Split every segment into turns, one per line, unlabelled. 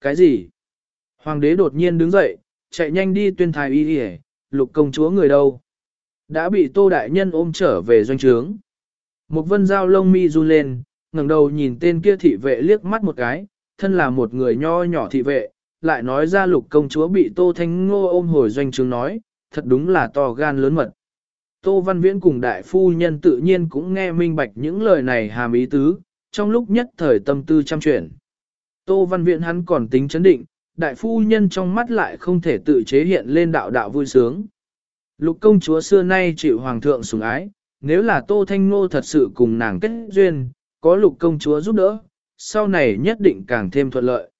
Cái gì? Hoàng đế đột nhiên đứng dậy, chạy nhanh đi tuyên thái y y lục công chúa người đâu? Đã bị tô đại nhân ôm trở về doanh trướng. Một vân dao lông mi run lên, ngẩng đầu nhìn tên kia thị vệ liếc mắt một cái, thân là một người nho nhỏ thị vệ, lại nói ra lục công chúa bị tô thanh ngô ôm hồi doanh trướng nói, thật đúng là to gan lớn mật. Tô Văn Viễn cùng đại phu nhân tự nhiên cũng nghe minh bạch những lời này hàm ý tứ, trong lúc nhất thời tâm tư chăm chuyển. Tô Văn Viễn hắn còn tính chấn định, đại phu nhân trong mắt lại không thể tự chế hiện lên đạo đạo vui sướng. Lục công chúa xưa nay chịu hoàng thượng sủng ái, nếu là Tô Thanh Ngô thật sự cùng nàng kết duyên, có lục công chúa giúp đỡ, sau này nhất định càng thêm thuận lợi.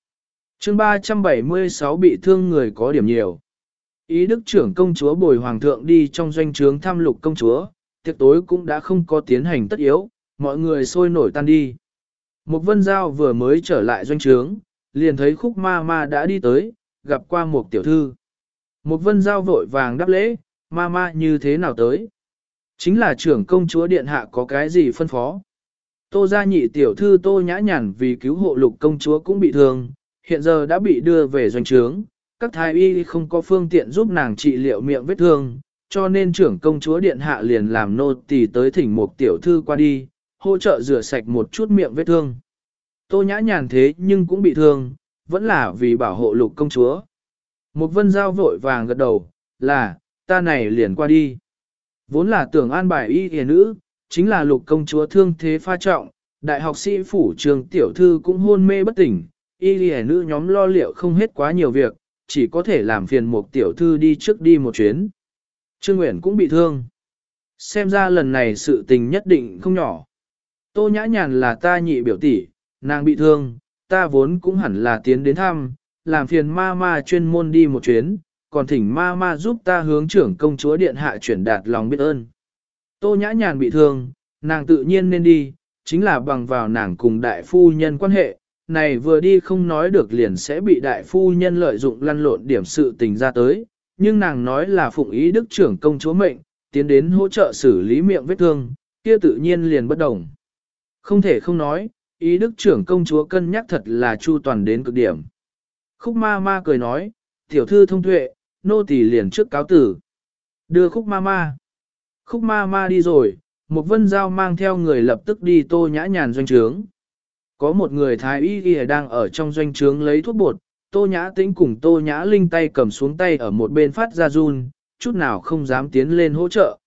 chương 376 bị thương người có điểm nhiều. Ý đức trưởng công chúa bồi hoàng thượng đi trong doanh trướng thăm lục công chúa, tiệc tối cũng đã không có tiến hành tất yếu, mọi người sôi nổi tan đi. Một vân giao vừa mới trở lại doanh trướng, liền thấy khúc ma ma đã đi tới, gặp qua một tiểu thư. Một vân giao vội vàng đáp lễ, ma ma như thế nào tới? Chính là trưởng công chúa điện hạ có cái gì phân phó? Tô gia nhị tiểu thư tô nhã nhàn vì cứu hộ lục công chúa cũng bị thương, hiện giờ đã bị đưa về doanh trướng, các thái y không có phương tiện giúp nàng trị liệu miệng vết thương, cho nên trưởng công chúa điện hạ liền làm nô tỳ tới thỉnh một tiểu thư qua đi, hỗ trợ rửa sạch một chút miệng vết thương. Tô nhã nhàn thế nhưng cũng bị thương, vẫn là vì bảo hộ lục công chúa. Một vân giao vội vàng gật đầu, là, ta này liền qua đi. Vốn là tưởng an bài y hề nữ, chính là lục công chúa thương thế pha trọng, đại học sĩ phủ trường tiểu thư cũng hôn mê bất tỉnh, y hề nữ nhóm lo liệu không hết quá nhiều việc, chỉ có thể làm phiền một tiểu thư đi trước đi một chuyến. Trương Nguyễn cũng bị thương. Xem ra lần này sự tình nhất định không nhỏ. Tô nhã nhàn là ta nhị biểu tỷ, nàng bị thương, ta vốn cũng hẳn là tiến đến thăm, làm phiền ma ma chuyên môn đi một chuyến, còn thỉnh ma ma giúp ta hướng trưởng công chúa điện hạ chuyển đạt lòng biết ơn. Tô nhã nhàn bị thương, nàng tự nhiên nên đi, chính là bằng vào nàng cùng đại phu nhân quan hệ, này vừa đi không nói được liền sẽ bị đại phu nhân lợi dụng lăn lộn điểm sự tình ra tới, nhưng nàng nói là phụng ý đức trưởng công chúa mệnh, tiến đến hỗ trợ xử lý miệng vết thương, kia tự nhiên liền bất đồng. Không thể không nói, ý đức trưởng công chúa cân nhắc thật là chu toàn đến cực điểm. Khúc ma ma cười nói, tiểu thư thông tuệ, nô tỳ liền trước cáo tử. Đưa khúc ma ma. Khúc ma ma đi rồi, một vân giao mang theo người lập tức đi tô nhã nhàn doanh trướng. Có một người thái y ghi đang ở trong doanh trướng lấy thuốc bột, tô nhã tĩnh cùng tô nhã linh tay cầm xuống tay ở một bên phát ra run, chút nào không dám tiến lên hỗ trợ.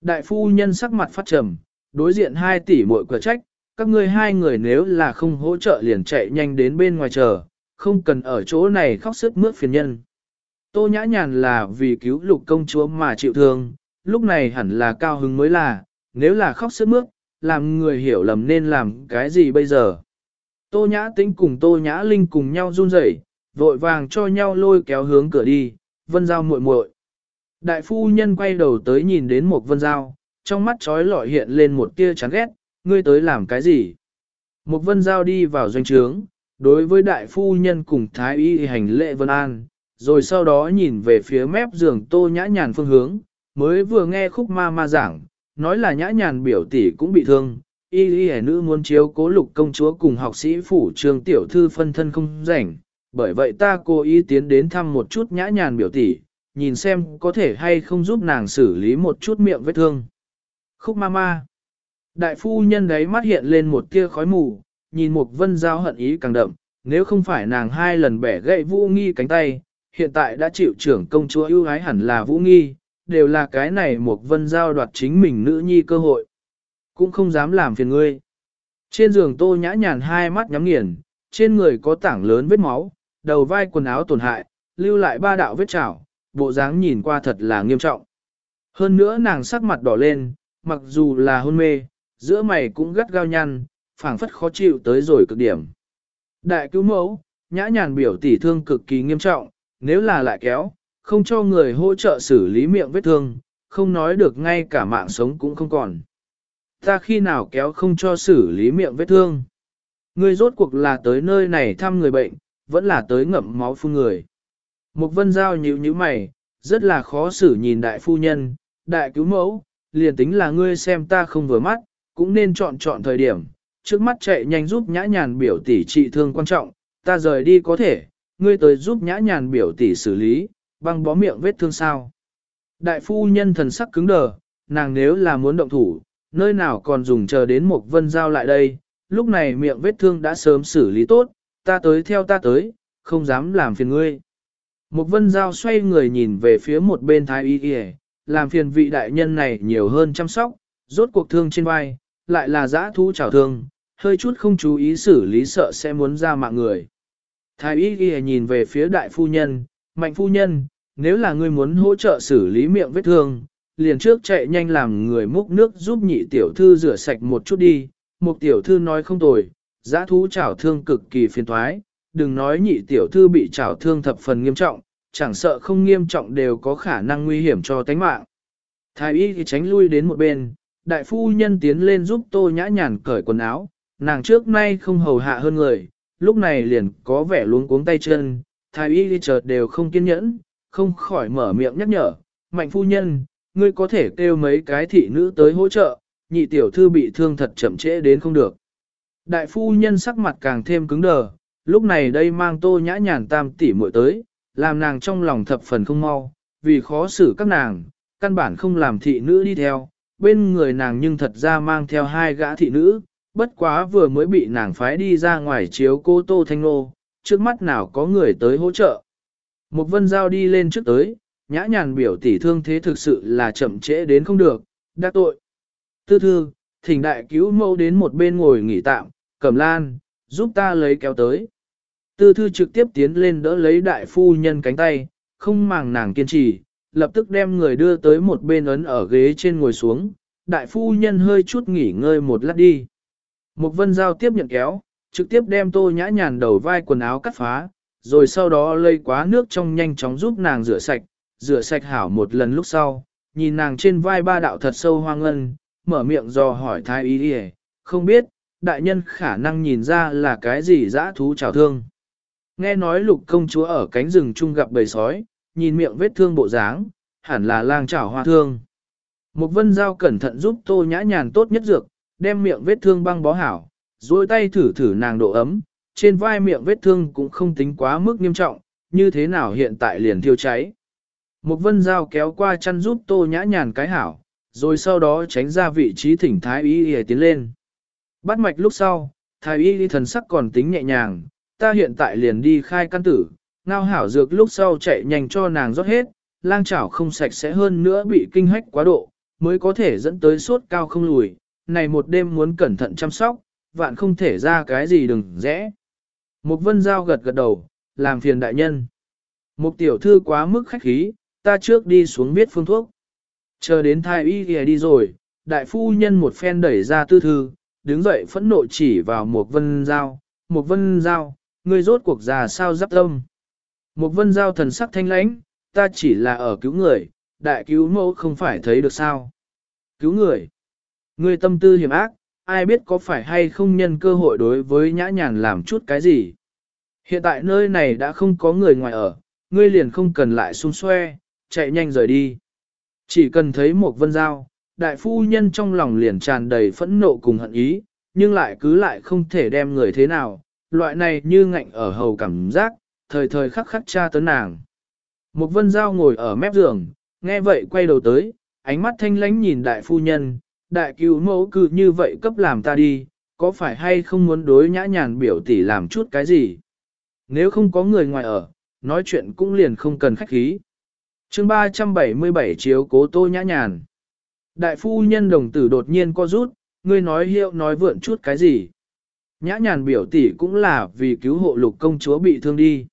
Đại phu nhân sắc mặt phát trầm, đối diện hai tỷ muội cửa trách, các ngươi hai người nếu là không hỗ trợ liền chạy nhanh đến bên ngoài chờ, không cần ở chỗ này khóc sức mướt phiền nhân. Tô nhã nhàn là vì cứu lục công chúa mà chịu thương, lúc này hẳn là cao hứng mới là, nếu là khóc sức mướt, làm người hiểu lầm nên làm cái gì bây giờ. Tô nhã tĩnh cùng tô nhã linh cùng nhau run rẩy, vội vàng cho nhau lôi kéo hướng cửa đi, vân giao muội muội. Đại phu nhân quay đầu tới nhìn đến một vân giao, trong mắt trói lọi hiện lên một tia chán ghét, ngươi tới làm cái gì? Một vân giao đi vào doanh trướng, đối với đại phu nhân cùng thái y hành lệ vân an, rồi sau đó nhìn về phía mép giường tô nhã nhàn phương hướng, mới vừa nghe khúc ma ma giảng, nói là nhã nhàn biểu tỷ cũng bị thương, y y nữ muốn chiếu cố lục công chúa cùng học sĩ phủ trường tiểu thư phân thân không rảnh, bởi vậy ta cố ý tiến đến thăm một chút nhã nhàn biểu tỷ, nhìn xem có thể hay không giúp nàng xử lý một chút miệng vết thương. Khúc ma ma. Đại phu nhân đấy mắt hiện lên một tia khói mù, nhìn một vân giao hận ý càng đậm, nếu không phải nàng hai lần bẻ gãy vũ nghi cánh tay, hiện tại đã chịu trưởng công chúa ưu ái hẳn là vũ nghi, đều là cái này một vân giao đoạt chính mình nữ nhi cơ hội. Cũng không dám làm phiền ngươi. Trên giường tô nhã nhàn hai mắt nhắm nghiền, trên người có tảng lớn vết máu, đầu vai quần áo tổn hại, lưu lại ba đạo vết chảo, bộ dáng nhìn qua thật là nghiêm trọng. Hơn nữa nàng sắc mặt đỏ lên, mặc dù là hôn mê, giữa mày cũng gắt gao nhăn, phảng phất khó chịu tới rồi cực điểm. Đại cứu mẫu, nhã nhàn biểu tỷ thương cực kỳ nghiêm trọng, nếu là lại kéo, không cho người hỗ trợ xử lý miệng vết thương, không nói được ngay cả mạng sống cũng không còn. Ta khi nào kéo không cho xử lý miệng vết thương. Ngươi rốt cuộc là tới nơi này thăm người bệnh, vẫn là tới ngậm máu phun người. Mục vân giao nhíu nhíu mày, rất là khó xử nhìn đại phu nhân, đại cứu mẫu, liền tính là ngươi xem ta không vừa mắt, cũng nên chọn chọn thời điểm, trước mắt chạy nhanh giúp nhã nhàn biểu tỷ trị thương quan trọng, ta rời đi có thể, ngươi tới giúp nhã nhàn biểu tỷ xử lý, băng bó miệng vết thương sao. Đại phu nhân thần sắc cứng đờ, nàng nếu là muốn động thủ, nơi nào còn dùng chờ đến một vân giao lại đây, lúc này miệng vết thương đã sớm xử lý tốt, ta tới theo ta tới, không dám làm phiền ngươi. Một vân giao xoay người nhìn về phía một bên thái y y, làm phiền vị đại nhân này nhiều hơn chăm sóc, rốt cuộc thương trên vai, lại là giã thú trào thương, hơi chút không chú ý xử lý sợ sẽ muốn ra mạng người. Thái y ghi nhìn về phía đại phu nhân, mạnh phu nhân, nếu là ngươi muốn hỗ trợ xử lý miệng vết thương, liền trước chạy nhanh làm người múc nước giúp nhị tiểu thư rửa sạch một chút đi. Một tiểu thư nói không tồi, giã thú chảo thương cực kỳ phiền thoái, đừng nói nhị tiểu thư bị chảo thương thập phần nghiêm trọng, chẳng sợ không nghiêm trọng đều có khả năng nguy hiểm cho tánh mạng. Thái y thì tránh lui đến một bên, đại phu nhân tiến lên giúp tô nhã nhàn cởi quần áo, nàng trước nay không hầu hạ hơn người, lúc này liền có vẻ luống cuống tay chân, thái y đi chợt đều không kiên nhẫn, không khỏi mở miệng nhắc nhở, mạnh phu nhân, ngươi có thể kêu mấy cái thị nữ tới hỗ trợ, nhị tiểu thư bị thương thật chậm trễ đến không được. Đại phu nhân sắc mặt càng thêm cứng đờ, lúc này đây mang tô nhã nhàn tam tỷ muội tới, làm nàng trong lòng thập phần không mau, vì khó xử các nàng, căn bản không làm thị nữ đi theo, bên người nàng nhưng thật ra mang theo hai gã thị nữ, bất quá vừa mới bị nàng phái đi ra ngoài chiếu cô tô thanh nô, trước mắt nào có người tới hỗ trợ. Một vân giao đi lên trước tới, nhã nhàn biểu tỷ thương thế thực sự là chậm trễ đến không được, đã tội. Tư thư, thỉnh đại cứu mẫu đến một bên ngồi nghỉ tạm, cầm lan, giúp ta lấy kéo tới. Tư thư trực tiếp tiến lên đỡ lấy đại phu nhân cánh tay, không màng nàng kiên trì, lập tức đem người đưa tới một bên ấn ở ghế trên ngồi xuống, đại phu nhân hơi chút nghỉ ngơi một lát đi. Một vân giao tiếp nhận kéo, trực tiếp đem tô nhã nhàn đầu vai quần áo cắt phá, rồi sau đó lây quá nước trong nhanh chóng giúp nàng rửa sạch, rửa sạch hảo một lần lúc sau, nhìn nàng trên vai ba đạo thật sâu hoang ngân, mở miệng do hỏi thái ý đi không biết, đại nhân khả năng nhìn ra là cái gì dã thú trào thương. Nghe nói lục công chúa ở cánh rừng chung gặp bầy sói, nhìn miệng vết thương bộ dáng, hẳn là lang chảo hoa thương. Một vân giao cẩn thận giúp tô nhã nhàn tốt nhất dược, đem miệng vết thương băng bó hảo, duỗi tay thử thử nàng độ ấm, trên vai miệng vết thương cũng không tính quá mức nghiêm trọng, như thế nào hiện tại liền thiêu cháy. Một vân dao kéo qua chăn giúp tô nhã nhàn cái hảo, rồi sau đó tránh ra vị trí thỉnh thái y y tiến lên. Bắt mạch lúc sau, thái y y thần sắc còn tính nhẹ nhàng, ta hiện tại liền đi khai căn tử, ngao hảo dược lúc sau chạy nhanh cho nàng rót hết, lang chảo không sạch sẽ hơn nữa bị kinh hách quá độ, mới có thể dẫn tới sốt cao không lùi, này một đêm muốn cẩn thận chăm sóc, vạn không thể ra cái gì đừng rẽ. Mục vân giao gật gật đầu, làm phiền đại nhân. Mục tiểu thư quá mức khách khí, ta trước đi xuống viết phương thuốc. Chờ đến thai y kìa đi rồi, đại phu nhân một phen đẩy ra tư thư, đứng dậy phẫn nộ chỉ vào Mục vân giao. Mục vân giao, ngươi rốt cuộc già sao giáp tâm. Một vân giao thần sắc thanh lãnh, ta chỉ là ở cứu người, đại cứu mẫu không phải thấy được sao. Cứu người. Ngươi tâm tư hiểm ác, ai biết có phải hay không nhân cơ hội đối với nhã nhàn làm chút cái gì. Hiện tại nơi này đã không có người ngoài ở, ngươi liền không cần lại xung xoe, chạy nhanh rời đi. Chỉ cần thấy một vân giao, đại phu nhân trong lòng liền tràn đầy phẫn nộ cùng hận ý, nhưng lại cứ lại không thể đem người thế nào, loại này như ngạnh ở hầu cảm giác, thời thời khắc khắc tra tấn nàng. Một vân giao ngồi ở mép giường, nghe vậy quay đầu tới, ánh mắt thanh lánh nhìn đại phu nhân, đại cứu mẫu cứ như vậy cấp làm ta đi, có phải hay không muốn đối nhã nhàn biểu tỷ làm chút cái gì? Nếu không có người ngoài ở, nói chuyện cũng liền không cần khách khí. chương 377 chiếu cố tô nhã nhàn. Đại phu nhân đồng tử đột nhiên co rút, ngươi nói hiệu nói vượn chút cái gì? Nhã nhàn biểu tỷ cũng là vì cứu hộ lục công chúa bị thương đi.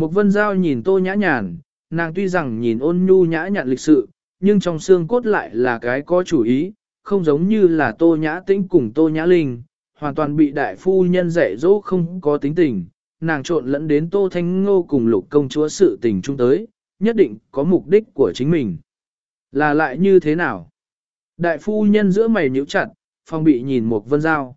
Một vân giao nhìn tô nhã nhàn, nàng tuy rằng nhìn ôn nhu nhã nhặn lịch sự, nhưng trong xương cốt lại là cái có chủ ý, không giống như là tô nhã tĩnh cùng tô nhã linh, hoàn toàn bị đại phu nhân dạy dỗ không có tính tình, nàng trộn lẫn đến tô thanh ngô cùng lục công chúa sự tình chung tới, nhất định có mục đích của chính mình. Là lại như thế nào? Đại phu nhân giữa mày nhíu chặt, phong bị nhìn một vân giao.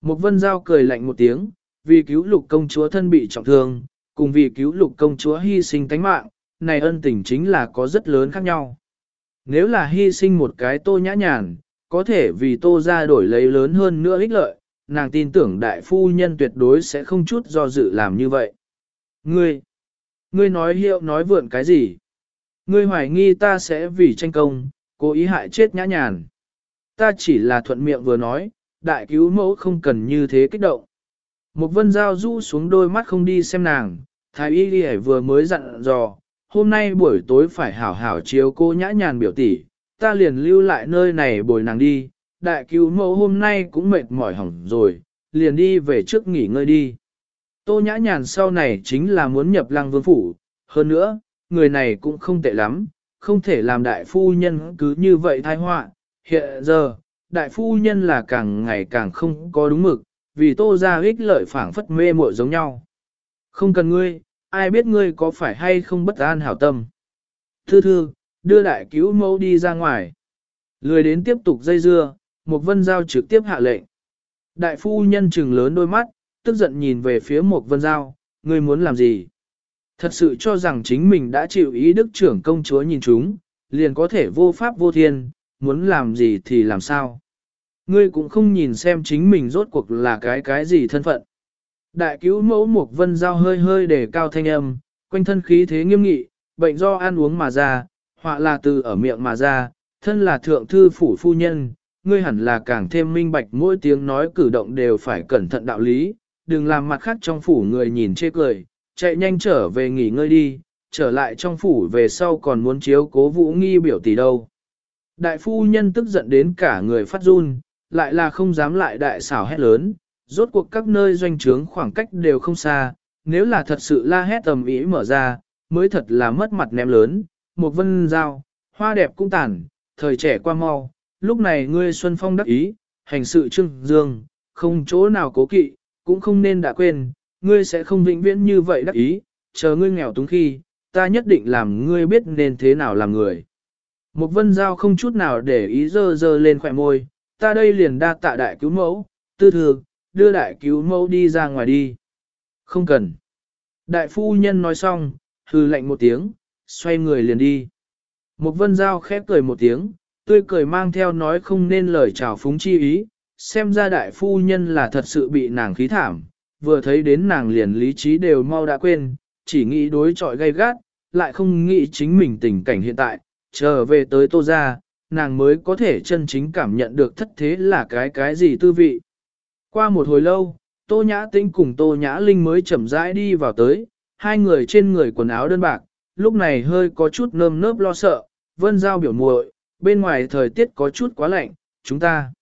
Một vân giao cười lạnh một tiếng, vì cứu lục công chúa thân bị trọng thương, cùng vì cứu lục công chúa hy sinh tánh mạng, này ân tình chính là có rất lớn khác nhau. Nếu là hy sinh một cái tô nhã nhàn, có thể vì tô ra đổi lấy lớn hơn nữa ích lợi, nàng tin tưởng đại phu nhân tuyệt đối sẽ không chút do dự làm như vậy. Ngươi, ngươi nói hiệu nói vượn cái gì? Ngươi hoài nghi ta sẽ vì tranh công, cố ý hại chết nhã nhàn. Ta chỉ là thuận miệng vừa nói, đại cứu mẫu không cần như thế kích động. Một vân giao rũ xuống đôi mắt không đi xem nàng, thái y đi vừa mới dặn dò, hôm nay buổi tối phải hảo hảo chiếu cô nhã nhàn biểu tỷ, ta liền lưu lại nơi này bồi nàng đi, đại cứu mẫu hôm nay cũng mệt mỏi hỏng rồi, liền đi về trước nghỉ ngơi đi. Tô nhã nhàn sau này chính là muốn nhập lăng vương phủ, hơn nữa, người này cũng không tệ lắm, không thể làm đại phu nhân cứ như vậy thai họa. Hiện giờ, đại phu nhân là càng ngày càng không có đúng mực, vì tô ra ích lợi phảng phất mê muội giống nhau. Không cần ngươi, ai biết ngươi có phải hay không bất an hảo tâm. Thư thư, đưa đại cứu mẫu đi ra ngoài. Lười đến tiếp tục dây dưa, một vân giao trực tiếp hạ lệnh. Đại phu nhân trừng lớn đôi mắt, tức giận nhìn về phía một vân giao, ngươi muốn làm gì? Thật sự cho rằng chính mình đã chịu ý đức trưởng công chúa nhìn chúng, liền có thể vô pháp vô thiên, muốn làm gì thì làm sao. Ngươi cũng không nhìn xem chính mình rốt cuộc là cái cái gì thân phận. Đại cứu mẫu Mục vân giao hơi hơi để cao thanh âm, quanh thân khí thế nghiêm nghị, bệnh do ăn uống mà ra, họa là từ ở miệng mà ra, thân là thượng thư phủ phu nhân, ngươi hẳn là càng thêm minh bạch mỗi tiếng nói cử động đều phải cẩn thận đạo lý, đừng làm mặt khác trong phủ người nhìn chê cười, chạy nhanh trở về nghỉ ngơi đi, trở lại trong phủ về sau còn muốn chiếu cố vũ nghi biểu tỷ đâu. Đại phu nhân tức giận đến cả người phát run, lại là không dám lại đại xảo hét lớn, rốt cuộc các nơi doanh trướng khoảng cách đều không xa, nếu là thật sự la hét tầm ý mở ra, mới thật là mất mặt ném lớn, một vân giao, hoa đẹp cũng tàn, thời trẻ qua mau, lúc này ngươi xuân phong đắc ý, hành sự trưng dương, không chỗ nào cố kỵ, cũng không nên đã quên, ngươi sẽ không vĩnh viễn như vậy đắc ý, chờ ngươi nghèo túng khi, ta nhất định làm ngươi biết nên thế nào làm người. Một vân giao không chút nào để ý dơ dơ lên khỏe môi, ta đây liền đa tạ đại cứu mẫu, tư thường, đưa đại cứu mẫu đi ra ngoài đi. Không cần. Đại phu nhân nói xong, hư lạnh một tiếng, xoay người liền đi. Một vân giao khép cười một tiếng, tươi cười mang theo nói không nên lời chào phúng chi ý, xem ra đại phu nhân là thật sự bị nàng khí thảm, vừa thấy đến nàng liền lý trí đều mau đã quên, chỉ nghĩ đối trọi gay gắt, lại không nghĩ chính mình tình cảnh hiện tại, trở về tới tô ra, nàng mới có thể chân chính cảm nhận được thất thế là cái cái gì tư vị. Qua một hồi lâu, tô nhã tinh cùng tô nhã linh mới chậm rãi đi vào tới, hai người trên người quần áo đơn bạc, lúc này hơi có chút nơm nớp lo sợ, vân giao biểu muội, bên ngoài thời tiết có chút quá lạnh, chúng ta.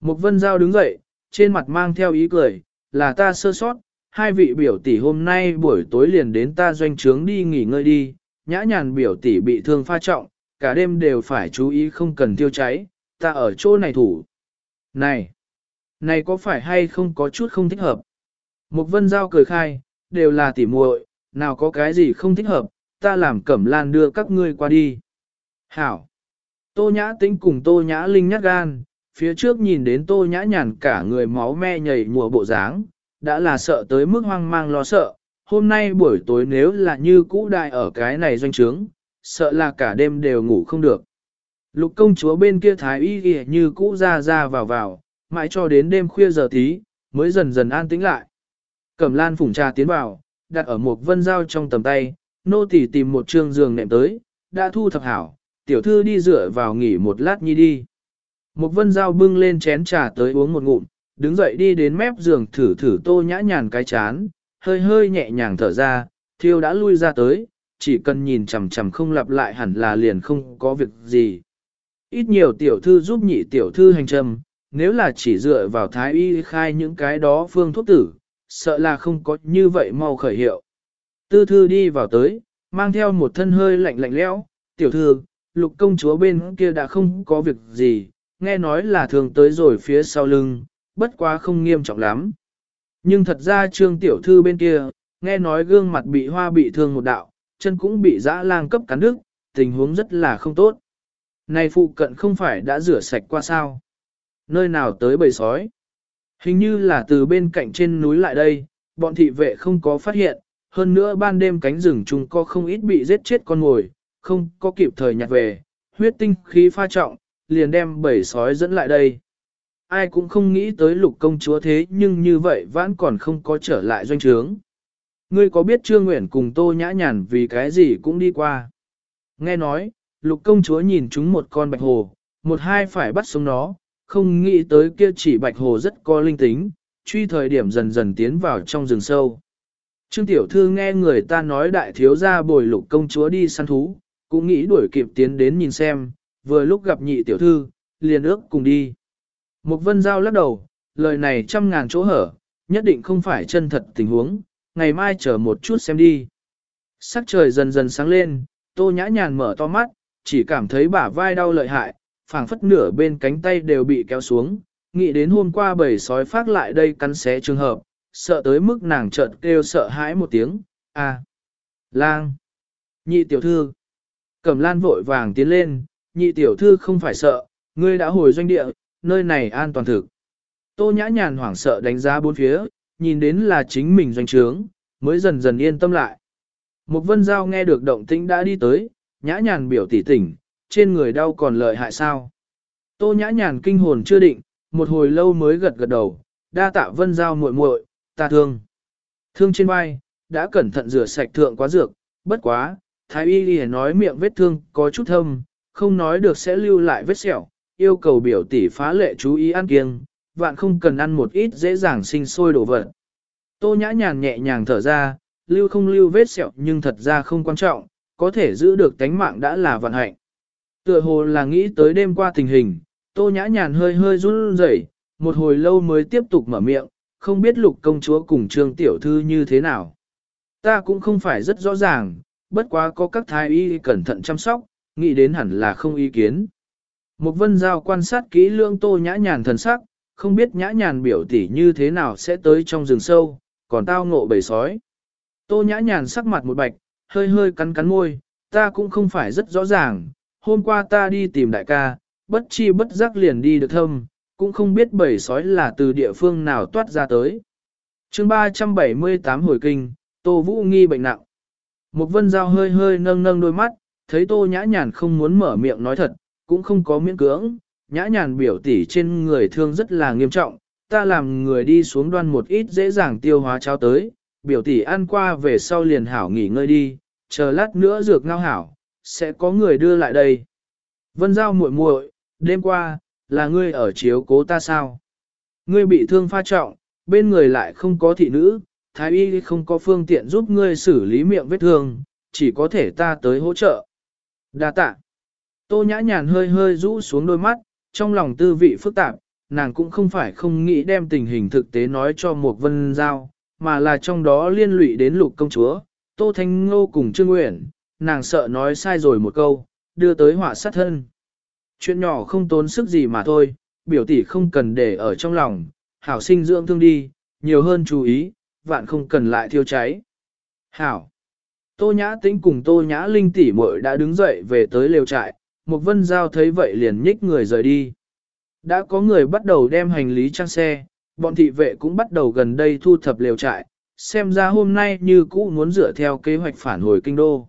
Một vân giao đứng dậy, trên mặt mang theo ý cười, là ta sơ sót, hai vị biểu tỷ hôm nay buổi tối liền đến ta doanh trướng đi nghỉ ngơi đi, nhã nhàn biểu tỷ bị thương pha trọng, cả đêm đều phải chú ý không cần tiêu cháy, ta ở chỗ này thủ. Này, này có phải hay không có chút không thích hợp? Mục vân giao cười khai, đều là tỉ muội, nào có cái gì không thích hợp, ta làm cẩm lan đưa các ngươi qua đi. Hảo! Tô nhã tính cùng tô nhã linh nhát gan, phía trước nhìn đến tô nhã nhàn cả người máu me nhảy mùa bộ dáng, đã là sợ tới mức hoang mang lo sợ. Hôm nay buổi tối nếu là như cũ đại ở cái này doanh trướng, sợ là cả đêm đều ngủ không được. Lục công chúa bên kia thái y kìa như cũ ra ra vào vào, mãi cho đến đêm khuya giờ tí, mới dần dần an tĩnh lại. Cẩm lan phủng trà tiến vào, đặt ở một vân dao trong tầm tay, nô tỳ tìm một trương giường nệm tới, đã thu thập hảo, tiểu thư đi dựa vào nghỉ một lát nhi đi. Một vân dao bưng lên chén trà tới uống một ngụm, đứng dậy đi đến mép giường thử thử tô nhã nhàn cái chán, hơi hơi nhẹ nhàng thở ra, thiêu đã lui ra tới, chỉ cần nhìn chằm chằm không lặp lại hẳn là liền không có việc gì. Ít nhiều tiểu thư giúp nhị tiểu thư hành trầm, nếu là chỉ dựa vào thái y khai những cái đó phương thuốc tử, sợ là không có như vậy mau khởi hiệu. Tư thư đi vào tới, mang theo một thân hơi lạnh lạnh lẽo, tiểu thư, lục công chúa bên kia đã không có việc gì, nghe nói là thường tới rồi phía sau lưng, bất quá không nghiêm trọng lắm. Nhưng thật ra trương tiểu thư bên kia, nghe nói gương mặt bị hoa bị thương một đạo, chân cũng bị dã lang cấp cắn đứt, tình huống rất là không tốt. Này phụ cận không phải đã rửa sạch qua sao? Nơi nào tới bầy sói? Hình như là từ bên cạnh trên núi lại đây, bọn thị vệ không có phát hiện, hơn nữa ban đêm cánh rừng chúng có không ít bị giết chết con ngồi, không có kịp thời nhặt về, huyết tinh khí pha trọng, liền đem bầy sói dẫn lại đây. ai cũng không nghĩ tới lục công chúa thế nhưng như vậy vẫn còn không có trở lại doanh trướng. Ngươi có biết Trương Nguyện cùng Tô Nhã Nhàn vì cái gì cũng đi qua. Nghe nói, lục công chúa nhìn chúng một con bạch hồ, một hai phải bắt sống nó, không nghĩ tới kia chỉ bạch hồ rất có linh tính, truy thời điểm dần dần tiến vào trong rừng sâu. Trương Tiểu Thư nghe người ta nói đại thiếu gia bồi lục công chúa đi săn thú, cũng nghĩ đuổi kịp tiến đến nhìn xem, vừa lúc gặp nhị Tiểu Thư, liền ước cùng đi. Mục vân giao lắc đầu, lời này trăm ngàn chỗ hở, nhất định không phải chân thật tình huống, ngày mai chờ một chút xem đi. Sắc trời dần dần sáng lên, tô nhã nhàn mở to mắt, chỉ cảm thấy bả vai đau lợi hại, phảng phất nửa bên cánh tay đều bị kéo xuống, nghĩ đến hôm qua bầy sói phát lại đây cắn xé trường hợp, sợ tới mức nàng chợt kêu sợ hãi một tiếng, à, lang, nhị tiểu thư, cẩm lan vội vàng tiến lên, nhị tiểu thư không phải sợ, ngươi đã hồi doanh địa, nơi này an toàn thực. Tô nhã nhàn hoảng sợ đánh giá bốn phía, nhìn đến là chính mình doanh trướng, mới dần dần yên tâm lại. Một vân giao nghe được động tĩnh đã đi tới, nhã nhàn biểu tỉ tỉnh, trên người đau còn lợi hại sao. Tô nhã nhàn kinh hồn chưa định, một hồi lâu mới gật gật đầu, đa tạ vân giao muội muội, ta thương. Thương trên vai, đã cẩn thận rửa sạch thượng quá dược, bất quá, thái y đi nói miệng vết thương có chút thâm, không nói được sẽ lưu lại vết sẹo, yêu cầu biểu tỷ phá lệ chú ý ăn kiêng, vạn không cần ăn một ít dễ dàng sinh sôi đổ vật. Tô nhã nhàn nhẹ nhàng thở ra, lưu không lưu vết sẹo nhưng thật ra không quan trọng, có thể giữ được tánh mạng đã là vận hạnh. Tựa hồ là nghĩ tới đêm qua tình hình, tô nhã nhàn hơi hơi run rẩy, một hồi lâu mới tiếp tục mở miệng, không biết lục công chúa cùng trương tiểu thư như thế nào. Ta cũng không phải rất rõ ràng, bất quá có các thái y cẩn thận chăm sóc, nghĩ đến hẳn là không ý kiến. Một vân giao quan sát kỹ lương tô nhã nhàn thần sắc, không biết nhã nhàn biểu tỷ như thế nào sẽ tới trong rừng sâu, còn tao ngộ bầy sói. Tô nhã nhàn sắc mặt một bạch, hơi hơi cắn cắn môi, ta cũng không phải rất rõ ràng, hôm qua ta đi tìm đại ca, bất chi bất giác liền đi được thâm, cũng không biết bầy sói là từ địa phương nào toát ra tới. chương 378 hồi kinh, Tô Vũ nghi bệnh nặng. Một vân dao hơi hơi nâng nâng đôi mắt, thấy Tô nhã nhàn không muốn mở miệng nói thật, cũng không có miễn cưỡng, nhã nhàn biểu tỷ trên người thương rất là nghiêm trọng, ta làm người đi xuống đoan một ít dễ dàng tiêu hóa cháo tới, biểu tỷ ăn qua về sau liền hảo nghỉ ngơi đi, chờ lát nữa dược ngao hảo, sẽ có người đưa lại đây. Vân Giao muội muội, đêm qua, là ngươi ở chiếu cố ta sao? Ngươi bị thương pha trọng, bên người lại không có thị nữ, thái y không có phương tiện giúp ngươi xử lý miệng vết thương, chỉ có thể ta tới hỗ trợ. Đa tạ. Tô nhã nhàn hơi hơi rũ xuống đôi mắt, trong lòng tư vị phức tạp, nàng cũng không phải không nghĩ đem tình hình thực tế nói cho một vân giao, mà là trong đó liên lụy đến lục công chúa, Tô Thanh Ngô cùng Trương Uyển nàng sợ nói sai rồi một câu, đưa tới họa sát thân. Chuyện nhỏ không tốn sức gì mà thôi, biểu tỷ không cần để ở trong lòng, hảo sinh dưỡng thương đi, nhiều hơn chú ý, vạn không cần lại thiêu cháy. Hảo! Tô Nhã Tĩnh cùng Tô Nhã Linh tỷ muội đã đứng dậy về tới lều trại, một vân giao thấy vậy liền nhích người rời đi. Đã có người bắt đầu đem hành lý trang xe, bọn thị vệ cũng bắt đầu gần đây thu thập lều trại, xem ra hôm nay như cũ muốn dựa theo kế hoạch phản hồi kinh đô.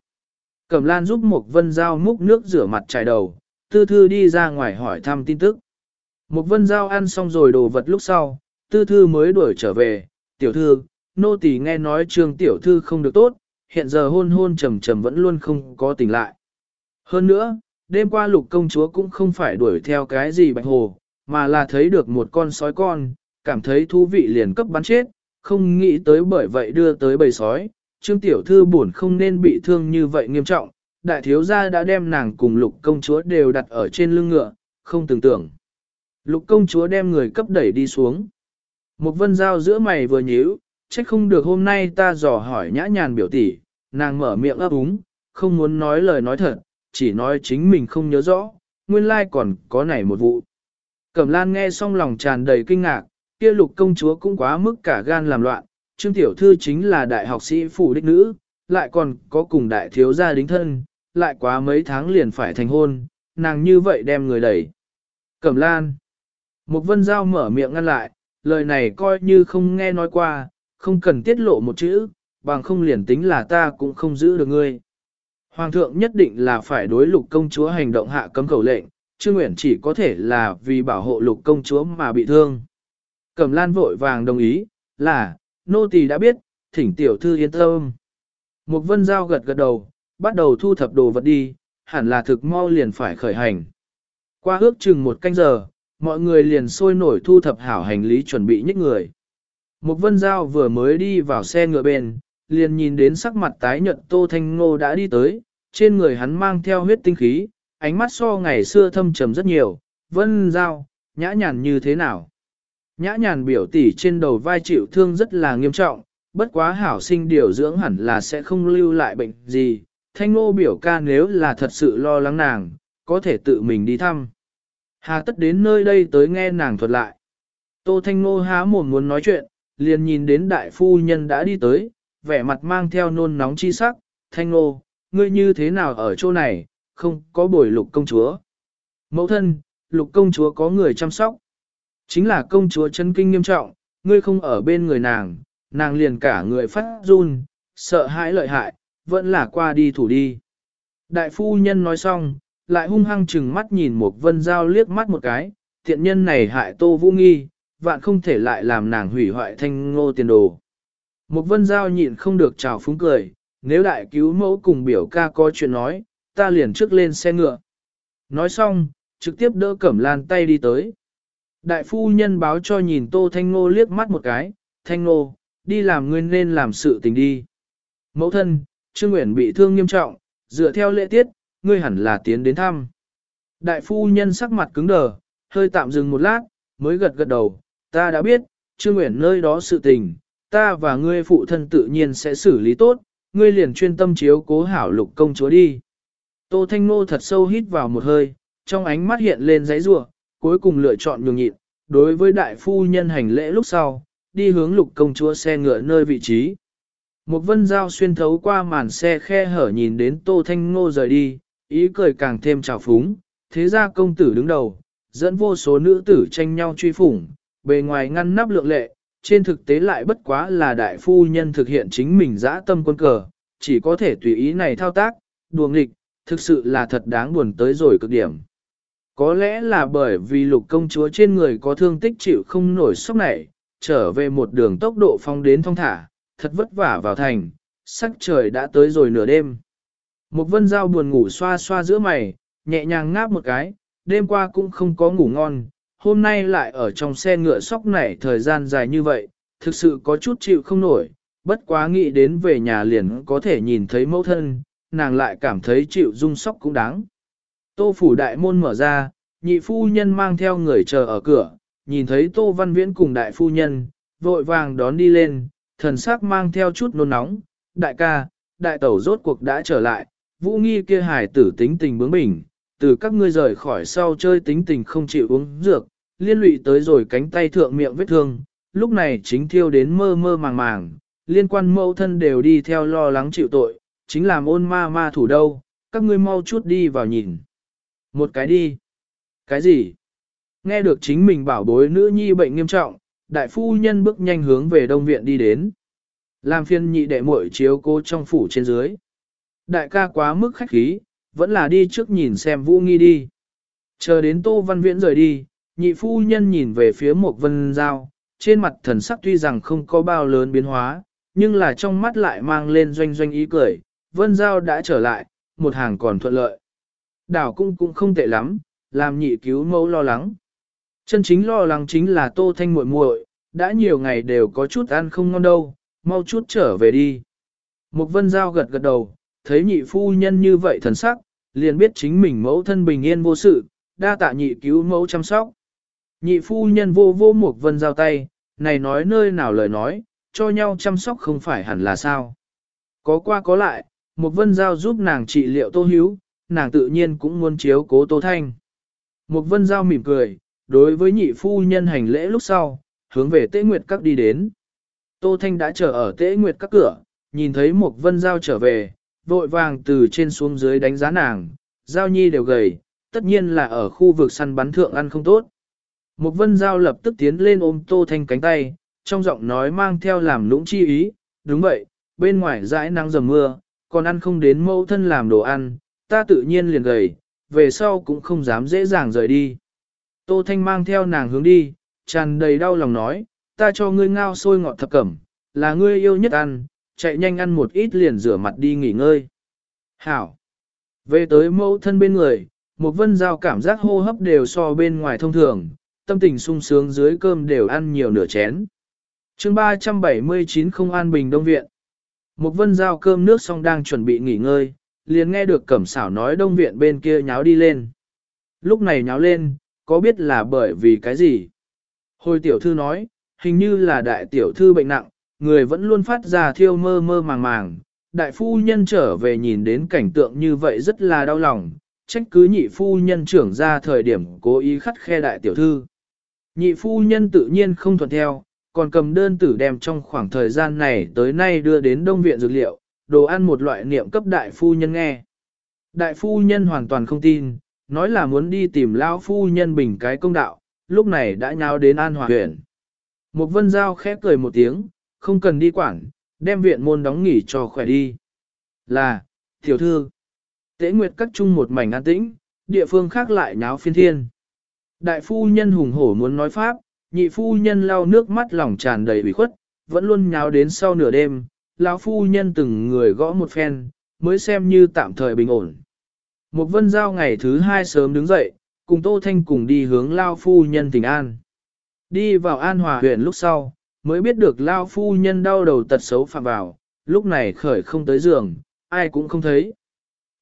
Cẩm lan giúp Mục vân giao múc nước rửa mặt trải đầu, tư thư đi ra ngoài hỏi thăm tin tức. Mục vân giao ăn xong rồi đồ vật lúc sau, tư thư mới đuổi trở về, tiểu thư, nô tỳ nghe nói trường tiểu thư không được tốt, hiện giờ hôn hôn trầm trầm vẫn luôn không có tỉnh lại. Hơn nữa, đêm qua lục công chúa cũng không phải đuổi theo cái gì bạch hồ, mà là thấy được một con sói con, cảm thấy thú vị liền cấp bắn chết, không nghĩ tới bởi vậy đưa tới bầy sói. Trương tiểu thư buồn không nên bị thương như vậy nghiêm trọng, đại thiếu gia đã đem nàng cùng lục công chúa đều đặt ở trên lưng ngựa, không tưởng tượng. Lục công chúa đem người cấp đẩy đi xuống. Một vân dao giữa mày vừa nhíu, trách không được hôm nay ta dò hỏi nhã nhàn biểu tỷ, nàng mở miệng ấp úng, không muốn nói lời nói thật, chỉ nói chính mình không nhớ rõ, nguyên lai còn có này một vụ. Cẩm lan nghe xong lòng tràn đầy kinh ngạc, kia lục công chúa cũng quá mức cả gan làm loạn, trương tiểu thư chính là đại học sĩ phủ đích nữ, lại còn có cùng đại thiếu gia đính thân, lại quá mấy tháng liền phải thành hôn, nàng như vậy đem người đẩy. Cẩm lan. Một vân giao mở miệng ngăn lại, lời này coi như không nghe nói qua, không cần tiết lộ một chữ, bằng không liền tính là ta cũng không giữ được ngươi. Hoàng thượng nhất định là phải đối lục công chúa hành động hạ cấm khẩu lệnh, Trương Nguyễn chỉ có thể là vì bảo hộ lục công chúa mà bị thương. Cẩm lan vội vàng đồng ý, là, nô tỳ đã biết, thỉnh tiểu thư yên tâm. Một vân giao gật gật đầu, bắt đầu thu thập đồ vật đi, hẳn là thực mau liền phải khởi hành. Qua ước chừng một canh giờ, mọi người liền sôi nổi thu thập hảo hành lý chuẩn bị nhích người. Một vân giao vừa mới đi vào xe ngựa bên, liền nhìn đến sắc mặt tái nhợt Tô Thanh Ngô đã đi tới, trên người hắn mang theo huyết tinh khí, ánh mắt so ngày xưa thâm trầm rất nhiều, vân giao, nhã nhàn như thế nào. Nhã nhàn biểu tỷ trên đầu vai chịu thương rất là nghiêm trọng, bất quá hảo sinh điều dưỡng hẳn là sẽ không lưu lại bệnh gì. Thanh ngô biểu ca nếu là thật sự lo lắng nàng, có thể tự mình đi thăm. Hà tất đến nơi đây tới nghe nàng thuật lại. Tô Thanh ngô há mồm muốn nói chuyện, liền nhìn đến đại phu nhân đã đi tới, vẻ mặt mang theo nôn nóng chi sắc. Thanh ngô, ngươi như thế nào ở chỗ này, không có bồi lục công chúa. Mẫu thân, lục công chúa có người chăm sóc. Chính là công chúa chân kinh nghiêm trọng, ngươi không ở bên người nàng, nàng liền cả người phát run, sợ hãi lợi hại, vẫn là qua đi thủ đi. Đại phu nhân nói xong, lại hung hăng chừng mắt nhìn một vân giao liếc mắt một cái, thiện nhân này hại tô vũ nghi, vạn không thể lại làm nàng hủy hoại thanh ngô tiền đồ. Một vân giao nhịn không được chào phúng cười, nếu đại cứu mẫu cùng biểu ca có chuyện nói, ta liền trước lên xe ngựa. Nói xong, trực tiếp đỡ cẩm lan tay đi tới. Đại phu nhân báo cho nhìn Tô Thanh Ngô liếc mắt một cái, Thanh Ngô, đi làm ngươi nên làm sự tình đi. Mẫu thân, Trương Nguyễn bị thương nghiêm trọng, dựa theo lễ tiết, ngươi hẳn là tiến đến thăm. Đại phu nhân sắc mặt cứng đờ, hơi tạm dừng một lát, mới gật gật đầu, ta đã biết, Trương Nguyễn nơi đó sự tình, ta và ngươi phụ thân tự nhiên sẽ xử lý tốt, ngươi liền chuyên tâm chiếu cố hảo lục công chúa đi. Tô Thanh Nô thật sâu hít vào một hơi, trong ánh mắt hiện lên giấy rủa cuối cùng lựa chọn nhường nhịn, đối với đại phu nhân hành lễ lúc sau, đi hướng lục công chúa xe ngựa nơi vị trí. Một vân dao xuyên thấu qua màn xe khe hở nhìn đến Tô Thanh Ngô rời đi, ý cười càng thêm trào phúng, thế ra công tử đứng đầu, dẫn vô số nữ tử tranh nhau truy phủng, bề ngoài ngăn nắp lượng lệ, trên thực tế lại bất quá là đại phu nhân thực hiện chính mình dã tâm quân cờ, chỉ có thể tùy ý này thao tác, đùa nghịch, thực sự là thật đáng buồn tới rồi cực điểm. Có lẽ là bởi vì lục công chúa trên người có thương tích chịu không nổi sốc này, trở về một đường tốc độ phong đến thong thả, thật vất vả vào thành, sắc trời đã tới rồi nửa đêm. Một vân dao buồn ngủ xoa xoa giữa mày, nhẹ nhàng ngáp một cái, đêm qua cũng không có ngủ ngon, hôm nay lại ở trong xe ngựa sóc này thời gian dài như vậy, thực sự có chút chịu không nổi, bất quá nghĩ đến về nhà liền có thể nhìn thấy mẫu thân, nàng lại cảm thấy chịu rung sóc cũng đáng. Tô phủ đại môn mở ra, nhị phu nhân mang theo người chờ ở cửa, nhìn thấy Tô Văn Viễn cùng đại phu nhân, vội vàng đón đi lên, thần sắc mang theo chút nôn nóng, đại ca, đại tẩu rốt cuộc đã trở lại, vũ nghi kia hài tử tính tình bướng bỉnh, từ các ngươi rời khỏi sau chơi tính tình không chịu uống dược, liên lụy tới rồi cánh tay thượng miệng vết thương, lúc này chính thiêu đến mơ mơ màng màng, liên quan mẫu thân đều đi theo lo lắng chịu tội, chính làm ôn ma ma thủ đâu, các ngươi mau chút đi vào nhìn. Một cái đi. Cái gì? Nghe được chính mình bảo bối nữ nhi bệnh nghiêm trọng, đại phu nhân bước nhanh hướng về đông viện đi đến. Làm phiên nhị đệ muội chiếu cố trong phủ trên dưới. Đại ca quá mức khách khí, vẫn là đi trước nhìn xem vũ nghi đi. Chờ đến tô văn viễn rời đi, nhị phu nhân nhìn về phía một vân giao, trên mặt thần sắc tuy rằng không có bao lớn biến hóa, nhưng là trong mắt lại mang lên doanh doanh ý cười, vân giao đã trở lại, một hàng còn thuận lợi. Đảo cung cũng không tệ lắm, làm nhị cứu mẫu lo lắng. Chân chính lo lắng chính là tô thanh muội muội, đã nhiều ngày đều có chút ăn không ngon đâu, mau chút trở về đi. Mục vân giao gật gật đầu, thấy nhị phu nhân như vậy thần sắc, liền biết chính mình mẫu thân bình yên vô sự, đa tạ nhị cứu mẫu chăm sóc. Nhị phu nhân vô vô Mục vân giao tay, này nói nơi nào lời nói, cho nhau chăm sóc không phải hẳn là sao. Có qua có lại, Mục vân giao giúp nàng trị liệu tô hiếu, nàng tự nhiên cũng muốn chiếu cố tô thanh. mục vân giao mỉm cười, đối với nhị phu nhân hành lễ lúc sau, hướng về tế nguyệt các đi đến. Tô thanh đã chờ ở tế nguyệt các cửa, nhìn thấy mục vân giao trở về, vội vàng từ trên xuống dưới đánh giá nàng, giao nhi đều gầy, tất nhiên là ở khu vực săn bắn thượng ăn không tốt. mục vân giao lập tức tiến lên ôm tô thanh cánh tay, trong giọng nói mang theo làm lũng chi ý, đúng vậy, bên ngoài dãi nắng dầm mưa, còn ăn không đến mẫu thân làm đồ ăn, ta tự nhiên liền gầy, về sau cũng không dám dễ dàng rời đi. Tô Thanh mang theo nàng hướng đi, tràn đầy đau lòng nói, ta cho ngươi ngao sôi ngọt thập cẩm, là ngươi yêu nhất ăn, chạy nhanh ăn một ít liền rửa mặt đi nghỉ ngơi. Hảo! Về tới mẫu thân bên người, một vân giao cảm giác hô hấp đều so bên ngoài thông thường, tâm tình sung sướng dưới cơm đều ăn nhiều nửa chén. chương 379 không an bình đông viện. Một vân giao cơm nước xong đang chuẩn bị nghỉ ngơi, liền nghe được cẩm xảo nói đông viện bên kia nháo đi lên. Lúc này nháo lên, có biết là bởi vì cái gì? Hồi tiểu thư nói, hình như là đại tiểu thư bệnh nặng, người vẫn luôn phát ra thiêu mơ mơ màng màng. Đại phu nhân trở về nhìn đến cảnh tượng như vậy rất là đau lòng, trách cứ nhị phu nhân trưởng ra thời điểm cố ý khắt khe đại tiểu thư. Nhị phu nhân tự nhiên không thuận theo, còn cầm đơn tử đem trong khoảng thời gian này tới nay đưa đến đông viện dược liệu, đồ ăn một loại niệm cấp đại phu nhân nghe. Đại phu nhân hoàn toàn không tin, nói là muốn đi tìm lão phu nhân bình cái công đạo, lúc này đã nháo đến an hòa huyện. Một vân giao khép cười một tiếng, không cần đi quản, đem viện môn đóng nghỉ cho khỏe đi. Là, tiểu thư, tế nguyệt cắt chung một mảnh an tĩnh, địa phương khác lại nháo phiên thiên. Đại phu nhân hùng hổ muốn nói pháp, nhị phu nhân lau nước mắt lòng tràn đầy ủy khuất, vẫn luôn nháo đến sau nửa đêm, lão phu nhân từng người gõ một phen, mới xem như tạm thời bình ổn. Một vân giao ngày thứ hai sớm đứng dậy, cùng Tô Thanh cùng đi hướng Lao Phu Nhân tỉnh An. Đi vào An Hòa huyện lúc sau, mới biết được Lao Phu Nhân đau đầu tật xấu phạm vào, lúc này khởi không tới giường, ai cũng không thấy.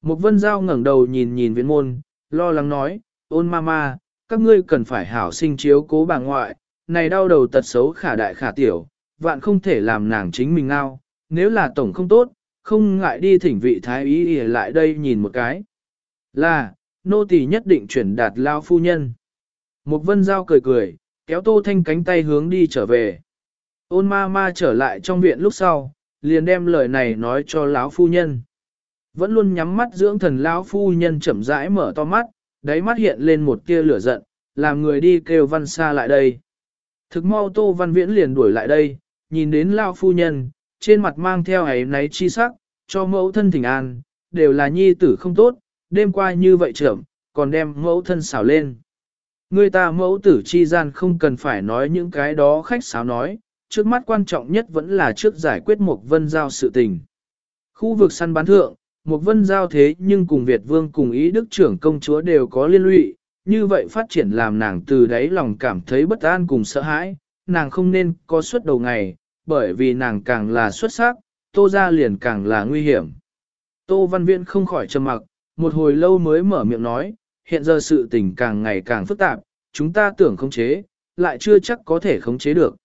Một vân giao ngẩng đầu nhìn nhìn viện môn, lo lắng nói, ôn ma ma, các ngươi cần phải hảo sinh chiếu cố bà ngoại, này đau đầu tật xấu khả đại khả tiểu, vạn không thể làm nàng chính mình ngao, nếu là tổng không tốt, không ngại đi thỉnh vị thái ý lại đây nhìn một cái. Là, nô tỳ nhất định chuyển đạt lao phu nhân. Một vân giao cười cười, kéo tô thanh cánh tay hướng đi trở về. Ôn ma ma trở lại trong viện lúc sau, liền đem lời này nói cho lão phu nhân. Vẫn luôn nhắm mắt dưỡng thần lão phu nhân chậm rãi mở to mắt, đáy mắt hiện lên một tia lửa giận, làm người đi kêu văn xa lại đây. Thực mau tô văn viễn liền đuổi lại đây, nhìn đến lão phu nhân, trên mặt mang theo ấy náy chi sắc, cho mẫu thân thỉnh an, đều là nhi tử không tốt, đêm qua như vậy trưởng, còn đem mẫu thân xảo lên. Người ta mẫu tử chi gian không cần phải nói những cái đó khách sáo nói, trước mắt quan trọng nhất vẫn là trước giải quyết một vân giao sự tình. Khu vực săn bán thượng, một vân giao thế nhưng cùng Việt Vương cùng ý đức trưởng công chúa đều có liên lụy, như vậy phát triển làm nàng từ đáy lòng cảm thấy bất an cùng sợ hãi, nàng không nên có suất đầu ngày, bởi vì nàng càng là xuất sắc, tô ra liền càng là nguy hiểm. Tô Văn Viễn không khỏi trầm mặc, một hồi lâu mới mở miệng nói, hiện giờ sự tình càng ngày càng phức tạp, chúng ta tưởng khống chế, lại chưa chắc có thể khống chế được.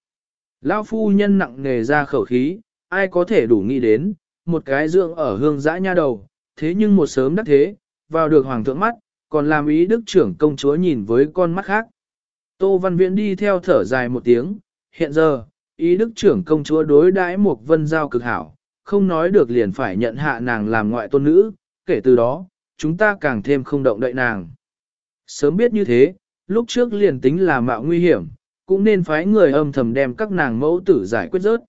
Lão phu nhân nặng nề ra khẩu khí, ai có thể đủ nghĩ đến, một cái dưỡng ở hương dã nha đầu, thế nhưng một sớm đắc thế, vào được hoàng thượng mắt, còn làm ý đức trưởng công chúa nhìn với con mắt khác. Tô Văn Viễn đi theo thở dài một tiếng, hiện giờ, ý đức trưởng công chúa đối đãi một vân giao cực hảo, không nói được liền phải nhận hạ nàng làm ngoại tôn nữ, kể từ đó, chúng ta càng thêm không động đậy nàng. Sớm biết như thế, lúc trước liền tính là mạo nguy hiểm, cũng nên phái người âm thầm đem các nàng mẫu tử giải quyết rớt.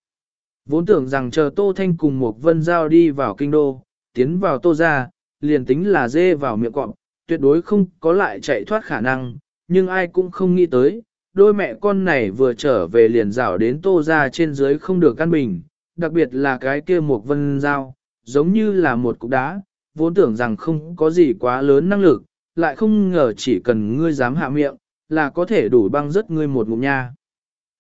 Vốn tưởng rằng chờ Tô Thanh cùng một vân giao đi vào kinh đô, tiến vào Tô ra, liền tính là dê vào miệng cọp, tuyệt đối không có lại chạy thoát khả năng, nhưng ai cũng không nghĩ tới, đôi mẹ con này vừa trở về liền rảo đến Tô ra trên dưới không được căn bình, đặc biệt là cái kia một vân giao, giống như là một cục đá, vốn tưởng rằng không có gì quá lớn năng lực, lại không ngờ chỉ cần ngươi dám hạ miệng, là có thể đủ băng rất ngươi một ngụm nha.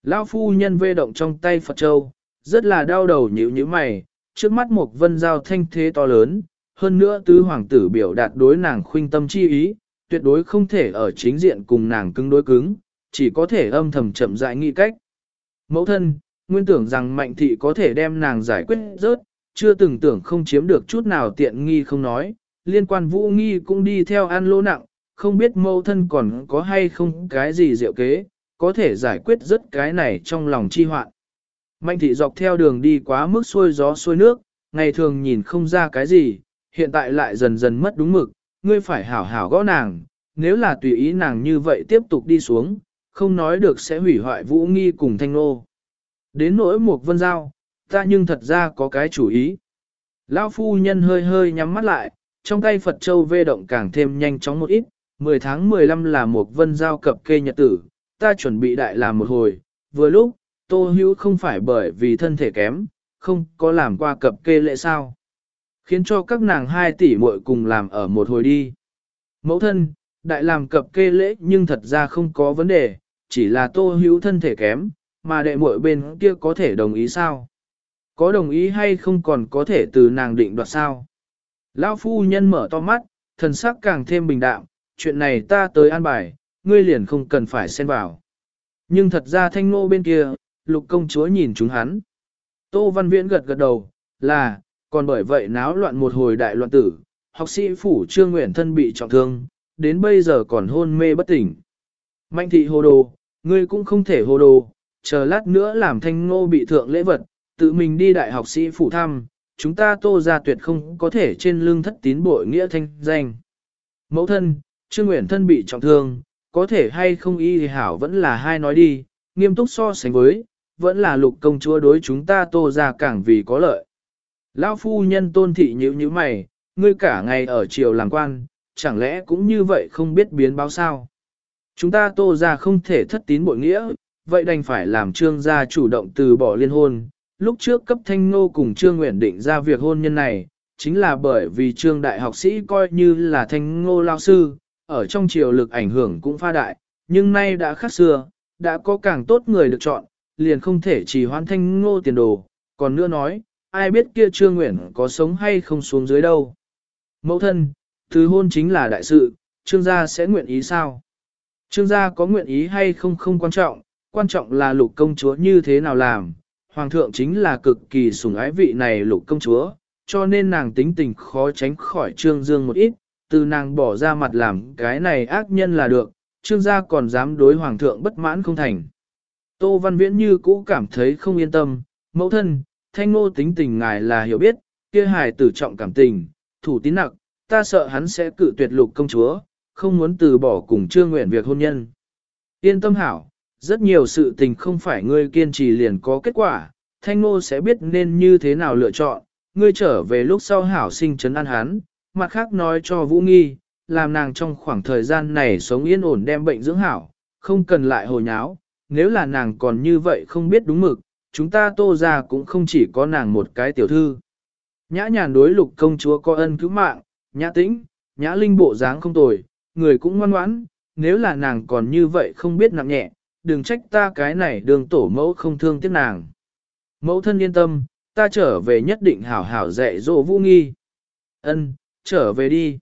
Lão phu nhân vê động trong tay Phật Châu, rất là đau đầu nhíu như mày, trước mắt một vân giao thanh thế to lớn, hơn nữa tứ hoàng tử biểu đạt đối nàng khuynh tâm chi ý, tuyệt đối không thể ở chính diện cùng nàng cứng đối cứng, chỉ có thể âm thầm chậm rãi nghĩ cách. Mẫu thân, nguyên tưởng rằng mạnh thị có thể đem nàng giải quyết rớt, chưa từng tưởng không chiếm được chút nào tiện nghi không nói, liên quan vũ nghi cũng đi theo ăn lỗ nặng, không biết mẫu thân còn có hay không cái gì diệu kế, có thể giải quyết rất cái này trong lòng chi hoạn. Mạnh thị dọc theo đường đi quá mức xuôi gió xuôi nước, ngày thường nhìn không ra cái gì, hiện tại lại dần dần mất đúng mực, ngươi phải hảo hảo gõ nàng, nếu là tùy ý nàng như vậy tiếp tục đi xuống, không nói được sẽ hủy hoại vũ nghi cùng thanh nô. Đến nỗi một vân giao, ta nhưng thật ra có cái chủ ý. Lão phu nhân hơi hơi nhắm mắt lại, trong tay Phật Châu vê động càng thêm nhanh chóng một ít, 10 tháng 15 là một vân giao cập kê nhật tử, ta chuẩn bị đại làm một hồi, vừa lúc, Tô Hữu không phải bởi vì thân thể kém, không có làm qua cập kê lễ sao. Khiến cho các nàng hai tỷ muội cùng làm ở một hồi đi. Mẫu thân, đại làm cập kê lễ nhưng thật ra không có vấn đề, chỉ là Tô Hữu thân thể kém, mà đệ muội bên kia có thể đồng ý sao? Có đồng ý hay không còn có thể từ nàng định đoạt sao? Lão phu nhân mở to mắt, thần sắc càng thêm bình đạm, chuyện này ta tới an bài, ngươi liền không cần phải xen vào. Nhưng thật ra thanh nô bên kia, lục công chúa nhìn chúng hắn. Tô Văn Viễn gật gật đầu, là, còn bởi vậy náo loạn một hồi đại loạn tử, học sĩ phủ trương nguyện thân bị trọng thương, đến bây giờ còn hôn mê bất tỉnh. Mạnh thị hồ đồ, ngươi cũng không thể hồ đồ, chờ lát nữa làm thanh ngô bị thượng lễ vật, tự mình đi đại học sĩ phủ thăm, chúng ta tô ra tuyệt không có thể trên lưng thất tín bội nghĩa thanh danh. Mẫu thân, Trương Nguyện thân bị trọng thương, có thể hay không y thì hảo vẫn là hai nói đi, nghiêm túc so sánh với, vẫn là lục công chúa đối chúng ta tô ra càng vì có lợi. Lão phu nhân tôn thị nhữ như mày, ngươi cả ngày ở triều làm quan, chẳng lẽ cũng như vậy không biết biến báo sao? Chúng ta tô ra không thể thất tín bội nghĩa, vậy đành phải làm trương gia chủ động từ bỏ liên hôn. Lúc trước cấp thanh ngô cùng trương nguyện định ra việc hôn nhân này, chính là bởi vì trương đại học sĩ coi như là thanh ngô lao sư, ở trong triều lực ảnh hưởng cũng pha đại, nhưng nay đã khác xưa, đã có càng tốt người được chọn, liền không thể chỉ hoan thanh ngô tiền đồ. Còn nữa nói, ai biết kia trương nguyện có sống hay không xuống dưới đâu. Mẫu thân, từ hôn chính là đại sự, trương gia sẽ nguyện ý sao? Trương gia có nguyện ý hay không không quan trọng, quan trọng là lục công chúa như thế nào làm. Hoàng thượng chính là cực kỳ sủng ái vị này lục công chúa, cho nên nàng tính tình khó tránh khỏi trương dương một ít, từ nàng bỏ ra mặt làm cái này ác nhân là được, trương gia còn dám đối hoàng thượng bất mãn không thành. Tô Văn Viễn như cũ cảm thấy không yên tâm, mẫu thân, thanh ngô tính tình ngài là hiểu biết, kia hài tử trọng cảm tình, thủ tín nặng, ta sợ hắn sẽ cự tuyệt lục công chúa, không muốn từ bỏ cùng trương nguyện việc hôn nhân. Yên tâm hảo, rất nhiều sự tình không phải ngươi kiên trì liền có kết quả, thanh ngô sẽ biết nên như thế nào lựa chọn, ngươi trở về lúc sau hảo sinh chấn an hắn, mặt khác nói cho Vũ Nghi, làm nàng trong khoảng thời gian này sống yên ổn đem bệnh dưỡng hảo, không cần lại hồi nháo, nếu là nàng còn như vậy không biết đúng mực, chúng ta tô ra cũng không chỉ có nàng một cái tiểu thư. Nhã nhàn đối lục công chúa có ân cứu mạng, nhã tĩnh, nhã linh bộ dáng không tồi, người cũng ngoan ngoãn, nếu là nàng còn như vậy không biết nặng nhẹ, đừng trách ta cái này đường tổ mẫu không thương tiếc nàng. Mẫu thân yên tâm, ta trở về nhất định hảo hảo dạy dỗ vũ nghi. Ân, trở về đi.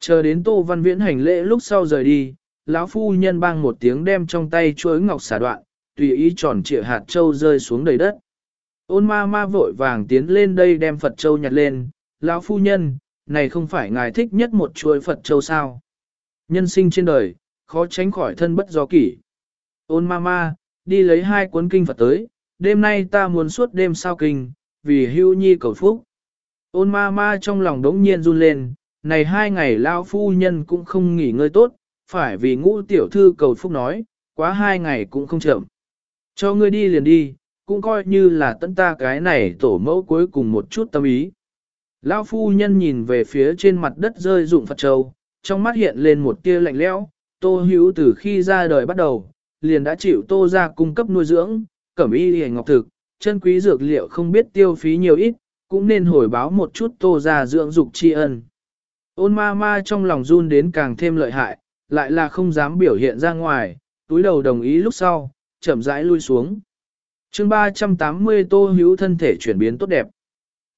Chờ đến Tô Văn Viễn hành lễ lúc sau rời đi, lão phu nhân bang một tiếng đem trong tay chuối ngọc xả đoạn, tùy ý tròn trịa hạt châu rơi xuống đầy đất. Ôn ma ma vội vàng tiến lên đây đem Phật châu nhặt lên, lão phu nhân, này không phải ngài thích nhất một chuối Phật châu sao. Nhân sinh trên đời, khó tránh khỏi thân bất do kỷ. Ôn ma ma, đi lấy hai cuốn kinh Phật tới, đêm nay ta muốn suốt đêm sao kinh, vì hưu nhi cầu phúc. Ôn ma ma trong lòng đống nhiên run lên, này hai ngày lao phu nhân cũng không nghỉ ngơi tốt, phải vì ngũ tiểu thư cầu phúc nói, quá hai ngày cũng không chậm. Cho ngươi đi liền đi, cũng coi như là tận ta cái này tổ mẫu cuối cùng một chút tâm ý. Lão phu nhân nhìn về phía trên mặt đất rơi dụng Phật Châu, trong mắt hiện lên một tia lạnh lẽo. Tô hữu từ khi ra đời bắt đầu, liền đã chịu tô ra cung cấp nuôi dưỡng, cẩm y hề ngọc thực, chân quý dược liệu không biết tiêu phí nhiều ít, cũng nên hồi báo một chút tô ra dưỡng dục tri ân. Ôn ma ma trong lòng run đến càng thêm lợi hại, lại là không dám biểu hiện ra ngoài, túi đầu đồng ý lúc sau, chậm rãi lui xuống. chương 380 tô hữu thân thể chuyển biến tốt đẹp.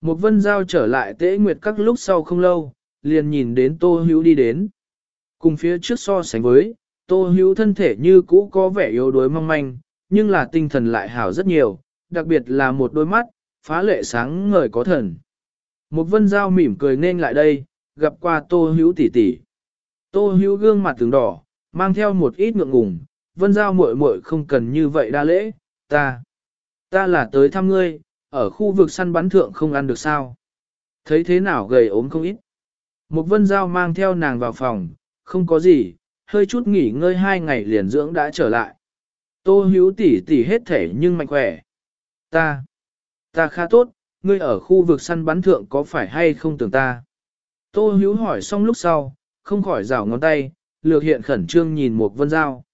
Một vân giao trở lại tế nguyệt các lúc sau không lâu, liền nhìn đến tô hữu đi đến. Cùng phía trước so sánh với, tô hữu thân thể như cũ có vẻ yếu đuối mong manh, nhưng là tinh thần lại hảo rất nhiều, đặc biệt là một đôi mắt, phá lệ sáng ngời có thần. Một vân giao mỉm cười nên lại đây, gặp qua tô hữu tỷ tỷ. Tô hữu gương mặt tướng đỏ, mang theo một ít ngượng ngùng, vân giao muội muội không cần như vậy đa lễ, ta. Ta là tới thăm ngươi, ở khu vực săn bắn thượng không ăn được sao. Thấy thế nào gầy ốm không ít. Một vân giao mang theo nàng vào phòng, không có gì, hơi chút nghỉ ngơi hai ngày liền dưỡng đã trở lại. Tô hữu tỷ tỷ hết thể nhưng mạnh khỏe. Ta, ta khá tốt, ngươi ở khu vực săn bắn thượng có phải hay không tưởng ta? Tô hữu hỏi xong lúc sau, không khỏi rảo ngón tay, lược hiện khẩn trương nhìn một vân Giao.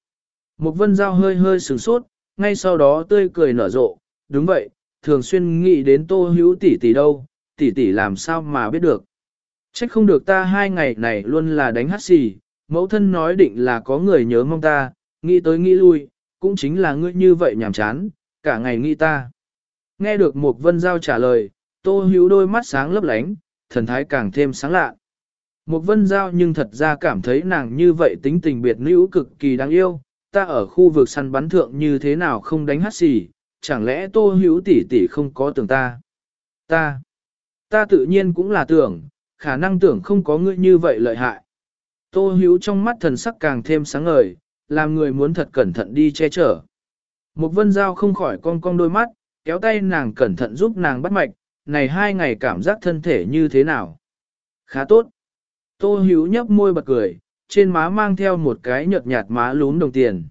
Một vân Giao hơi hơi sửng sốt, ngay sau đó tươi cười nở rộ, đúng vậy, thường xuyên nghĩ đến tô hữu tỷ tỷ đâu, tỷ tỷ làm sao mà biết được. Trách không được ta hai ngày này luôn là đánh hát xì, mẫu thân nói định là có người nhớ mong ta, nghĩ tới nghĩ lui, cũng chính là ngươi như vậy nhàm chán, cả ngày nghĩ ta. Nghe được một vân giao trả lời, tô hữu đôi mắt sáng lấp lánh, thần thái càng thêm sáng lạ. Một vân giao nhưng thật ra cảm thấy nàng như vậy tính tình biệt nữ cực kỳ đáng yêu, ta ở khu vực săn bắn thượng như thế nào không đánh hát xì, chẳng lẽ tô hữu tỷ tỷ không có tưởng ta? Ta, ta tự nhiên cũng là tưởng, khả năng tưởng không có ngươi như vậy lợi hại. Tô hữu trong mắt thần sắc càng thêm sáng ngời, làm người muốn thật cẩn thận đi che chở. Một vân giao không khỏi cong cong đôi mắt, kéo tay nàng cẩn thận giúp nàng bắt mạch, này hai ngày cảm giác thân thể như thế nào? Khá tốt. Tô hữu nhấp môi bật cười, trên má mang theo một cái nhợt nhạt má lún đồng tiền.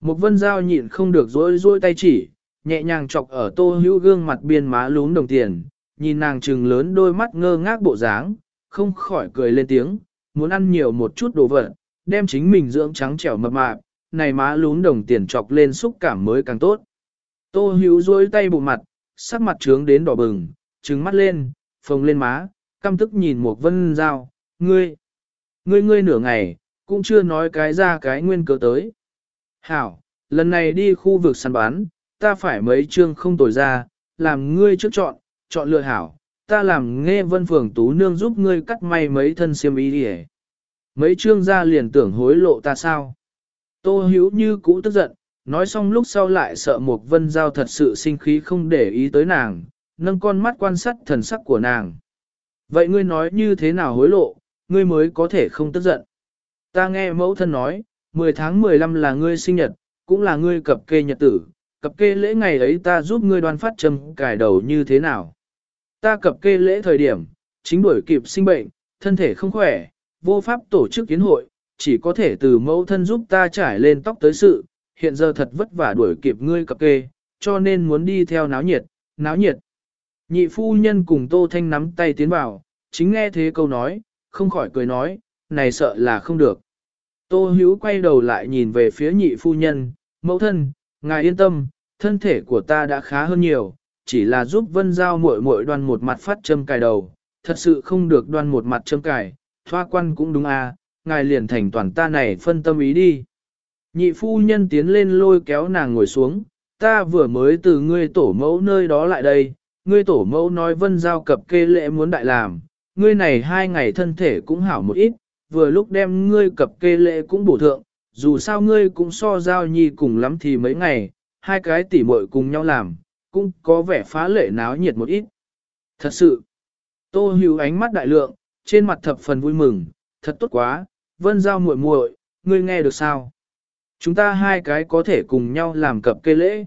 Một vân giao nhịn không được rối rối tay chỉ, nhẹ nhàng chọc ở tô hữu gương mặt biên má lún đồng tiền, nhìn nàng trừng lớn đôi mắt ngơ ngác bộ dáng, không khỏi cười lên tiếng, muốn ăn nhiều một chút đồ vật, đem chính mình dưỡng trắng trẻo mập mạp, này má lún đồng tiền chọc lên xúc cảm mới càng tốt. Tô hữu rối tay bụng mặt, sắc mặt trướng đến đỏ bừng, trừng mắt lên, phồng lên má, căm tức nhìn một vân dao, ngươi, ngươi ngươi nửa ngày, cũng chưa nói cái ra cái nguyên cớ tới. Hảo, lần này đi khu vực săn bán, ta phải mấy chương không tồi ra, làm ngươi trước chọn, chọn lựa hảo, ta làm nghe vân phường tú nương giúp ngươi cắt may mấy thân xiêm y đi Mấy trương gia liền tưởng hối lộ ta sao? Tô hữu như cũ tức giận, nói xong lúc sau lại sợ một vân giao thật sự sinh khí không để ý tới nàng, nâng con mắt quan sát thần sắc của nàng. Vậy ngươi nói như thế nào hối lộ, ngươi mới có thể không tức giận. Ta nghe mẫu thân nói, 10 tháng 15 là ngươi sinh nhật, cũng là ngươi cập kê nhật tử, cập kê lễ ngày ấy ta giúp ngươi đoan phát trầm cải đầu như thế nào. Ta cập kê lễ thời điểm, chính đuổi kịp sinh bệnh, thân thể không khỏe, vô pháp tổ chức kiến hội, chỉ có thể từ mẫu thân giúp ta trải lên tóc tới sự, hiện giờ thật vất vả đuổi kịp ngươi cập kê, cho nên muốn đi theo náo nhiệt, náo nhiệt. Nhị phu nhân cùng Tô Thanh nắm tay tiến vào, chính nghe thế câu nói, không khỏi cười nói, này sợ là không được. Tô Hữu quay đầu lại nhìn về phía nhị phu nhân, mẫu thân, ngài yên tâm, thân thể của ta đã khá hơn nhiều, chỉ là giúp vân giao muội muội đoan một mặt phát châm cài đầu, thật sự không được đoan một mặt châm cài, thoa quan cũng đúng à, ngài liền thành toàn ta này phân tâm ý đi. Nhị phu nhân tiến lên lôi kéo nàng ngồi xuống, ta vừa mới từ ngươi tổ mẫu nơi đó lại đây, ngươi tổ mẫu nói vân giao cập kê lễ muốn đại làm, ngươi này hai ngày thân thể cũng hảo một ít, vừa lúc đem ngươi cập kê lễ cũng bổ thượng, dù sao ngươi cũng so giao nhi cùng lắm thì mấy ngày, hai cái tỉ muội cùng nhau làm, cũng có vẻ phá lệ náo nhiệt một ít. Thật sự, tô hữu ánh mắt đại lượng, trên mặt thập phần vui mừng, thật tốt quá, vân giao muội muội, ngươi nghe được sao? Chúng ta hai cái có thể cùng nhau làm cập kê lễ.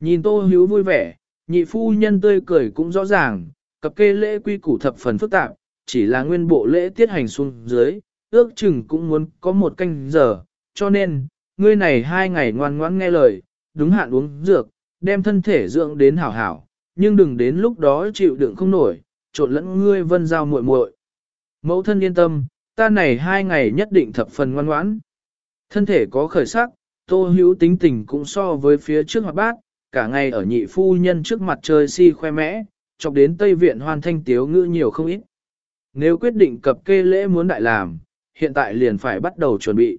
Nhìn tô hữu vui vẻ, nhị phu nhân tươi cười cũng rõ ràng, cập kê lễ quy củ thập phần phức tạp, chỉ là nguyên bộ lễ tiết hành xuống dưới, ước chừng cũng muốn có một canh giờ, cho nên, ngươi này hai ngày ngoan ngoãn nghe lời, đúng hạn uống dược, đem thân thể dưỡng đến hảo hảo, nhưng đừng đến lúc đó chịu đựng không nổi, trộn lẫn ngươi vân giao muội muội. Mẫu thân yên tâm, ta này hai ngày nhất định thập phần ngoan ngoãn. Thân thể có khởi sắc, tô hữu tính tình cũng so với phía trước hoạt bát, cả ngày ở nhị phu nhân trước mặt chơi si khoe mẽ, chọc đến Tây Viện hoàn thanh tiếu ngữ nhiều không ít. Nếu quyết định cập kê lễ muốn đại làm, hiện tại liền phải bắt đầu chuẩn bị.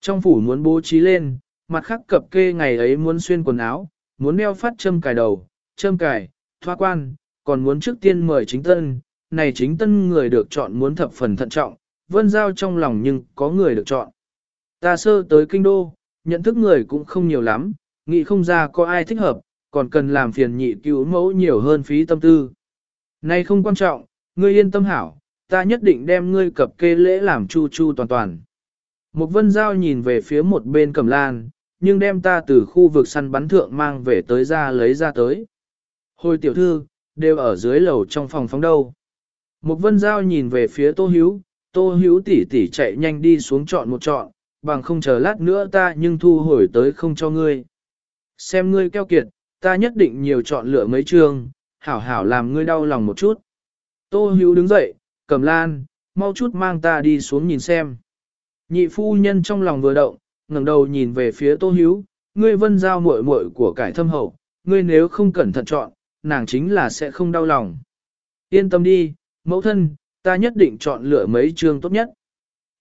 Trong phủ muốn bố trí lên, mặt khác cập kê ngày ấy muốn xuyên quần áo, muốn đeo phát châm cài đầu, châm cài, thoa quan, còn muốn trước tiên mời chính tân, này chính tân người được chọn muốn thập phần thận trọng, vân giao trong lòng nhưng có người được chọn. Ta sơ tới kinh đô, nhận thức người cũng không nhiều lắm, nghĩ không ra có ai thích hợp, còn cần làm phiền nhị cứu mẫu nhiều hơn phí tâm tư. Này không quan trọng, ngươi yên tâm hảo, ta nhất định đem ngươi cập kê lễ làm chu chu toàn toàn. Một vân giao nhìn về phía một bên cầm lan, nhưng đem ta từ khu vực săn bắn thượng mang về tới ra lấy ra tới. Hồi tiểu thư, đều ở dưới lầu trong phòng phóng đâu. Một vân giao nhìn về phía tô hiếu, tô hiếu tỉ tỉ chạy nhanh đi xuống chọn một chọn, bằng không chờ lát nữa ta nhưng thu hồi tới không cho ngươi. Xem ngươi keo kiệt, ta nhất định nhiều chọn lựa mấy trường hảo hảo làm ngươi đau lòng một chút. Tô hiếu đứng dậy, cầm lan, mau chút mang ta đi xuống nhìn xem. Nhị phu nhân trong lòng vừa động, ngẩng đầu nhìn về phía Tô Hiếu, ngươi vân giao muội muội của cải thâm hậu, ngươi nếu không cẩn thận chọn, nàng chính là sẽ không đau lòng. Yên tâm đi, mẫu thân, ta nhất định chọn lựa mấy trường tốt nhất.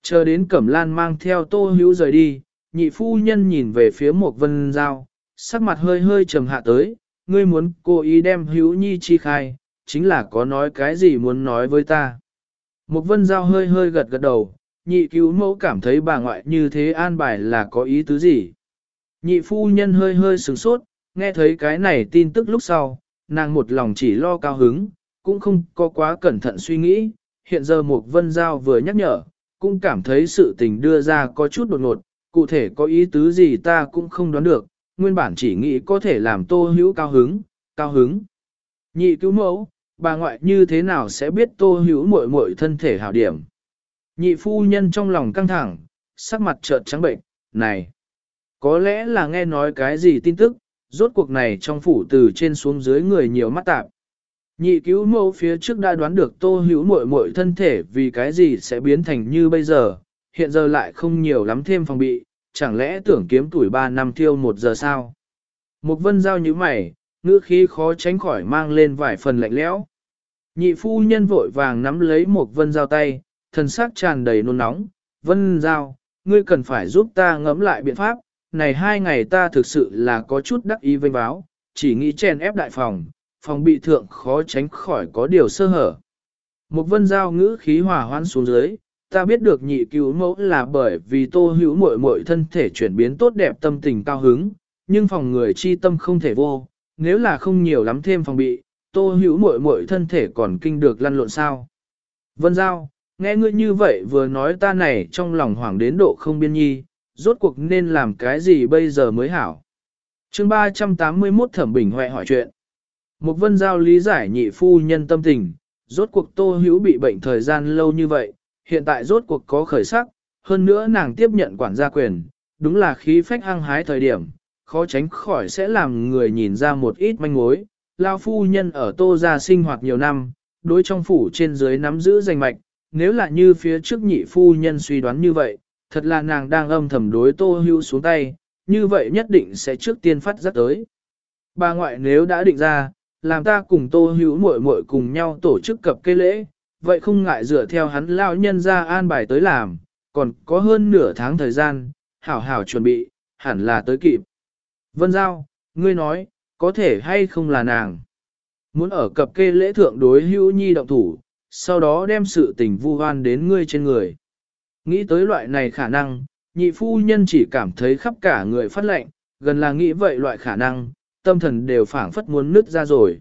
Chờ đến Cẩm Lan mang theo Tô Hiếu rời đi, nhị phu nhân nhìn về phía một vân giao, sắc mặt hơi hơi trầm hạ tới, ngươi muốn cố ý đem Hiếu Nhi chi khai, chính là có nói cái gì muốn nói với ta. Một vân giao hơi hơi gật gật đầu, nhị cứu mẫu cảm thấy bà ngoại như thế an bài là có ý tứ gì. Nhị phu nhân hơi hơi sửng sốt, nghe thấy cái này tin tức lúc sau, nàng một lòng chỉ lo cao hứng, cũng không có quá cẩn thận suy nghĩ, hiện giờ một vân giao vừa nhắc nhở, cũng cảm thấy sự tình đưa ra có chút đột ngột, cụ thể có ý tứ gì ta cũng không đoán được, nguyên bản chỉ nghĩ có thể làm tô hữu cao hứng, cao hứng. Nhị cứu mẫu, bà ngoại như thế nào sẽ biết tô hữu muội muội thân thể hảo điểm. Nhị phu nhân trong lòng căng thẳng, sắc mặt chợt trắng bệnh, này, có lẽ là nghe nói cái gì tin tức, rốt cuộc này trong phủ từ trên xuống dưới người nhiều mắt tạp. Nhị cứu mẫu phía trước đã đoán được tô hữu muội muội thân thể vì cái gì sẽ biến thành như bây giờ, hiện giờ lại không nhiều lắm thêm phòng bị, chẳng lẽ tưởng kiếm tuổi 3 năm thiêu một giờ sao? Một vân giao như mày, ngữ khí khó tránh khỏi mang lên vài phần lạnh lẽo. Nhị phu nhân vội vàng nắm lấy một vân giao tay, thần sắc tràn đầy nôn nóng. Vân giao, ngươi cần phải giúp ta ngẫm lại biện pháp, này hai ngày ta thực sự là có chút đắc ý vinh báo, chỉ nghĩ chèn ép đại phòng, phòng bị thượng khó tránh khỏi có điều sơ hở. Một vân giao ngữ khí hòa hoãn xuống dưới, ta biết được nhị cứu mẫu là bởi vì tô hữu muội muội thân thể chuyển biến tốt đẹp tâm tình cao hứng, nhưng phòng người chi tâm không thể vô, nếu là không nhiều lắm thêm phòng bị, tô hữu muội muội thân thể còn kinh được lăn lộn sao. Vân Giao, nghe ngươi như vậy vừa nói ta này trong lòng hoảng đến độ không biên nhi, rốt cuộc nên làm cái gì bây giờ mới hảo. chương 381 Thẩm Bình Huệ hỏi chuyện. Một vân giao lý giải nhị phu nhân tâm tình, rốt cuộc tô hữu bị bệnh thời gian lâu như vậy, hiện tại rốt cuộc có khởi sắc, hơn nữa nàng tiếp nhận quản gia quyền, đúng là khí phách hăng hái thời điểm, khó tránh khỏi sẽ làm người nhìn ra một ít manh mối. Lao phu nhân ở tô gia sinh hoạt nhiều năm, đối trong phủ trên dưới nắm giữ danh mạch, nếu là như phía trước nhị phu nhân suy đoán như vậy, thật là nàng đang âm thầm đối tô hưu xuống tay, như vậy nhất định sẽ trước tiên phát giác tới. Bà ngoại nếu đã định ra, làm ta cùng tô hữu muội muội cùng nhau tổ chức cập cây lễ, vậy không ngại dựa theo hắn lao nhân ra an bài tới làm, còn có hơn nửa tháng thời gian, hảo hảo chuẩn bị, hẳn là tới kịp. Vân Giao, ngươi nói, có thể hay không là nàng. Muốn ở cập kê lễ thượng đối hữu nhi động thủ, sau đó đem sự tình vu hoan đến ngươi trên người. Nghĩ tới loại này khả năng, nhị phu nhân chỉ cảm thấy khắp cả người phát lệnh, gần là nghĩ vậy loại khả năng, tâm thần đều phảng phất muốn nứt ra rồi.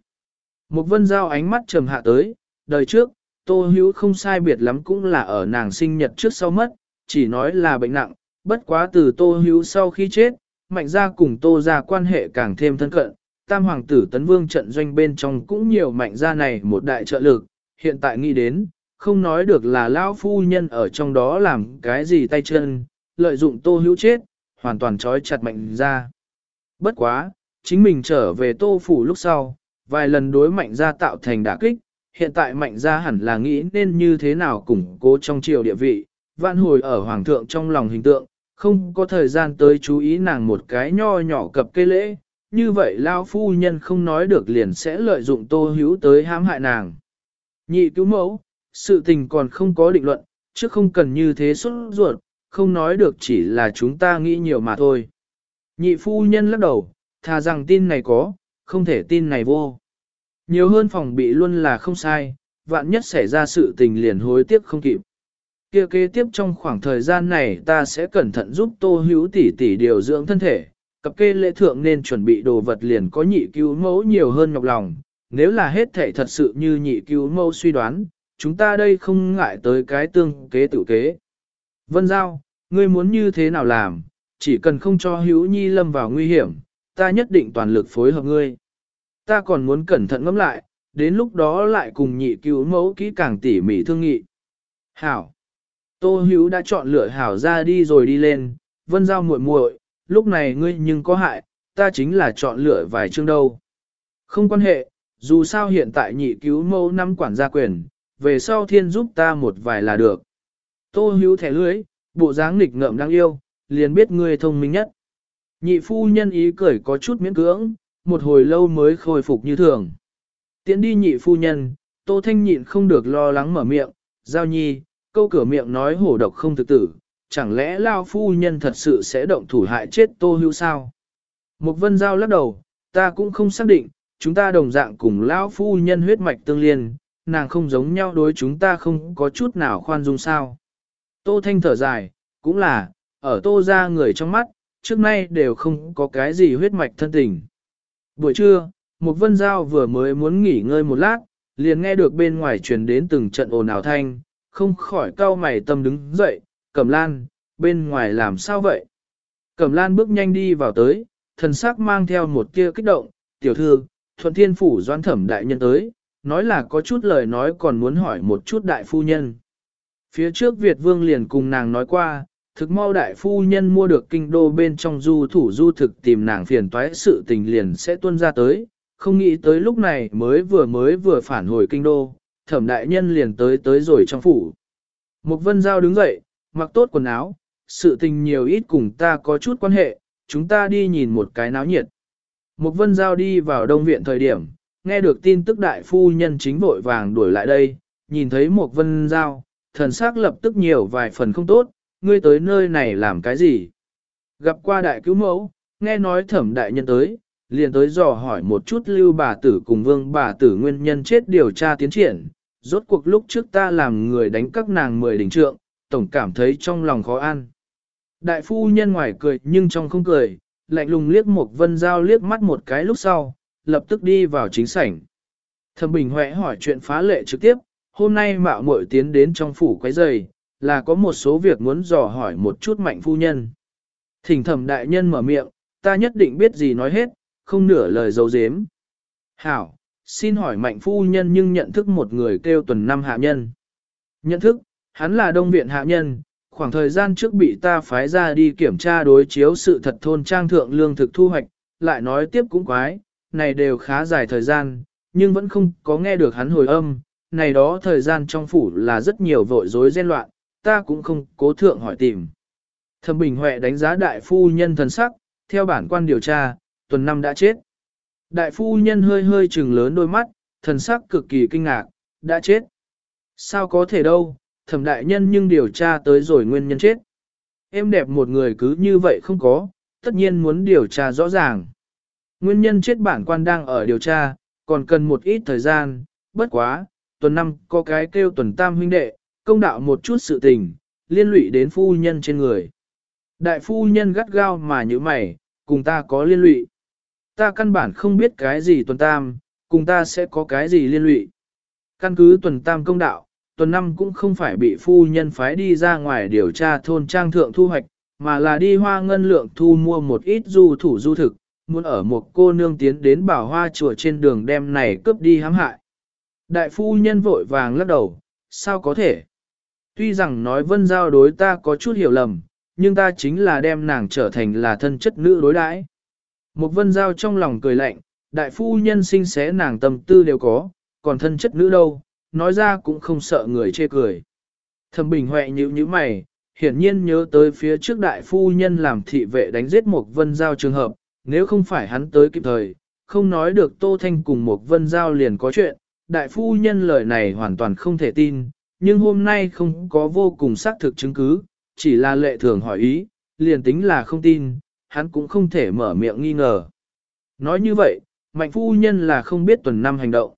Một vân giao ánh mắt trầm hạ tới, đời trước, tô hữu không sai biệt lắm cũng là ở nàng sinh nhật trước sau mất, chỉ nói là bệnh nặng, bất quá từ tô hữu sau khi chết, mạnh gia cùng tô gia quan hệ càng thêm thân cận, tam hoàng tử tấn vương trận doanh bên trong cũng nhiều mạnh gia này một đại trợ lực, hiện tại nghĩ đến, không nói được là lão phu nhân ở trong đó làm cái gì tay chân, lợi dụng tô hữu chết, hoàn toàn trói chặt mạnh gia. Bất quá, chính mình trở về tô phủ lúc sau, vài lần đối mạnh gia tạo thành đả kích, hiện tại mạnh gia hẳn là nghĩ nên như thế nào củng cố trong triều địa vị, vạn hồi ở hoàng thượng trong lòng hình tượng, không có thời gian tới chú ý nàng một cái nho nhỏ cập cây lễ, như vậy lao phu nhân không nói được liền sẽ lợi dụng tô hữu tới hãm hại nàng. Nhị cứu mẫu, sự tình còn không có định luận, chứ không cần như thế xuất ruột, không nói được chỉ là chúng ta nghĩ nhiều mà thôi. Nhị phu nhân lắc đầu, thà rằng tin này có, không thể tin này vô. Nhiều hơn phòng bị luôn là không sai, vạn nhất xảy ra sự tình liền hối tiếc không kịp. Kia kế tiếp trong khoảng thời gian này ta sẽ cẩn thận giúp tô hữu tỷ tỷ điều dưỡng thân thể, cặp kê lễ thượng nên chuẩn bị đồ vật liền có nhị cứu mẫu nhiều hơn nhọc lòng, nếu là hết thể thật sự như nhị cứu mẫu suy đoán, chúng ta đây không ngại tới cái tương kế tự kế. Vân Giao, ngươi muốn như thế nào làm, chỉ cần không cho hữu nhi lâm vào nguy hiểm, ta nhất định toàn lực phối hợp ngươi. Ta còn muốn cẩn thận ngẫm lại, đến lúc đó lại cùng nhị cứu mẫu kỹ càng tỉ mỉ thương nghị. Hảo. Tô hữu đã chọn lựa hảo ra đi rồi đi lên, vân giao muội muội, lúc này ngươi nhưng có hại, ta chính là chọn lựa vài chương đâu. Không quan hệ, dù sao hiện tại nhị cứu mẫu năm quản gia quyền, về sau thiên giúp ta một vài là được. Tô hữu thẻ lưới, bộ dáng nghịch ngợm đáng yêu, liền biết ngươi thông minh nhất. Nhị phu nhân ý cười có chút miễn cưỡng, một hồi lâu mới khôi phục như thường. Tiến đi nhị phu nhân, Tô Thanh nhịn không được lo lắng mở miệng, giao nhi, câu cửa miệng nói hổ độc không thực tử, chẳng lẽ lao phu nhân thật sự sẽ động thủ hại chết Tô Hữu sao? Một vân giao lắc đầu, ta cũng không xác định, chúng ta đồng dạng cùng lão phu nhân huyết mạch tương liên, nàng không giống nhau đối chúng ta không có chút nào khoan dung sao. Tô Thanh thở dài, cũng là, ở tô ra người trong mắt, trước nay đều không có cái gì huyết mạch thân tình. Buổi trưa, một vân giao vừa mới muốn nghỉ ngơi một lát, liền nghe được bên ngoài truyền đến từng trận ồn ào thanh, không khỏi cau mày tâm đứng dậy, cẩm lan, bên ngoài làm sao vậy? Cẩm lan bước nhanh đi vào tới, thần sắc mang theo một tia kích động, tiểu thư, thuận thiên phủ doan thẩm đại nhân tới, nói là có chút lời nói còn muốn hỏi một chút đại phu nhân. Phía trước Việt vương liền cùng nàng nói qua, thực mau đại phu nhân mua được kinh đô bên trong du thủ du thực tìm nàng phiền toái sự tình liền sẽ tuân ra tới, không nghĩ tới lúc này mới vừa mới vừa phản hồi kinh đô, thẩm đại nhân liền tới tới rồi trong phủ. Mục vân giao đứng dậy, mặc tốt quần áo, sự tình nhiều ít cùng ta có chút quan hệ, chúng ta đi nhìn một cái náo nhiệt. Mục vân giao đi vào đông viện thời điểm, nghe được tin tức đại phu nhân chính vội vàng đuổi lại đây, nhìn thấy Mục vân giao, thần sắc lập tức nhiều vài phần không tốt, ngươi tới nơi này làm cái gì? Gặp qua đại cứu mẫu, nghe nói thẩm đại nhân tới, liền tới dò hỏi một chút lưu bà tử cùng vương bà tử nguyên nhân chết điều tra tiến triển. Rốt cuộc lúc trước ta làm người đánh các nàng mười đỉnh trượng, tổng cảm thấy trong lòng khó ăn. Đại phu nhân ngoài cười nhưng trong không cười, lạnh lùng liếc một vân giao liếc mắt một cái lúc sau, lập tức đi vào chính sảnh. Thẩm Bình Huệ hỏi chuyện phá lệ trực tiếp, hôm nay mạo muội tiến đến trong phủ quấy giày, là có một số việc muốn dò hỏi một chút mạnh phu nhân. Thỉnh thẩm đại nhân mở miệng, ta nhất định biết gì nói hết, không nửa lời dấu dếm. Hảo, xin hỏi mạnh phu nhân nhưng nhận thức một người kêu tuần năm hạ nhân. Nhận thức, hắn là đông viện hạ nhân, khoảng thời gian trước bị ta phái ra đi kiểm tra đối chiếu sự thật thôn trang thượng lương thực thu hoạch, lại nói tiếp cũng quái, này đều khá dài thời gian, nhưng vẫn không có nghe được hắn hồi âm, này đó thời gian trong phủ là rất nhiều vội rối gian loạn, ta cũng không cố thượng hỏi tìm. Thẩm Bình Huệ đánh giá đại phu nhân thần sắc, theo bản quan điều tra, tuần năm đã chết. Đại phu nhân hơi hơi trừng lớn đôi mắt, thần sắc cực kỳ kinh ngạc, đã chết. Sao có thể đâu, thẩm đại nhân nhưng điều tra tới rồi nguyên nhân chết. Em đẹp một người cứ như vậy không có, tất nhiên muốn điều tra rõ ràng. Nguyên nhân chết bản quan đang ở điều tra, còn cần một ít thời gian, bất quá, tuần năm có cái kêu tuần tam huynh đệ, công đạo một chút sự tình, liên lụy đến phu nhân trên người. Đại phu nhân gắt gao mà như mày, cùng ta có liên lụy. Ta căn bản không biết cái gì tuần tam, cùng ta sẽ có cái gì liên lụy. Căn cứ tuần tam công đạo, tuần năm cũng không phải bị phu nhân phái đi ra ngoài điều tra thôn trang thượng thu hoạch, mà là đi hoa ngân lượng thu mua một ít du thủ du thực, muốn ở một cô nương tiến đến bảo hoa chùa trên đường đem này cướp đi hãm hại. Đại phu nhân vội vàng lắc đầu, sao có thể? Tuy rằng nói vân giao đối ta có chút hiểu lầm, nhưng ta chính là đem nàng trở thành là thân chất nữ đối đãi. Một vân giao trong lòng cười lạnh, đại phu nhân sinh xé nàng tâm tư đều có, còn thân chất nữ đâu, nói ra cũng không sợ người chê cười. Thẩm bình huệ nhíu nhíu mày, hiển nhiên nhớ tới phía trước đại phu nhân làm thị vệ đánh giết một vân giao trường hợp, nếu không phải hắn tới kịp thời, không nói được Tô Thanh cùng một vân giao liền có chuyện, đại phu nhân lời này hoàn toàn không thể tin, nhưng hôm nay không có vô cùng xác thực chứng cứ, chỉ là lệ thường hỏi ý, liền tính là không tin, hắn cũng không thể mở miệng nghi ngờ. Nói như vậy, mạnh phu nhân là không biết tuần năm hành động.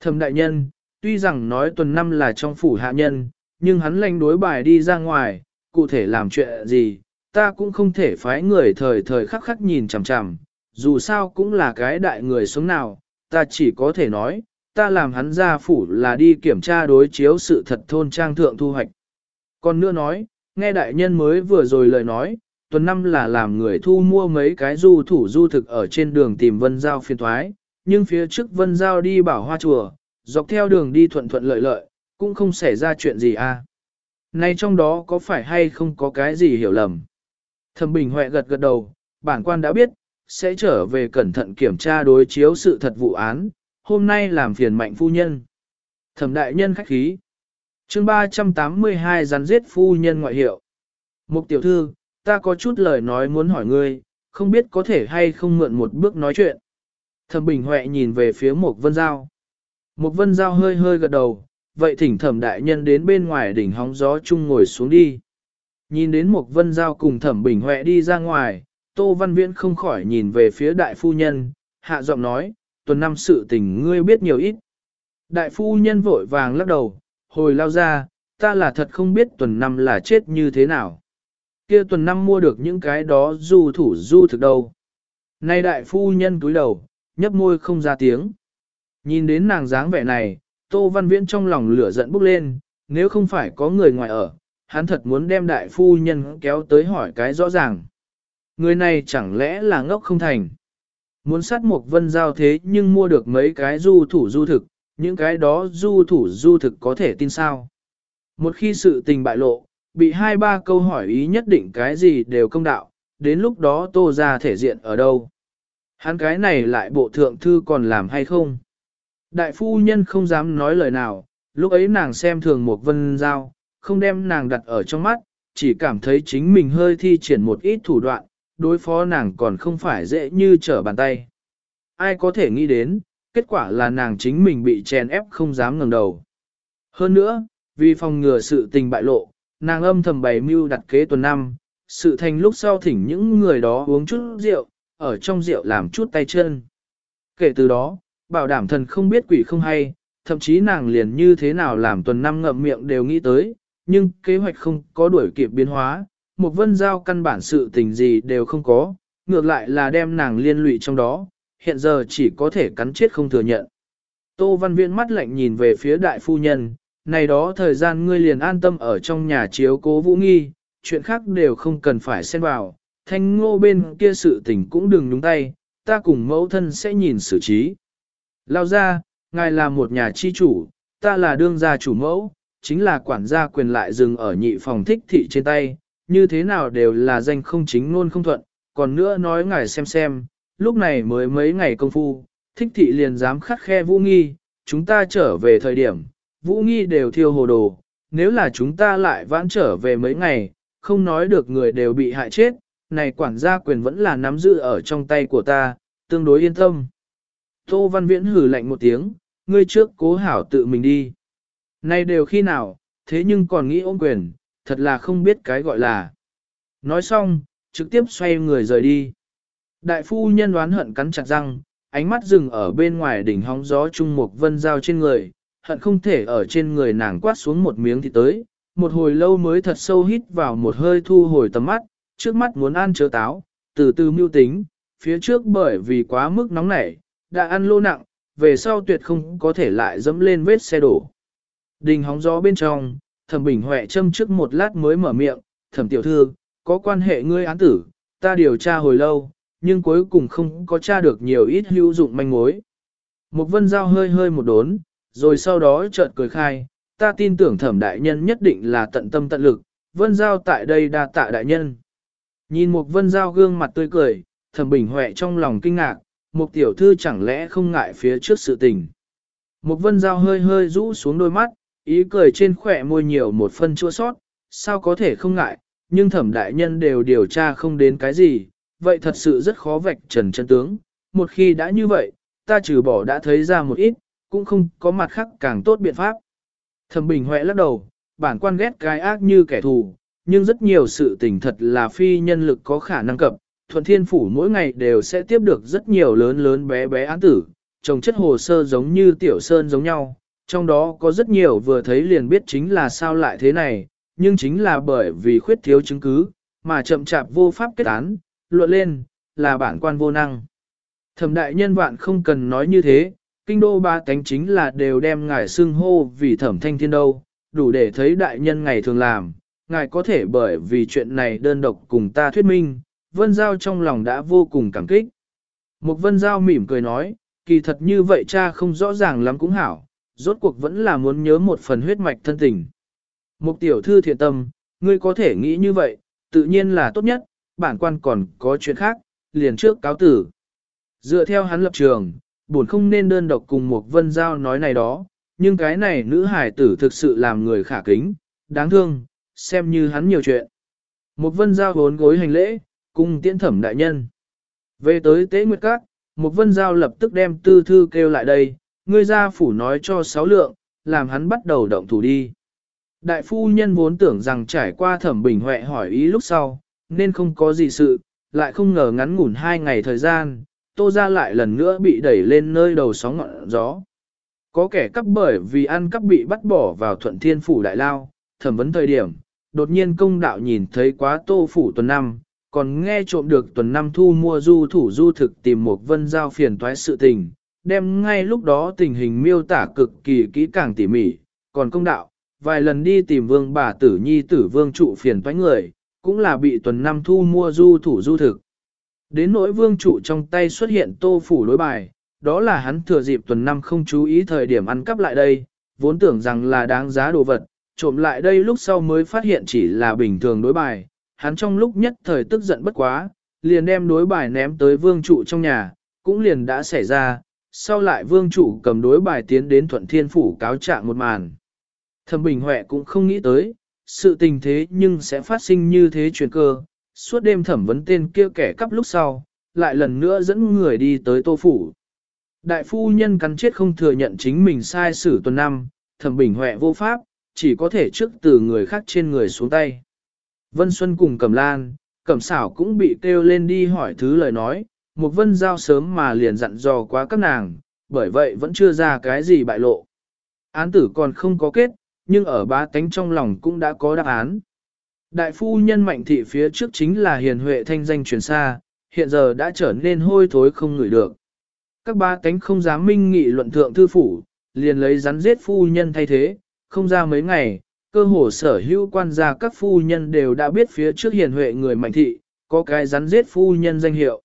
Thẩm đại nhân, tuy rằng nói tuần năm là trong phủ hạ nhân, nhưng hắn lanh đối bài đi ra ngoài, cụ thể làm chuyện gì, ta cũng không thể phái người thời thời khắc khắc nhìn chằm chằm, dù sao cũng là cái đại người sống nào, ta chỉ có thể nói, ta làm hắn ra phủ là đi kiểm tra đối chiếu sự thật thôn trang thượng thu hoạch. Còn nữa nói, nghe đại nhân mới vừa rồi lời nói, tuần năm là làm người thu mua mấy cái du thủ du thực ở trên đường tìm vân giao phiên thoái, nhưng phía trước vân giao đi bảo hoa chùa, dọc theo đường đi thuận thuận lợi lợi, cũng không xảy ra chuyện gì à. Này trong đó có phải hay không có cái gì hiểu lầm? Thẩm Bình Huệ gật gật đầu, bản quan đã biết, sẽ trở về cẩn thận kiểm tra đối chiếu sự thật vụ án, hôm nay làm phiền mạnh phu nhân. Thẩm đại nhân khách khí. chương 382 rắn giết phu nhân ngoại hiệu. Mục tiểu thư, ta có chút lời nói muốn hỏi ngươi, không biết có thể hay không mượn một bước nói chuyện. Thẩm Bình Huệ nhìn về phía Mục Vân Giao. Một Vân Giao hơi hơi gật đầu, vậy thỉnh thẩm đại nhân đến bên ngoài đỉnh hóng gió chung ngồi xuống đi. Nhìn đến một Vân Giao cùng thẩm Bình Huệ đi ra ngoài, Tô Văn Viễn không khỏi nhìn về phía đại phu nhân, hạ giọng nói, tuần năm sự tình ngươi biết nhiều ít. Đại phu nhân vội vàng lắc đầu, hồi lao ra, ta là thật không biết tuần năm là chết như thế nào. Kia tuần năm mua được những cái đó du thủ du thực đâu. Nay đại phu nhân túi đầu, nhấp môi không ra tiếng. Nhìn đến nàng dáng vẻ này, Tô Văn Viễn trong lòng lửa giận bốc lên, nếu không phải có người ngoài ở, hắn thật muốn đem đại phu nhân kéo tới hỏi cái rõ ràng. Người này chẳng lẽ là ngốc không thành. Muốn sát một vân giao thế nhưng mua được mấy cái du thủ du thực, những cái đó du thủ du thực có thể tin sao. Một khi sự tình bại lộ, bị hai ba câu hỏi ý nhất định cái gì đều công đạo, đến lúc đó tô ra thể diện ở đâu. Hắn cái này lại bộ thượng thư còn làm hay không? Đại phu nhân không dám nói lời nào, lúc ấy nàng xem thường một vân giao, không đem nàng đặt ở trong mắt, chỉ cảm thấy chính mình hơi thi triển một ít thủ đoạn, đối phó nàng còn không phải dễ như trở bàn tay. Ai có thể nghĩ đến, kết quả là nàng chính mình bị chèn ép không dám ngẩng đầu. Hơn nữa, vì phòng ngừa sự tình bại lộ, nàng âm thầm bày mưu đặt kế tuần năm, sự thành lúc sau thỉnh những người đó uống chút rượu, ở trong rượu làm chút tay chân. Kể từ đó, bảo đảm thần không biết quỷ không hay, thậm chí nàng liền như thế nào làm tuần năm ngậm miệng đều nghĩ tới, nhưng kế hoạch không có đuổi kịp biến hóa, một vân giao căn bản sự tình gì đều không có, ngược lại là đem nàng liên lụy trong đó, hiện giờ chỉ có thể cắn chết không thừa nhận. Tô Văn Viễn mắt lạnh nhìn về phía đại phu nhân, này đó thời gian ngươi liền an tâm ở trong nhà chiếu cố vũ nghi, chuyện khác đều không cần phải xen vào, thanh ngô bên kia sự tình cũng đừng nhúng tay, ta cùng mẫu thân sẽ nhìn xử trí. Lao ra, ngài là một nhà chi chủ, ta là đương gia chủ mẫu, chính là quản gia quyền lại dừng ở nhị phòng thích thị trên tay, như thế nào đều là danh không chính luôn không thuận, còn nữa nói ngài xem xem, lúc này mới mấy ngày công phu, thích thị liền dám khắt khe vũ nghi, chúng ta trở về thời điểm, vũ nghi đều thiêu hồ đồ, nếu là chúng ta lại vãn trở về mấy ngày, không nói được người đều bị hại chết, này quản gia quyền vẫn là nắm giữ ở trong tay của ta, tương đối yên tâm. Tô Văn Viễn hử lạnh một tiếng, ngươi trước cố hảo tự mình đi. Này đều khi nào, thế nhưng còn nghĩ ôm quyền, thật là không biết cái gọi là. Nói xong, trực tiếp xoay người rời đi. Đại phu nhân đoán hận cắn chặt răng, ánh mắt dừng ở bên ngoài đỉnh hóng gió trung mục vân dao trên người, hận không thể ở trên người nàng quát xuống một miếng thì tới, một hồi lâu mới thật sâu hít vào một hơi thu hồi tầm mắt, trước mắt muốn ăn chớ táo, từ từ mưu tính, phía trước bởi vì quá mức nóng nảy, đã ăn lô nặng, về sau tuyệt không có thể lại dẫm lên vết xe đổ. Đình hóng gió bên trong, thẩm bình huệ châm trước một lát mới mở miệng, thẩm tiểu thư, có quan hệ ngươi án tử, ta điều tra hồi lâu, nhưng cuối cùng không có tra được nhiều ít hữu dụng manh mối. Một vân giao hơi hơi một đốn, rồi sau đó chợt cười khai, ta tin tưởng thẩm đại nhân nhất định là tận tâm tận lực, vân giao tại đây đa tạ đại nhân. Nhìn một vân giao gương mặt tươi cười, thẩm bình huệ trong lòng kinh ngạc, một tiểu thư chẳng lẽ không ngại phía trước sự tình. Một vân dao hơi hơi rũ xuống đôi mắt, ý cười trên khỏe môi nhiều một phân chua sót, sao có thể không ngại, nhưng thẩm đại nhân đều điều tra không đến cái gì, vậy thật sự rất khó vạch trần chân tướng. Một khi đã như vậy, ta trừ bỏ đã thấy ra một ít, cũng không có mặt khác càng tốt biện pháp. Thẩm Bình Huệ lắc đầu, bản quan ghét cái ác như kẻ thù, nhưng rất nhiều sự tình thật là phi nhân lực có khả năng cập. Thuận Thiên Phủ mỗi ngày đều sẽ tiếp được rất nhiều lớn lớn bé bé án tử, trồng chất hồ sơ giống như tiểu sơn giống nhau, trong đó có rất nhiều vừa thấy liền biết chính là sao lại thế này, nhưng chính là bởi vì khuyết thiếu chứng cứ, mà chậm chạp vô pháp kết án, luận lên, là bản quan vô năng. Thẩm đại nhân vạn không cần nói như thế, kinh đô ba tánh chính là đều đem ngài xưng hô vì thẩm thanh thiên đâu, đủ để thấy đại nhân ngày thường làm, ngài có thể bởi vì chuyện này đơn độc cùng ta thuyết minh, vân giao trong lòng đã vô cùng cảm kích. Một vân giao mỉm cười nói, kỳ thật như vậy cha không rõ ràng lắm cũng hảo, rốt cuộc vẫn là muốn nhớ một phần huyết mạch thân tình. Mục tiểu thư thiện tâm, ngươi có thể nghĩ như vậy, tự nhiên là tốt nhất, bản quan còn có chuyện khác, liền trước cáo tử. Dựa theo hắn lập trường, buồn không nên đơn độc cùng một vân giao nói này đó, nhưng cái này nữ hải tử thực sự làm người khả kính, đáng thương, xem như hắn nhiều chuyện. Một vân giao vốn gối hành lễ, cung tiễn thẩm đại nhân. Về tới tế nguyệt các, một vân giao lập tức đem tư thư kêu lại đây, ngươi ra phủ nói cho sáu lượng, làm hắn bắt đầu động thủ đi. Đại phu nhân vốn tưởng rằng trải qua thẩm bình huệ hỏi ý lúc sau, nên không có gì sự, lại không ngờ ngắn ngủn hai ngày thời gian, tô ra lại lần nữa bị đẩy lên nơi đầu sóng ngọn gió. Có kẻ cắp bởi vì ăn cắp bị bắt bỏ vào thuận thiên phủ đại lao, thẩm vấn thời điểm, đột nhiên công đạo nhìn thấy quá tô phủ tuần năm, còn nghe trộm được tuần năm thu mua du thủ du thực tìm một vân giao phiền toái sự tình, đem ngay lúc đó tình hình miêu tả cực kỳ kỹ càng tỉ mỉ, còn công đạo, vài lần đi tìm vương bà tử nhi tử vương trụ phiền toái người, cũng là bị tuần năm thu mua du thủ du thực. Đến nỗi vương trụ trong tay xuất hiện tô phủ đối bài, đó là hắn thừa dịp tuần năm không chú ý thời điểm ăn cắp lại đây, vốn tưởng rằng là đáng giá đồ vật, trộm lại đây lúc sau mới phát hiện chỉ là bình thường đối bài, hắn trong lúc nhất thời tức giận bất quá, liền đem đối bài ném tới vương trụ trong nhà, cũng liền đã xảy ra, sau lại vương trụ cầm đối bài tiến đến thuận thiên phủ cáo trạng một màn. Thẩm Bình Huệ cũng không nghĩ tới, sự tình thế nhưng sẽ phát sinh như thế chuyển cơ, suốt đêm thẩm vấn tên kia kẻ cắp lúc sau, lại lần nữa dẫn người đi tới tô phủ. Đại phu nhân cắn chết không thừa nhận chính mình sai xử tuần năm, thẩm bình huệ vô pháp, chỉ có thể trước từ người khác trên người xuống tay. Vân Xuân cùng Cẩm Lan, Cẩm Sảo cũng bị kêu lên đi hỏi thứ lời nói, một vân giao sớm mà liền dặn dò quá các nàng, bởi vậy vẫn chưa ra cái gì bại lộ. Án tử còn không có kết, nhưng ở ba tánh trong lòng cũng đã có đáp án. Đại phu nhân mạnh thị phía trước chính là hiền huệ thanh danh truyền xa, hiện giờ đã trở nên hôi thối không ngửi được. Các ba tánh không dám minh nghị luận thượng thư phủ, liền lấy rắn giết phu nhân thay thế, không ra mấy ngày, cơ hồ sở hữu quan gia các phu nhân đều đã biết phía trước hiền huệ người mạnh thị, có cái rắn giết phu nhân danh hiệu.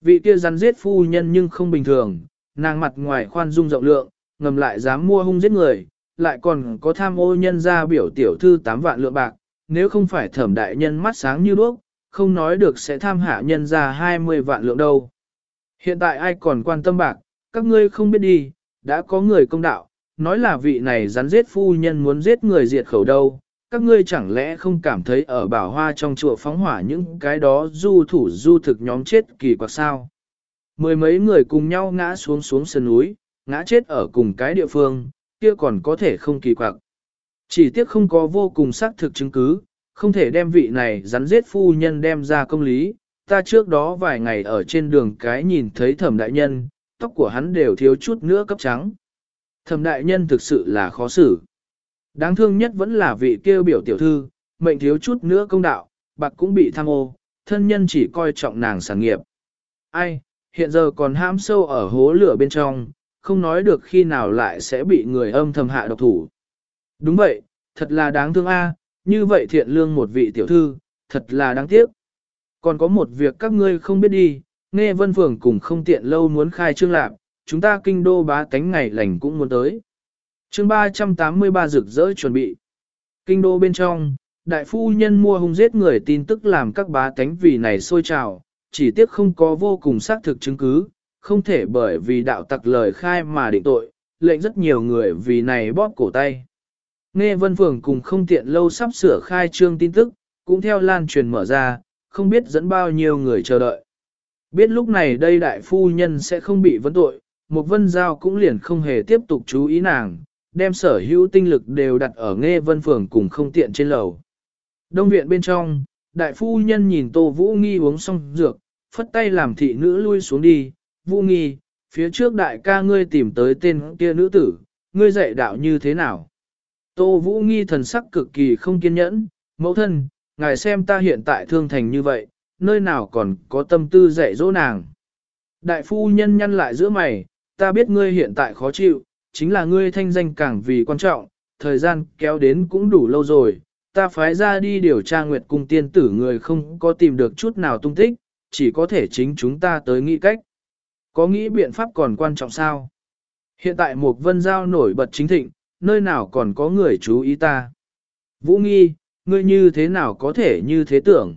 Vị kia rắn giết phu nhân nhưng không bình thường, nàng mặt ngoài khoan dung rộng lượng, ngầm lại dám mua hung giết người, lại còn có tham ô nhân ra biểu tiểu thư 8 vạn lượng bạc, nếu không phải thẩm đại nhân mắt sáng như đuốc, không nói được sẽ tham hạ nhân ra 20 vạn lượng đâu. Hiện tại ai còn quan tâm bạc, các ngươi không biết đi, đã có người công đạo, nói là vị này rắn giết phu nhân muốn giết người diệt khẩu đâu, các ngươi chẳng lẽ không cảm thấy ở bảo hoa trong chùa phóng hỏa những cái đó du thủ du thực nhóm chết kỳ quặc sao. Mười mấy người cùng nhau ngã xuống xuống sân núi, ngã chết ở cùng cái địa phương, kia còn có thể không kỳ quặc. Chỉ tiếc không có vô cùng xác thực chứng cứ, không thể đem vị này rắn giết phu nhân đem ra công lý. Ta trước đó vài ngày ở trên đường cái nhìn thấy thẩm đại nhân, tóc của hắn đều thiếu chút nữa cấp trắng. Thẩm đại nhân thực sự là khó xử. Đáng thương nhất vẫn là vị kêu biểu tiểu thư, mệnh thiếu chút nữa công đạo, bạc cũng bị tham ô, thân nhân chỉ coi trọng nàng sản nghiệp. Ai, hiện giờ còn ham sâu ở hố lửa bên trong, không nói được khi nào lại sẽ bị người âm thầm hạ độc thủ. Đúng vậy, thật là đáng thương a, như vậy thiện lương một vị tiểu thư, thật là đáng tiếc. Còn có một việc các ngươi không biết đi, nghe vân phường cùng không tiện lâu muốn khai trương lạc, chúng ta kinh đô bá tánh ngày lành cũng muốn tới. chương 383 rực rỡ chuẩn bị. Kinh đô bên trong, đại phu nhân mua hung giết người tin tức làm các bá tánh vì này sôi trào, chỉ tiếc không có vô cùng xác thực chứng cứ, không thể bởi vì đạo tặc lời khai mà định tội, lệnh rất nhiều người vì này bóp cổ tay. Nghe Vân Phường cùng không tiện lâu sắp sửa khai trương tin tức, cũng theo lan truyền mở ra, không biết dẫn bao nhiêu người chờ đợi. Biết lúc này đây đại phu nhân sẽ không bị vấn tội, một vân giao cũng liền không hề tiếp tục chú ý nàng, đem sở hữu tinh lực đều đặt ở nghe vân phường cùng không tiện trên lầu. Đông viện bên trong, đại phu nhân nhìn tô vũ nghi uống xong dược, phất tay làm thị nữ lui xuống đi, vũ nghi, phía trước đại ca ngươi tìm tới tên kia nữ tử, ngươi dạy đạo như thế nào? Tô Vũ Nghi thần sắc cực kỳ không kiên nhẫn, mẫu thân, ngài xem ta hiện tại thương thành như vậy, nơi nào còn có tâm tư dạy dỗ nàng. Đại phu nhân nhăn lại giữa mày, ta biết ngươi hiện tại khó chịu, chính là ngươi thanh danh càng vì quan trọng, thời gian kéo đến cũng đủ lâu rồi, ta phái ra đi điều tra nguyệt cung tiên tử người không có tìm được chút nào tung tích, chỉ có thể chính chúng ta tới nghĩ cách. Có nghĩ biện pháp còn quan trọng sao? Hiện tại một vân giao nổi bật chính thịnh, nơi nào còn có người chú ý ta. Vũ nghi, ngươi như thế nào có thể như thế tưởng?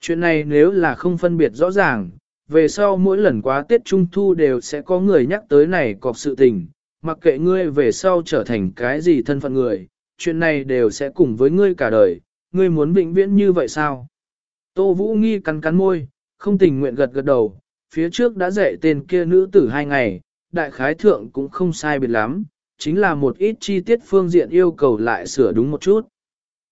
Chuyện này nếu là không phân biệt rõ ràng, về sau mỗi lần quá Tết Trung Thu đều sẽ có người nhắc tới này cọc sự tình, mặc kệ ngươi về sau trở thành cái gì thân phận người, chuyện này đều sẽ cùng với ngươi cả đời, ngươi muốn vĩnh viễn như vậy sao? Tô Vũ Nghi cắn cắn môi, không tình nguyện gật gật đầu, phía trước đã dạy tên kia nữ tử hai ngày, đại khái thượng cũng không sai biệt lắm, chính là một ít chi tiết phương diện yêu cầu lại sửa đúng một chút.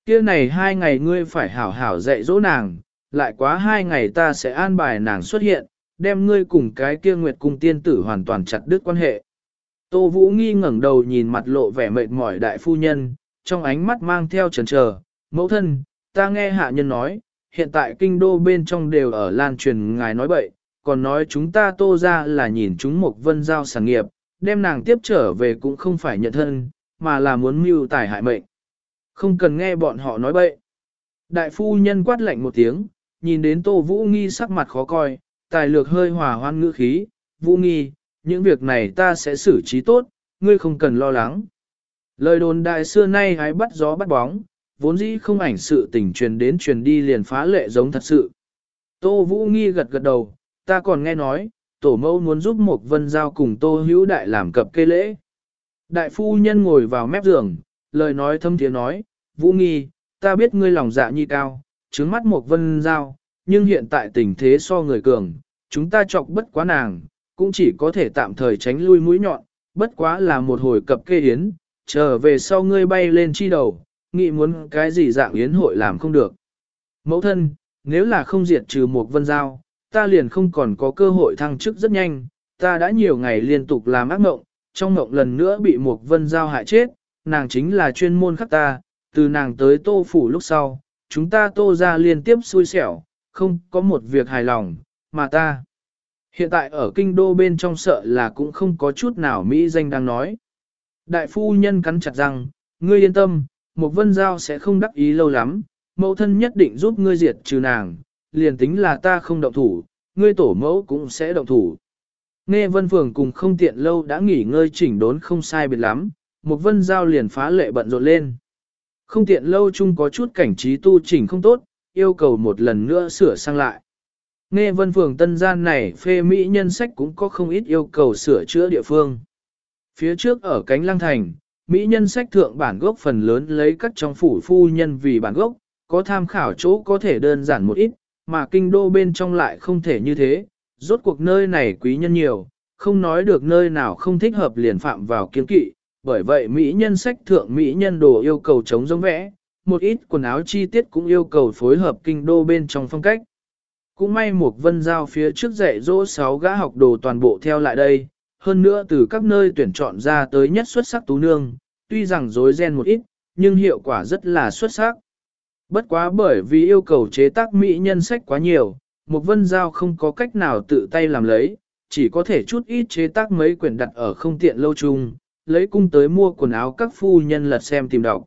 Kia này hai ngày ngươi phải hảo hảo dạy dỗ nàng, lại quá hai ngày ta sẽ an bài nàng xuất hiện, đem ngươi cùng cái kia nguyệt cung tiên tử hoàn toàn chặt đứt quan hệ. Tô Vũ nghi ngẩng đầu nhìn mặt lộ vẻ mệt mỏi đại phu nhân, trong ánh mắt mang theo trần chờ mẫu thân, ta nghe hạ nhân nói, hiện tại kinh đô bên trong đều ở lan truyền ngài nói bậy, còn nói chúng ta tô ra là nhìn chúng một vân giao sản nghiệp, đem nàng tiếp trở về cũng không phải nhận thân, mà là muốn mưu tài hại mệnh. Không cần nghe bọn họ nói bậy. Đại phu nhân quát lạnh một tiếng, nhìn đến tô vũ nghi sắc mặt khó coi, tài lược hơi hòa hoan ngữ khí, vũ nghi, những việc này ta sẽ xử trí tốt, ngươi không cần lo lắng. Lời đồn đại xưa nay hái bắt gió bắt bóng, vốn dĩ không ảnh sự tình truyền đến truyền đi liền phá lệ giống thật sự. Tô Vũ Nghi gật gật đầu, ta còn nghe nói, tổ mẫu muốn giúp một vân giao cùng Tô Hữu Đại làm cập kê lễ. Đại phu nhân ngồi vào mép giường, lời nói thâm tiếng nói, Vũ Nghi, ta biết ngươi lòng dạ nhi cao, trứng mắt một vân giao, nhưng hiện tại tình thế so người cường, chúng ta chọc bất quá nàng, cũng chỉ có thể tạm thời tránh lui mũi nhọn, bất quá là một hồi cập kê yến, trở về sau ngươi bay lên chi đầu, nghĩ muốn cái gì dạng yến hội làm không được. Mẫu thân, nếu là không diệt trừ một vân giao, ta liền không còn có cơ hội thăng chức rất nhanh, ta đã nhiều ngày liên tục làm ác mộng, trong mộng lần nữa bị một vân giao hại chết, nàng chính là chuyên môn khắc ta, từ nàng tới tô phủ lúc sau, chúng ta tô ra liên tiếp xui xẻo, không có một việc hài lòng, mà ta. Hiện tại ở kinh đô bên trong sợ là cũng không có chút nào Mỹ danh đang nói. Đại phu nhân cắn chặt rằng, ngươi yên tâm, một vân giao sẽ không đắc ý lâu lắm, mẫu thân nhất định giúp ngươi diệt trừ nàng, liền tính là ta không động thủ, ngươi tổ mẫu cũng sẽ động thủ. Nghe vân phường cùng không tiện lâu đã nghỉ ngơi chỉnh đốn không sai biệt lắm, một vân giao liền phá lệ bận rộn lên. Không tiện lâu chung có chút cảnh trí tu chỉnh không tốt, yêu cầu một lần nữa sửa sang lại. Nghe vân phường tân gian này phê Mỹ nhân sách cũng có không ít yêu cầu sửa chữa địa phương. Phía trước ở cánh lăng thành, Mỹ nhân sách thượng bản gốc phần lớn lấy các trong phủ phu nhân vì bản gốc, có tham khảo chỗ có thể đơn giản một ít, mà kinh đô bên trong lại không thể như thế, rốt cuộc nơi này quý nhân nhiều, không nói được nơi nào không thích hợp liền phạm vào kiên kỵ, bởi vậy Mỹ nhân sách thượng Mỹ nhân đồ yêu cầu chống giống vẽ, một ít quần áo chi tiết cũng yêu cầu phối hợp kinh đô bên trong phong cách. Cũng may một vân giao phía trước dạy dỗ sáu gã học đồ toàn bộ theo lại đây, hơn nữa từ các nơi tuyển chọn ra tới nhất xuất sắc tú nương, tuy rằng dối ren một ít, nhưng hiệu quả rất là xuất sắc. Bất quá bởi vì yêu cầu chế tác mỹ nhân sách quá nhiều, một vân giao không có cách nào tự tay làm lấy, chỉ có thể chút ít chế tác mấy quyển đặt ở không tiện lâu chung, lấy cung tới mua quần áo các phu nhân lật xem tìm đọc.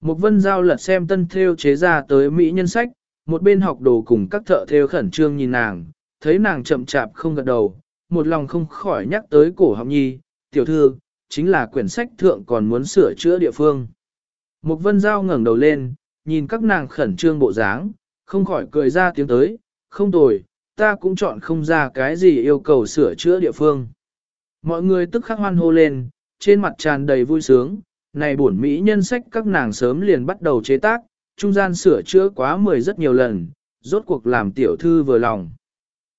Một vân giao lật xem tân theo chế ra tới mỹ nhân sách, một bên học đồ cùng các thợ theo khẩn trương nhìn nàng, thấy nàng chậm chạp không gật đầu, một lòng không khỏi nhắc tới cổ học nhi, tiểu thư, chính là quyển sách thượng còn muốn sửa chữa địa phương. Một vân giao ngẩng đầu lên, nhìn các nàng khẩn trương bộ dáng, không khỏi cười ra tiếng tới, không tồi, ta cũng chọn không ra cái gì yêu cầu sửa chữa địa phương. Mọi người tức khắc hoan hô lên, trên mặt tràn đầy vui sướng, này bổn Mỹ nhân sách các nàng sớm liền bắt đầu chế tác, trung gian sửa chữa quá mười rất nhiều lần, rốt cuộc làm tiểu thư vừa lòng.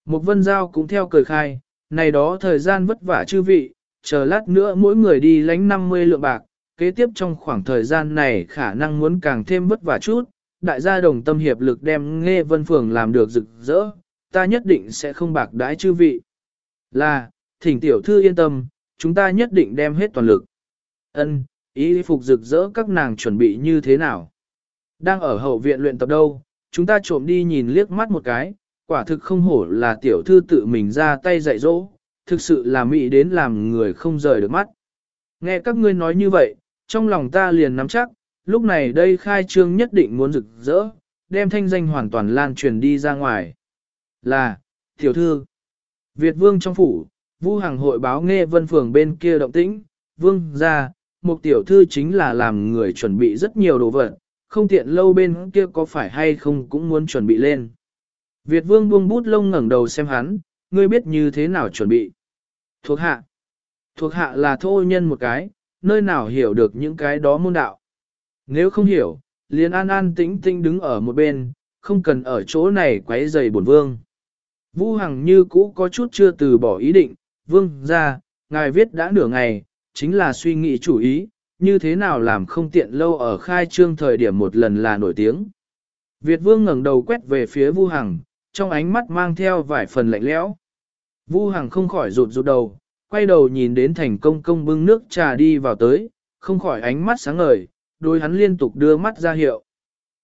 Một vân giao cũng theo cười khai, này đó thời gian vất vả chư vị, chờ lát nữa mỗi người đi lánh 50 lượng bạc, kế tiếp trong khoảng thời gian này khả năng muốn càng thêm vất vả chút, đại gia đồng tâm hiệp lực đem nghe vân phường làm được rực rỡ, ta nhất định sẽ không bạc đãi chư vị. Là, thỉnh tiểu thư yên tâm, chúng ta nhất định đem hết toàn lực. Ân, ý phục rực rỡ các nàng chuẩn bị như thế nào? Đang ở hậu viện luyện tập đâu, chúng ta trộm đi nhìn liếc mắt một cái, quả thực không hổ là tiểu thư tự mình ra tay dạy dỗ, thực sự là mỹ đến làm người không rời được mắt. Nghe các ngươi nói như vậy, trong lòng ta liền nắm chắc, lúc này đây khai trương nhất định muốn rực rỡ, đem thanh danh hoàn toàn lan truyền đi ra ngoài. Là, tiểu thư, Việt vương trong phủ, Vu Hằng hội báo nghe vân phường bên kia động tĩnh, vương ra, một tiểu thư chính là làm người chuẩn bị rất nhiều đồ vật, không tiện lâu bên kia có phải hay không cũng muốn chuẩn bị lên. Việt vương buông bút lông ngẩng đầu xem hắn, ngươi biết như thế nào chuẩn bị. Thuộc hạ. Thuộc hạ là thô nhân một cái, nơi nào hiểu được những cái đó môn đạo. Nếu không hiểu, liền an an tĩnh tĩnh đứng ở một bên, không cần ở chỗ này quấy rầy bổn vương. Vu Hằng như cũ có chút chưa từ bỏ ý định, vương ra, ngài viết đã nửa ngày, chính là suy nghĩ chủ ý, như thế nào làm không tiện lâu ở khai trương thời điểm một lần là nổi tiếng. Việt vương ngẩng đầu quét về phía Vu Hằng, trong ánh mắt mang theo vài phần lạnh lẽo. Vu Hằng không khỏi rụt rụt đầu, quay đầu nhìn đến thành công công bưng nước trà đi vào tới, không khỏi ánh mắt sáng ngời, đôi hắn liên tục đưa mắt ra hiệu.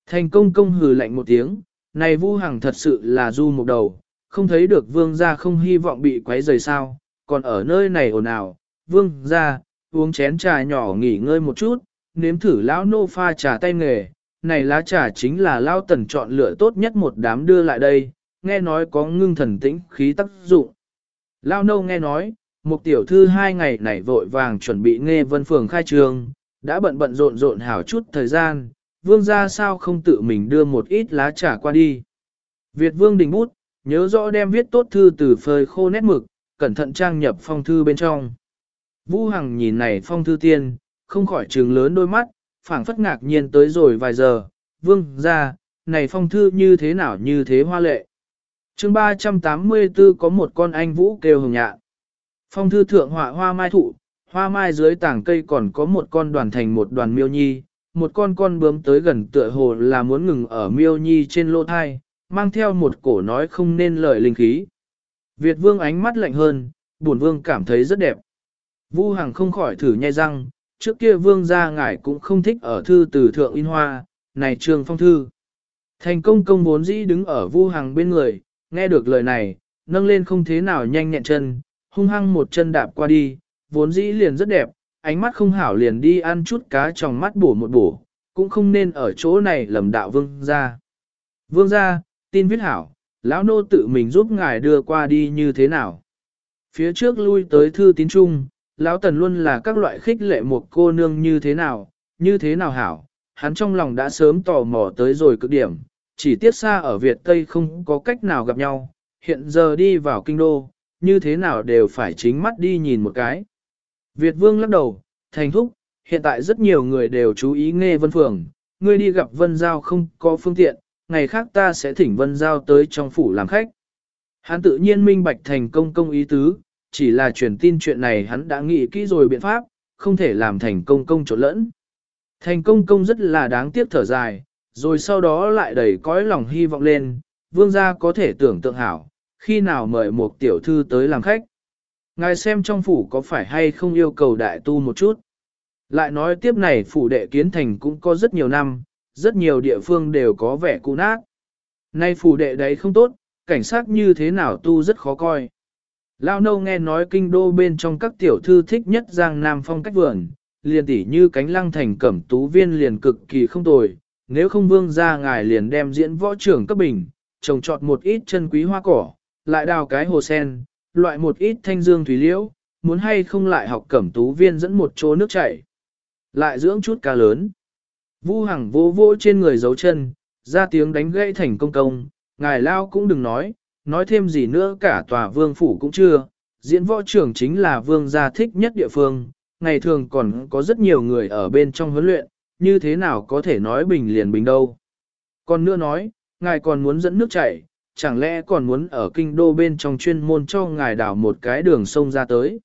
Thành công công hừ lạnh một tiếng, này Vu Hằng thật sự là du một đầu, không thấy được vương gia không hy vọng bị quấy rầy sao, còn ở nơi này ồn ào, vương gia, uống chén trà nhỏ nghỉ ngơi một chút, nếm thử lão nô pha trà tay nghề, này lá trà chính là lao tần chọn lựa tốt nhất một đám đưa lại đây, nghe nói có ngưng thần tĩnh khí tác dụng. Lao nô nghe nói, một tiểu thư hai ngày này vội vàng chuẩn bị nghe vân phường khai trường, đã bận bận rộn rộn hảo chút thời gian, vương gia sao không tự mình đưa một ít lá trà qua đi. Việt vương đình bút, nhớ rõ đem viết tốt thư từ phơi khô nét mực, cẩn thận trang nhập phong thư bên trong. Vũ Hằng nhìn này phong thư tiên, không khỏi trừng lớn đôi mắt, phảng phất ngạc nhiên tới rồi vài giờ, vương ra, này phong thư như thế nào như thế hoa lệ. chương 384 có một con anh Vũ kêu hồng nhạn. Phong thư thượng họa hoa mai thụ, hoa mai dưới tảng cây còn có một con đoàn thành một đoàn miêu nhi, một con con bướm tới gần tựa hồ là muốn ngừng ở miêu nhi trên lô thai, mang theo một cổ nói không nên lời linh khí. Việt vương ánh mắt lạnh hơn, buồn vương cảm thấy rất đẹp. Vu Hằng không khỏi thử nhai răng, trước kia vương gia ngài cũng không thích ở thư từ thượng in hoa, này trường phong thư. Thành công công vốn dĩ đứng ở Vu Hằng bên người, nghe được lời này, nâng lên không thế nào nhanh nhẹn chân, hung hăng một chân đạp qua đi, vốn dĩ liền rất đẹp, ánh mắt không hảo liền đi ăn chút cá trong mắt bổ một bổ, cũng không nên ở chỗ này lầm đạo vương gia. Vương gia, tin viết hảo, lão nô tự mình giúp ngài đưa qua đi như thế nào. Phía trước lui tới thư tín trung, lão tần luôn là các loại khích lệ một cô nương như thế nào, như thế nào hảo, hắn trong lòng đã sớm tò mò tới rồi cực điểm, chỉ tiếc xa ở Việt Tây không có cách nào gặp nhau, hiện giờ đi vào kinh đô, như thế nào đều phải chính mắt đi nhìn một cái. Việt Vương lắc đầu, thành thúc, hiện tại rất nhiều người đều chú ý nghe Vân Phường, ngươi đi gặp Vân Giao không có phương tiện, ngày khác ta sẽ thỉnh Vân Giao tới trong phủ làm khách. Hắn tự nhiên minh bạch thành công công ý tứ, chỉ là truyền tin chuyện này hắn đã nghĩ kỹ rồi biện pháp, không thể làm thành công công trộn lẫn. Thành công công rất là đáng tiếc thở dài, rồi sau đó lại đầy cõi lòng hy vọng lên, vương gia có thể tưởng tượng hảo, khi nào mời một tiểu thư tới làm khách. Ngài xem trong phủ có phải hay không yêu cầu đại tu một chút. Lại nói tiếp này phủ đệ kiến thành cũng có rất nhiều năm, rất nhiều địa phương đều có vẻ cũ nát. Nay phủ đệ đấy không tốt, cảnh sát như thế nào tu rất khó coi. Lao nâu nghe nói kinh đô bên trong các tiểu thư thích nhất giang nam phong cách vườn, liền tỉ như cánh lăng thành cẩm tú viên liền cực kỳ không tồi, nếu không vương ra ngài liền đem diễn võ trưởng cấp bình, trồng trọt một ít chân quý hoa cỏ, lại đào cái hồ sen, loại một ít thanh dương thủy liễu, muốn hay không lại học cẩm tú viên dẫn một chỗ nước chảy. Lại dưỡng chút cá lớn. Vu Hằng vỗ vỗ trên người giấu chân, ra tiếng đánh gãy thành công công, ngài lao cũng đừng nói, nói thêm gì nữa cả tòa vương phủ cũng chưa, diễn võ trưởng chính là vương gia thích nhất địa phương, ngày thường còn có rất nhiều người ở bên trong huấn luyện, như thế nào có thể nói bình liền bình đâu. Còn nữa nói, ngài còn muốn dẫn nước chảy, chẳng lẽ còn muốn ở kinh đô bên trong chuyên môn cho ngài đảo một cái đường sông ra tới.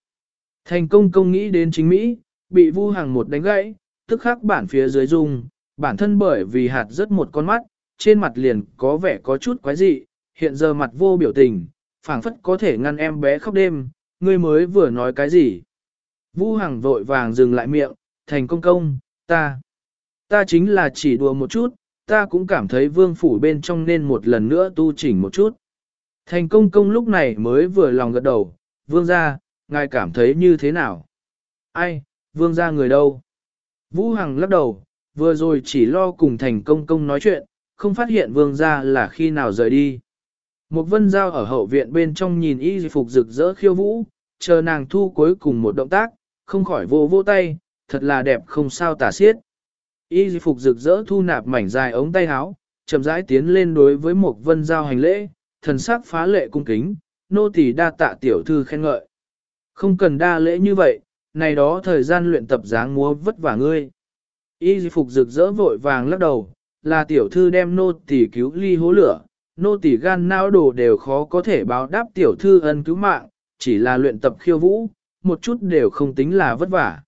Thành công công nghĩ đến chính Mỹ, bị vu hàng một đánh gãy, tức khắc bản phía dưới dung, bản thân bởi vì hạt rất một con mắt, trên mặt liền có vẻ có chút quái dị, hiện giờ mặt vô biểu tình, phảng phất có thể ngăn em bé khóc đêm, ngươi mới vừa nói cái gì. Vu Hằng vội vàng dừng lại miệng, thành công công, ta, ta chính là chỉ đùa một chút, ta cũng cảm thấy vương phủ bên trong nên một lần nữa tu chỉnh một chút. Thành công công lúc này mới vừa lòng gật đầu, vương gia, ngài cảm thấy như thế nào? Ai, vương gia người đâu? Vũ Hằng lắc đầu, vừa rồi chỉ lo cùng thành công công nói chuyện, không phát hiện vương gia là khi nào rời đi. Một vân giao ở hậu viện bên trong nhìn y phục rực rỡ khiêu vũ, chờ nàng thu cuối cùng một động tác, không khỏi vô vô tay, thật là đẹp không sao tả xiết. Y phục rực rỡ thu nạp mảnh dài ống tay áo, chậm rãi tiến lên đối với một vân giao hành lễ, thần sắc phá lệ cung kính, nô tỳ đa tạ tiểu thư khen ngợi. Không cần đa lễ như vậy, này đó thời gian luyện tập dáng múa vất vả ngươi. Y phục rực rỡ vội vàng lắc đầu, là tiểu thư đem nô tỷ cứu ly hố lửa, nô tỷ gan não đồ đều khó có thể báo đáp tiểu thư ân cứu mạng, chỉ là luyện tập khiêu vũ, một chút đều không tính là vất vả.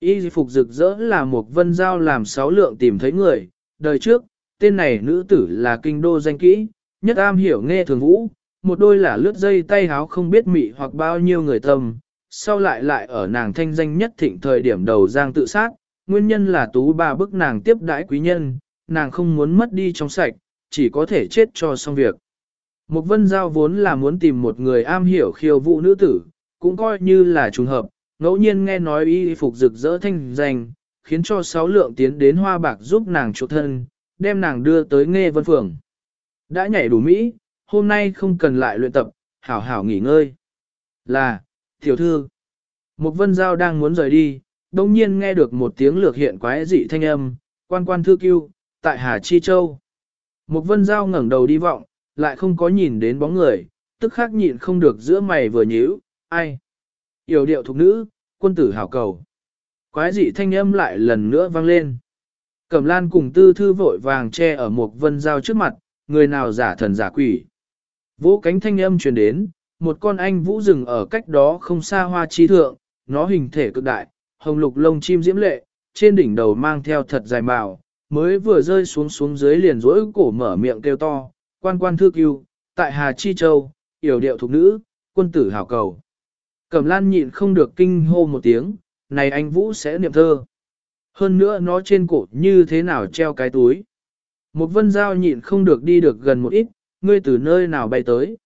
Y phục rực rỡ là một vân giao làm sáu lượng tìm thấy người, đời trước, tên này nữ tử là kinh đô danh kỹ, nhất am hiểu nghe thường vũ, một đôi là lướt dây tay háo không biết mị hoặc bao nhiêu người tâm, sau lại lại ở nàng thanh danh nhất thịnh thời điểm đầu giang tự sát, nguyên nhân là tú bà bức nàng tiếp đãi quý nhân, nàng không muốn mất đi trong sạch, chỉ có thể chết cho xong việc. Một vân giao vốn là muốn tìm một người am hiểu khiêu vũ nữ tử, cũng coi như là trùng hợp, ngẫu nhiên nghe nói y phục rực rỡ thanh danh, khiến cho sáu lượng tiến đến hoa bạc giúp nàng chỗ thân, đem nàng đưa tới nghe vân phường. Đã nhảy đủ Mỹ, hôm nay không cần lại luyện tập, hảo hảo nghỉ ngơi. Là, tiểu thư, một vân giao đang muốn rời đi, đồng nhiên nghe được một tiếng lược hiện quái dị thanh âm, quan quan thư cưu, tại Hà Chi Châu. Một vân giao ngẩng đầu đi vọng, lại không có nhìn đến bóng người, tức khắc nhịn không được giữa mày vừa nhíu, ai? Yểu điệu thục nữ, quân tử hảo cầu. Quái dị thanh âm lại lần nữa vang lên. Cẩm lan cùng tư thư vội vàng che ở một vân giao trước mặt, người nào giả thần giả quỷ. Vũ cánh thanh âm truyền đến, một con anh vũ rừng ở cách đó không xa hoa chi thượng, nó hình thể cực đại, hồng lục lông chim diễm lệ, trên đỉnh đầu mang theo thật dài màu, mới vừa rơi xuống xuống dưới liền rỗi cổ mở miệng kêu to, quan quan thư cứu, tại Hà Chi Châu, yểu điệu thục nữ, quân tử hảo cầu. Cẩm lan nhịn không được kinh hô một tiếng, này anh Vũ sẽ niệm thơ. Hơn nữa nó trên cổ như thế nào treo cái túi. Một vân giao nhịn không được đi được gần một ít, ngươi từ nơi nào bay tới.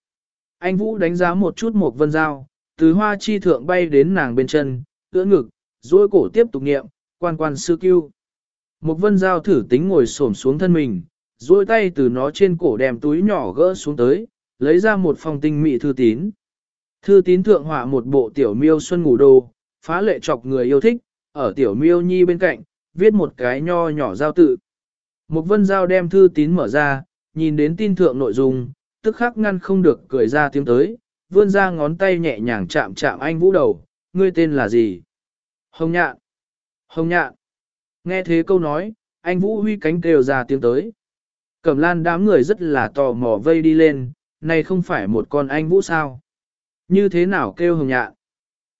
Anh Vũ đánh giá một chút một vân giao, từ hoa chi thượng bay đến nàng bên chân, ưỡn ngực, duỗi cổ tiếp tục niệm, quan quan sư cứu. Một vân giao thử tính ngồi xổm xuống thân mình, duỗi tay từ nó trên cổ đem túi nhỏ gỡ xuống tới, lấy ra một phòng tinh mị thư tín. Thư tín thượng họa một bộ tiểu miêu xuân ngủ đồ, phá lệ chọc người yêu thích, ở tiểu miêu nhi bên cạnh, viết một cái nho nhỏ giao tự. Một vân giao đem thư tín mở ra, nhìn đến tin thượng nội dung, tức khắc ngăn không được cười ra tiếng tới, vươn ra ngón tay nhẹ nhàng chạm chạm anh vũ đầu, ngươi tên là gì? Hồng nhạn. Hồng nhạn. Nghe thế câu nói, anh vũ huy cánh kêu ra tiếng tới. Cẩm lan đám người rất là tò mò vây đi lên, này không phải một con anh vũ sao? Như thế nào kêu hồng nhạn?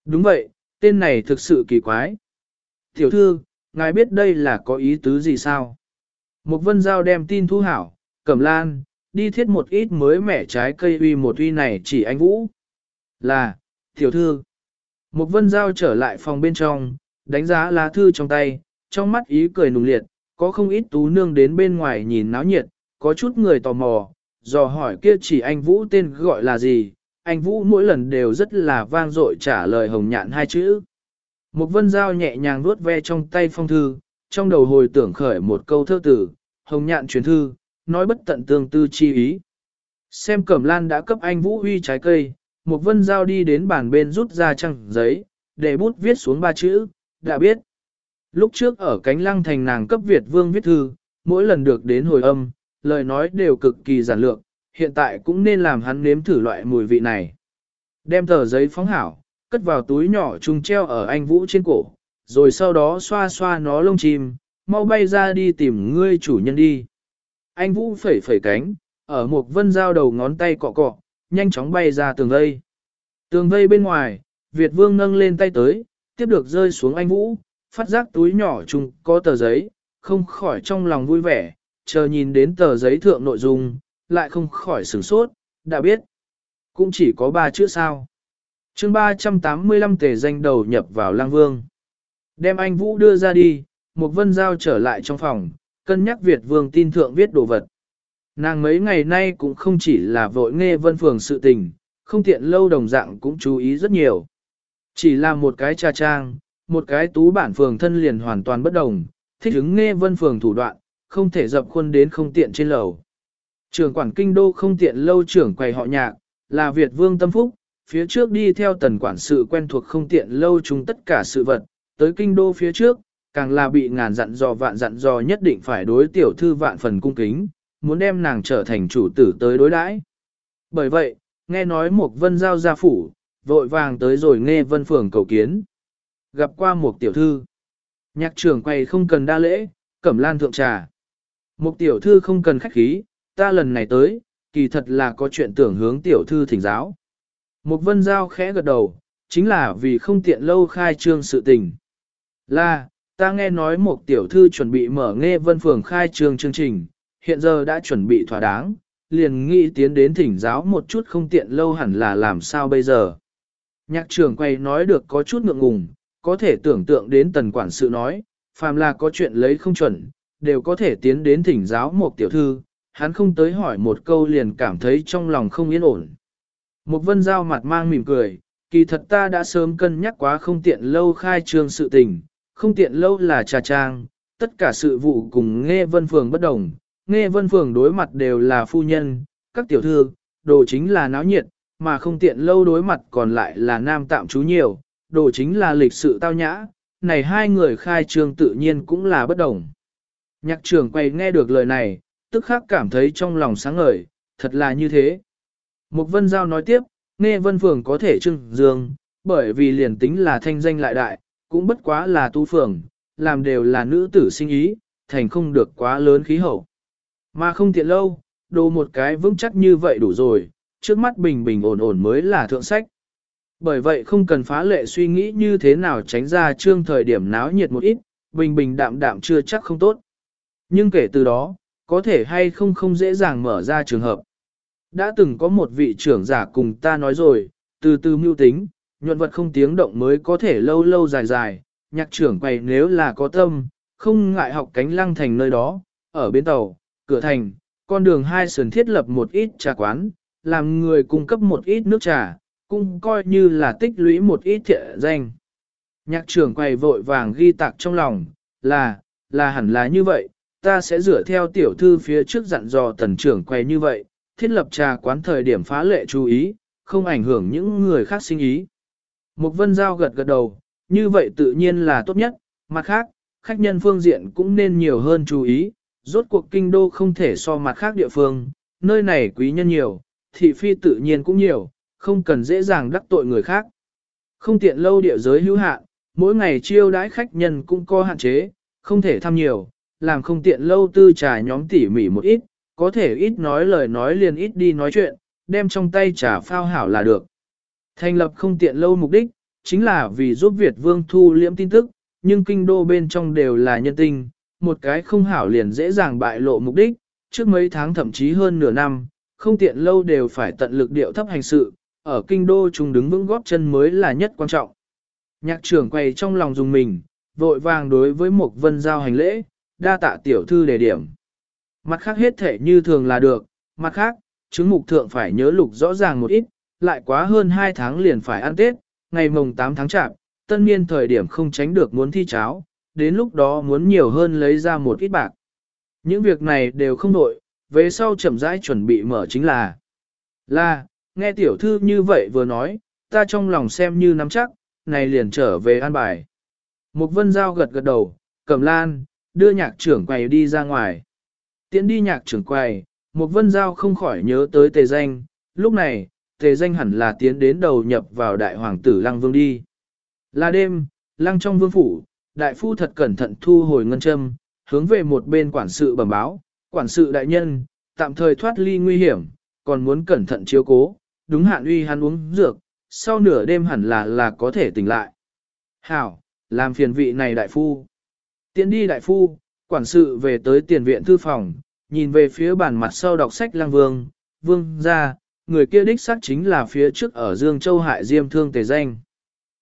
Đúng vậy, tên này thực sự kỳ quái. Tiểu thư, ngài biết đây là có ý tứ gì sao? Một vân giao đem tin thu hảo, cẩm lan, đi thiết một ít mới mẻ trái cây uy một uy này chỉ anh Vũ. Là, tiểu thư. Một vân giao trở lại phòng bên trong, đánh giá lá thư trong tay, trong mắt ý cười nùng liệt, có không ít tú nương đến bên ngoài nhìn náo nhiệt, có chút người tò mò, dò hỏi kia chỉ anh Vũ tên gọi là gì, anh Vũ mỗi lần đều rất là vang dội trả lời hồng nhạn hai chữ. Một vân dao nhẹ nhàng vuốt ve trong tay phong thư, trong đầu hồi tưởng khởi một câu thơ tử, hồng nhạn truyền thư, nói bất tận tương tư chi ý. Xem cẩm lan đã cấp anh Vũ Huy trái cây, một vân dao đi đến bàn bên rút ra trang giấy, để bút viết xuống ba chữ, đã biết. Lúc trước ở cánh lăng thành nàng cấp Việt vương viết thư, mỗi lần được đến hồi âm, lời nói đều cực kỳ giản lược, hiện tại cũng nên làm hắn nếm thử loại mùi vị này. Đem tờ giấy phóng hảo, cất vào túi nhỏ trùng treo ở anh Vũ trên cổ, rồi sau đó xoa xoa nó lông chim, mau bay ra đi tìm ngươi chủ nhân đi. Anh Vũ phẩy phẩy cánh, ở một vân dao đầu ngón tay cọ cọ, nhanh chóng bay ra tường vây. Tường vây bên ngoài, Việt Vương nâng lên tay tới, tiếp được rơi xuống anh Vũ, phát giác túi nhỏ chung có tờ giấy, không khỏi trong lòng vui vẻ, chờ nhìn đến tờ giấy thượng nội dung, lại không khỏi sửng sốt, đã biết. Cũng chỉ có ba chữ sao. chương 385 tề danh đầu nhập vào lang vương. Đem anh Vũ đưa ra đi, một vân giao trở lại trong phòng, cân nhắc Việt vương tin thượng viết đồ vật. Nàng mấy ngày nay cũng không chỉ là vội nghe vân phường sự tình, không tiện lâu đồng dạng cũng chú ý rất nhiều. Chỉ là một cái trà trang, một cái tú bản phường thân liền hoàn toàn bất đồng, thích ứng nghe vân phường thủ đoạn, không thể dập khuôn đến không tiện trên lầu. Trưởng quản kinh đô không tiện lâu trưởng quầy họ nhạc, là Việt vương tâm phúc, phía trước đi theo tần quản sự quen thuộc không tiện lâu chúng tất cả sự vật, tới kinh đô phía trước, càng là bị ngàn dặn dò vạn dặn dò nhất định phải đối tiểu thư vạn phần cung kính, muốn đem nàng trở thành chủ tử tới đối đãi. Bởi vậy, nghe nói một vân giao gia phủ, vội vàng tới rồi nghe vân phường cầu kiến. Gặp qua một tiểu thư. Nhạc trưởng quay không cần đa lễ, cẩm lan thượng trà. Một tiểu thư không cần khách khí, ta lần này tới, kỳ thật là có chuyện tưởng hướng tiểu thư thỉnh giáo. Một vân giao khẽ gật đầu, chính là vì không tiện lâu khai trương sự tình. Là, ta nghe nói một tiểu thư chuẩn bị mở nghe vân phường khai trương chương trình, hiện giờ đã chuẩn bị thỏa đáng, liền nghĩ tiến đến thỉnh giáo một chút không tiện lâu hẳn là làm sao bây giờ. Nhạc trưởng quay nói được có chút ngượng ngùng, có thể tưởng tượng đến tần quản sự nói, phàm là có chuyện lấy không chuẩn, đều có thể tiến đến thỉnh giáo một tiểu thư, hắn không tới hỏi một câu liền cảm thấy trong lòng không yên ổn. Một vân giao mặt mang mỉm cười, kỳ thật ta đã sớm cân nhắc quá không tiện lâu khai trương sự tình, không tiện lâu là trà trang, tất cả sự vụ cùng nghe vân phường bất đồng, nghe vân phường đối mặt đều là phu nhân, các tiểu thư, đồ chính là náo nhiệt, mà không tiện lâu đối mặt còn lại là nam tạm trú nhiều, đồ chính là lịch sự tao nhã, này hai người khai trương tự nhiên cũng là bất đồng. Nhạc trưởng quay nghe được lời này, tức khắc cảm thấy trong lòng sáng ngời, thật là như thế. Mục Vân Giao nói tiếp, nghe Vân Phường có thể trưng dương, bởi vì liền tính là thanh danh lại đại, cũng bất quá là tu phường, làm đều là nữ tử sinh ý, thành không được quá lớn khí hậu. Mà không tiện lâu, đồ một cái vững chắc như vậy đủ rồi, trước mắt bình bình ổn ổn mới là thượng sách. Bởi vậy không cần phá lệ suy nghĩ như thế nào tránh ra trương thời điểm náo nhiệt một ít, bình bình đạm đạm chưa chắc không tốt. Nhưng kể từ đó, có thể hay không không dễ dàng mở ra trường hợp. Đã từng có một vị trưởng giả cùng ta nói rồi, từ từ mưu tính, nhuận vật không tiếng động mới có thể lâu lâu dài dài, nhạc trưởng quầy nếu là có tâm, không ngại học cánh lăng thành nơi đó, ở bến tàu, cửa thành, con đường hai sườn thiết lập một ít trà quán, làm người cung cấp một ít nước trà, cũng coi như là tích lũy một ít thiện danh. Nhạc trưởng quầy vội vàng ghi tạc trong lòng, là, là hẳn là như vậy, ta sẽ dựa theo tiểu thư phía trước dặn dò tần trưởng quầy như vậy, thiết lập trà quán thời điểm phá lệ chú ý, không ảnh hưởng những người khác sinh ý. Mục vân giao gật gật đầu, như vậy tự nhiên là tốt nhất, mặt khác, khách nhân phương diện cũng nên nhiều hơn chú ý, rốt cuộc kinh đô không thể so mặt khác địa phương, nơi này quý nhân nhiều, thị phi tự nhiên cũng nhiều, không cần dễ dàng đắc tội người khác. Không tiện lâu địa giới hữu hạn, mỗi ngày chiêu đãi khách nhân cũng có hạn chế, không thể thăm nhiều, làm không tiện lâu tư trà nhóm tỉ mỉ một ít, có thể ít nói lời nói liền ít đi nói chuyện, đem trong tay trà phao hảo là được. Thành lập không tiện lâu mục đích, chính là vì giúp Việt Vương thu liễm tin tức, nhưng kinh đô bên trong đều là nhân tinh, một cái không hảo liền dễ dàng bại lộ mục đích, trước mấy tháng thậm chí hơn nửa năm, không tiện lâu đều phải tận lực điệu thấp hành sự, ở kinh đô chúng đứng vững góp chân mới là nhất quan trọng. Nhạc trưởng quay trong lòng dùng mình, vội vàng đối với một vân giao hành lễ, đa tạ tiểu thư đề điểm. Mặt khác hết thể như thường là được, mặt khác, chứng mục thượng phải nhớ lục rõ ràng một ít, lại quá hơn 2 tháng liền phải ăn Tết, ngày mồng 8 tháng chạp, tân niên thời điểm không tránh được muốn thi cháo, đến lúc đó muốn nhiều hơn lấy ra một ít bạc. Những việc này đều không nội, về sau chậm rãi chuẩn bị mở chính là. Là, nghe tiểu thư như vậy vừa nói, ta trong lòng xem như nắm chắc, này liền trở về an bài. Mục vân giao gật gật đầu, cầm lan, đưa nhạc trưởng quầy đi ra ngoài. Tiến đi nhạc trưởng quầy, Mục vân giao không khỏi nhớ tới tề danh, lúc này, tề danh hẳn là tiến đến đầu nhập vào đại hoàng tử lăng vương đi. Là đêm, lăng trong vương phủ, đại phu thật cẩn thận thu hồi ngân châm, hướng về một bên quản sự bẩm báo, quản sự đại nhân, tạm thời thoát ly nguy hiểm, còn muốn cẩn thận chiếu cố, đúng hạn uy hắn uống dược, sau nửa đêm hẳn là là có thể tỉnh lại. Hảo, làm phiền vị này đại phu. Tiến đi đại phu, quản sự về tới tiền viện thư phòng, nhìn về phía bàn mặt sau đọc sách lang vương, vương ra, người kia đích xác chính là phía trước ở Dương Châu hại diêm thương tề danh.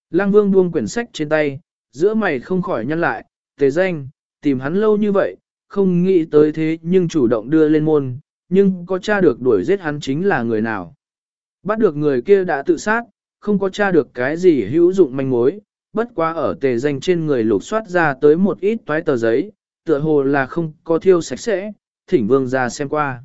Lang vương buông quyển sách trên tay, giữa mày không khỏi nhăn lại, tề danh, tìm hắn lâu như vậy, không nghĩ tới thế nhưng chủ động đưa lên môn, nhưng có tra được đuổi giết hắn chính là người nào. Bắt được người kia đã tự sát, không có tra được cái gì hữu dụng manh mối, bất quá ở tề danh trên người lục soát ra tới một ít toái tờ giấy, tựa hồ là không có thiêu sạch sẽ, thỉnh vương ra xem qua.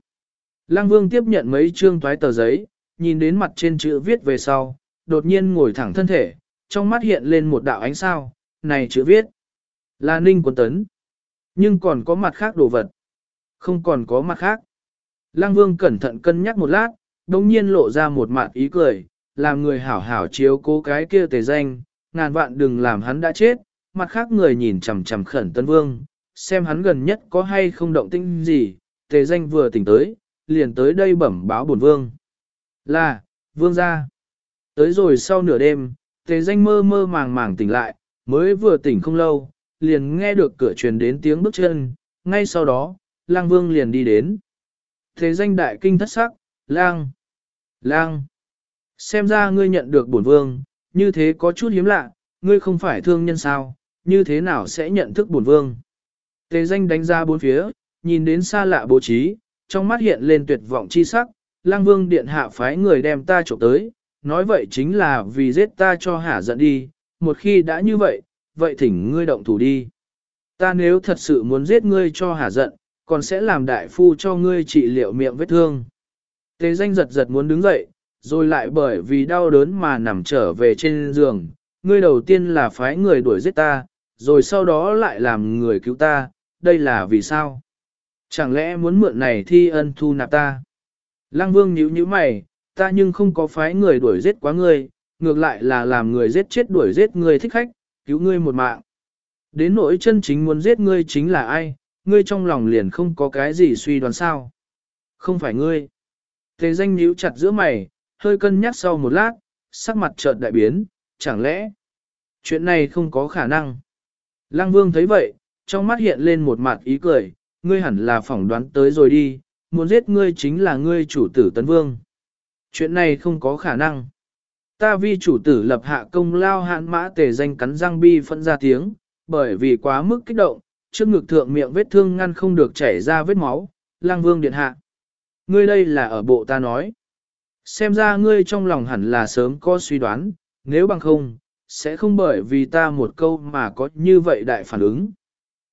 Lăng vương tiếp nhận mấy chương toái tờ giấy, nhìn đến mặt trên chữ viết về sau, đột nhiên ngồi thẳng thân thể, trong mắt hiện lên một đạo ánh sao, này chữ viết, là ninh quân tấn. Nhưng còn có mặt khác đồ vật. Không còn có mặt khác. Lăng vương cẩn thận cân nhắc một lát, đồng nhiên lộ ra một mặt ý cười, làm người hảo hảo chiếu cố cái kia tề danh, ngàn vạn đừng làm hắn đã chết, mặt khác người nhìn chằm chằm khẩn tân vương, xem hắn gần nhất có hay không động tĩnh gì, tề danh vừa tỉnh tới, liền tới đây bẩm báo bổn vương. Là, vương gia. Tới rồi sau nửa đêm, tề danh mơ mơ màng màng tỉnh lại, mới vừa tỉnh không lâu, liền nghe được cửa truyền đến tiếng bước chân, ngay sau đó, lang vương liền đi đến. Tề danh đại kinh thất sắc, lang, lang. Xem ra ngươi nhận được bổn vương, như thế có chút hiếm lạ, ngươi không phải thương nhân sao, như thế nào sẽ nhận thức bổn vương. Tề danh đánh ra bốn phía, nhìn đến xa lạ bố trí, trong mắt hiện lên tuyệt vọng chi sắc, lang vương điện hạ phái người đem ta trộm tới, nói vậy chính là vì giết ta cho hả giận đi, một khi đã như vậy, vậy thỉnh ngươi động thủ đi. Ta nếu thật sự muốn giết ngươi cho hả giận, còn sẽ làm đại phu cho ngươi trị liệu miệng vết thương. tế danh giật giật muốn đứng dậy, rồi lại bởi vì đau đớn mà nằm trở về trên giường. Ngươi đầu tiên là phái người đuổi giết ta, rồi sau đó lại làm người cứu ta, đây là vì sao? Chẳng lẽ muốn mượn này thi ân thu nạp ta? Lăng vương nhíu nhíu mày, ta nhưng không có phái người đuổi giết quá ngươi, ngược lại là làm người giết chết đuổi giết ngươi thích khách, cứu ngươi một mạng. Đến nỗi chân chính muốn giết ngươi chính là ai, ngươi trong lòng liền không có cái gì suy đoán sao. Không phải ngươi. Thế danh nhíu chặt giữa mày, hơi cân nhắc sau một lát, sắc mặt chợt đại biến, chẳng lẽ chuyện này không có khả năng. Lăng vương thấy vậy, trong mắt hiện lên một mặt ý cười, ngươi hẳn là phỏng đoán tới rồi đi, muốn giết ngươi chính là ngươi chủ tử tấn vương. Chuyện này không có khả năng. Ta vi chủ tử lập hạ công lao hạn mã tề danh cắn răng bi phẫn ra tiếng, bởi vì quá mức kích động, trước ngực thượng miệng vết thương ngăn không được chảy ra vết máu, lang vương điện hạ. Ngươi đây là ở bộ ta nói. Xem ra ngươi trong lòng hẳn là sớm có suy đoán, nếu bằng không, sẽ không bởi vì ta một câu mà có như vậy đại phản ứng.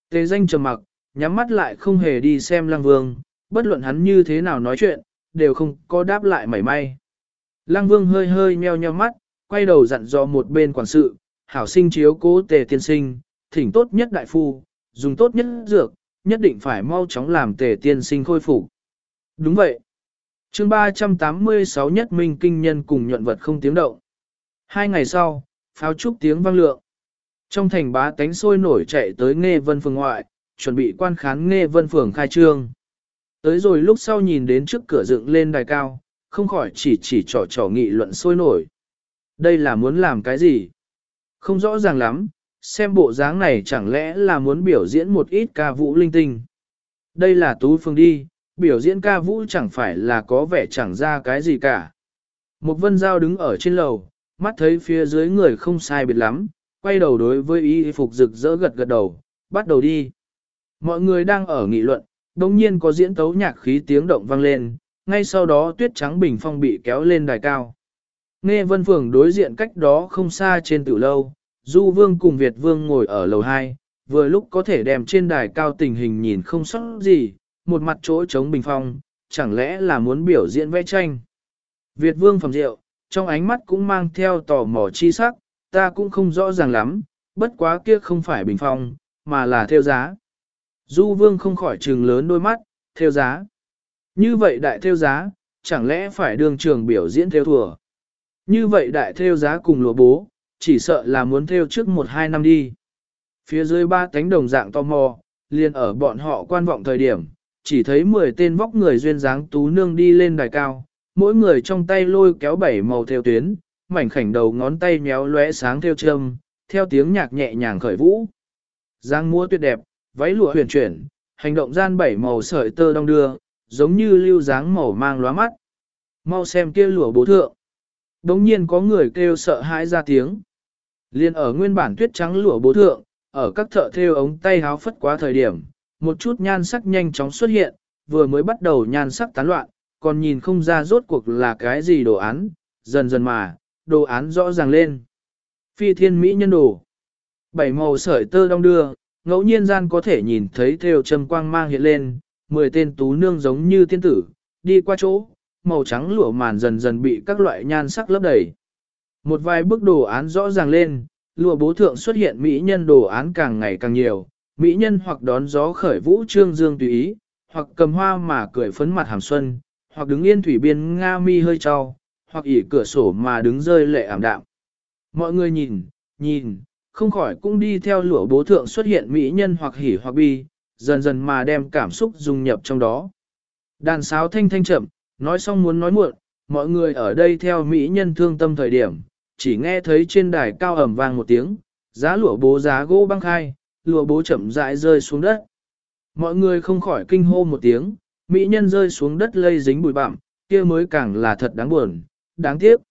Tề danh trầm mặc, nhắm mắt lại không hề đi xem lăng vương, bất luận hắn như thế nào nói chuyện, đều không có đáp lại mảy may. Lăng vương hơi hơi meo nheo mắt, quay đầu dặn dò một bên quản sự, hảo sinh chiếu cố tề tiên sinh, thỉnh tốt nhất đại phu, dùng tốt nhất dược, nhất định phải mau chóng làm tề tiên sinh khôi phục. Đúng vậy. chương 386 nhất minh kinh nhân cùng nhuận vật không tiếng động. Hai ngày sau, pháo trúc tiếng vang lượng. Trong thành bá tánh sôi nổi chạy tới nghe vân phường ngoại, chuẩn bị quan khán nghe vân phường khai trương. Tới rồi lúc sau nhìn đến trước cửa dựng lên đài cao, không khỏi chỉ chỉ trò trò nghị luận sôi nổi. Đây là muốn làm cái gì? Không rõ ràng lắm, xem bộ dáng này chẳng lẽ là muốn biểu diễn một ít ca vũ linh tinh. Đây là Tú Phương đi, biểu diễn ca vũ chẳng phải là có vẻ chẳng ra cái gì cả. Một vân giao đứng ở trên lầu, mắt thấy phía dưới người không sai biệt lắm, quay đầu đối với y phục rực rỡ gật gật đầu, bắt đầu đi. Mọi người đang ở nghị luận, đồng nhiên có diễn tấu nhạc khí tiếng động vang lên, ngay sau đó tuyết trắng bình phong bị kéo lên đài cao. Nghe vân phường đối diện cách đó không xa trên tử lâu, Du Vương cùng Việt Vương ngồi ở lầu 2, vừa lúc có thể đem trên đài cao tình hình nhìn không sót gì, một mặt chỗ chống bình phong, chẳng lẽ là muốn biểu diễn vẽ tranh. Việt Vương phẩm rượu, trong ánh mắt cũng mang theo tò mò chi sắc, ta cũng không rõ ràng lắm, bất quá kia không phải bình phong, mà là theo giá. Du Vương không khỏi trừng lớn đôi mắt, theo giá. Như vậy đại theo giá, chẳng lẽ phải đường trường biểu diễn theo thùa. Như vậy đại theo giá cùng lúa bố, chỉ sợ là muốn theo trước một hai năm đi. Phía dưới ba cánh đồng dạng to mò, liền ở bọn họ quan vọng thời điểm, chỉ thấy 10 tên vóc người duyên dáng tú nương đi lên đài cao, mỗi người trong tay lôi kéo bảy màu theo tuyến, mảnh khảnh đầu ngón tay méo lóe sáng theo châm, theo tiếng nhạc nhẹ nhàng khởi vũ. Giang múa tuyệt đẹp, váy lụa huyền chuyển, hành động gian bảy màu sợi tơ đong đưa, giống như lưu dáng màu mang lóa mắt. Mau xem kia lụa bố thượng. Đống nhiên có người kêu sợ hãi ra tiếng. Liên ở nguyên bản tuyết trắng lụa bố thượng, ở các thợ thêu ống tay háo phất quá thời điểm, một chút nhan sắc nhanh chóng xuất hiện, vừa mới bắt đầu nhan sắc tán loạn, còn nhìn không ra rốt cuộc là cái gì đồ án, dần dần mà, đồ án rõ ràng lên. Phi thiên mỹ nhân đồ. Bảy màu sợi tơ đong đưa, ngẫu nhiên gian có thể nhìn thấy theo châm quang mang hiện lên, mười tên tú nương giống như tiên tử, đi qua chỗ, màu trắng lụa màn dần dần bị các loại nhan sắc lấp đầy. Một vài bức đồ án rõ ràng lên, lụa bố thượng xuất hiện mỹ nhân đồ án càng ngày càng nhiều, mỹ nhân hoặc đón gió khởi vũ trương dương tùy ý, hoặc cầm hoa mà cười phấn mặt hàm xuân, hoặc đứng yên thủy biên nga mi hơi trao, hoặc ỉ cửa sổ mà đứng rơi lệ ảm đạm. Mọi người nhìn, nhìn, không khỏi cũng đi theo lửa bố thượng xuất hiện mỹ nhân hoặc hỉ hoặc bi, dần dần mà đem cảm xúc dung nhập trong đó. Đàn sáo thanh thanh chậm, nói xong muốn nói muộn, mọi người ở đây theo mỹ nhân thương tâm thời điểm, chỉ nghe thấy trên đài cao ẩm vang một tiếng, giá lụa bố giá gỗ băng khai, lụa bố chậm rãi rơi xuống đất. Mọi người không khỏi kinh hô một tiếng, mỹ nhân rơi xuống đất lây dính bụi bặm, kia mới càng là thật đáng buồn, đáng tiếc.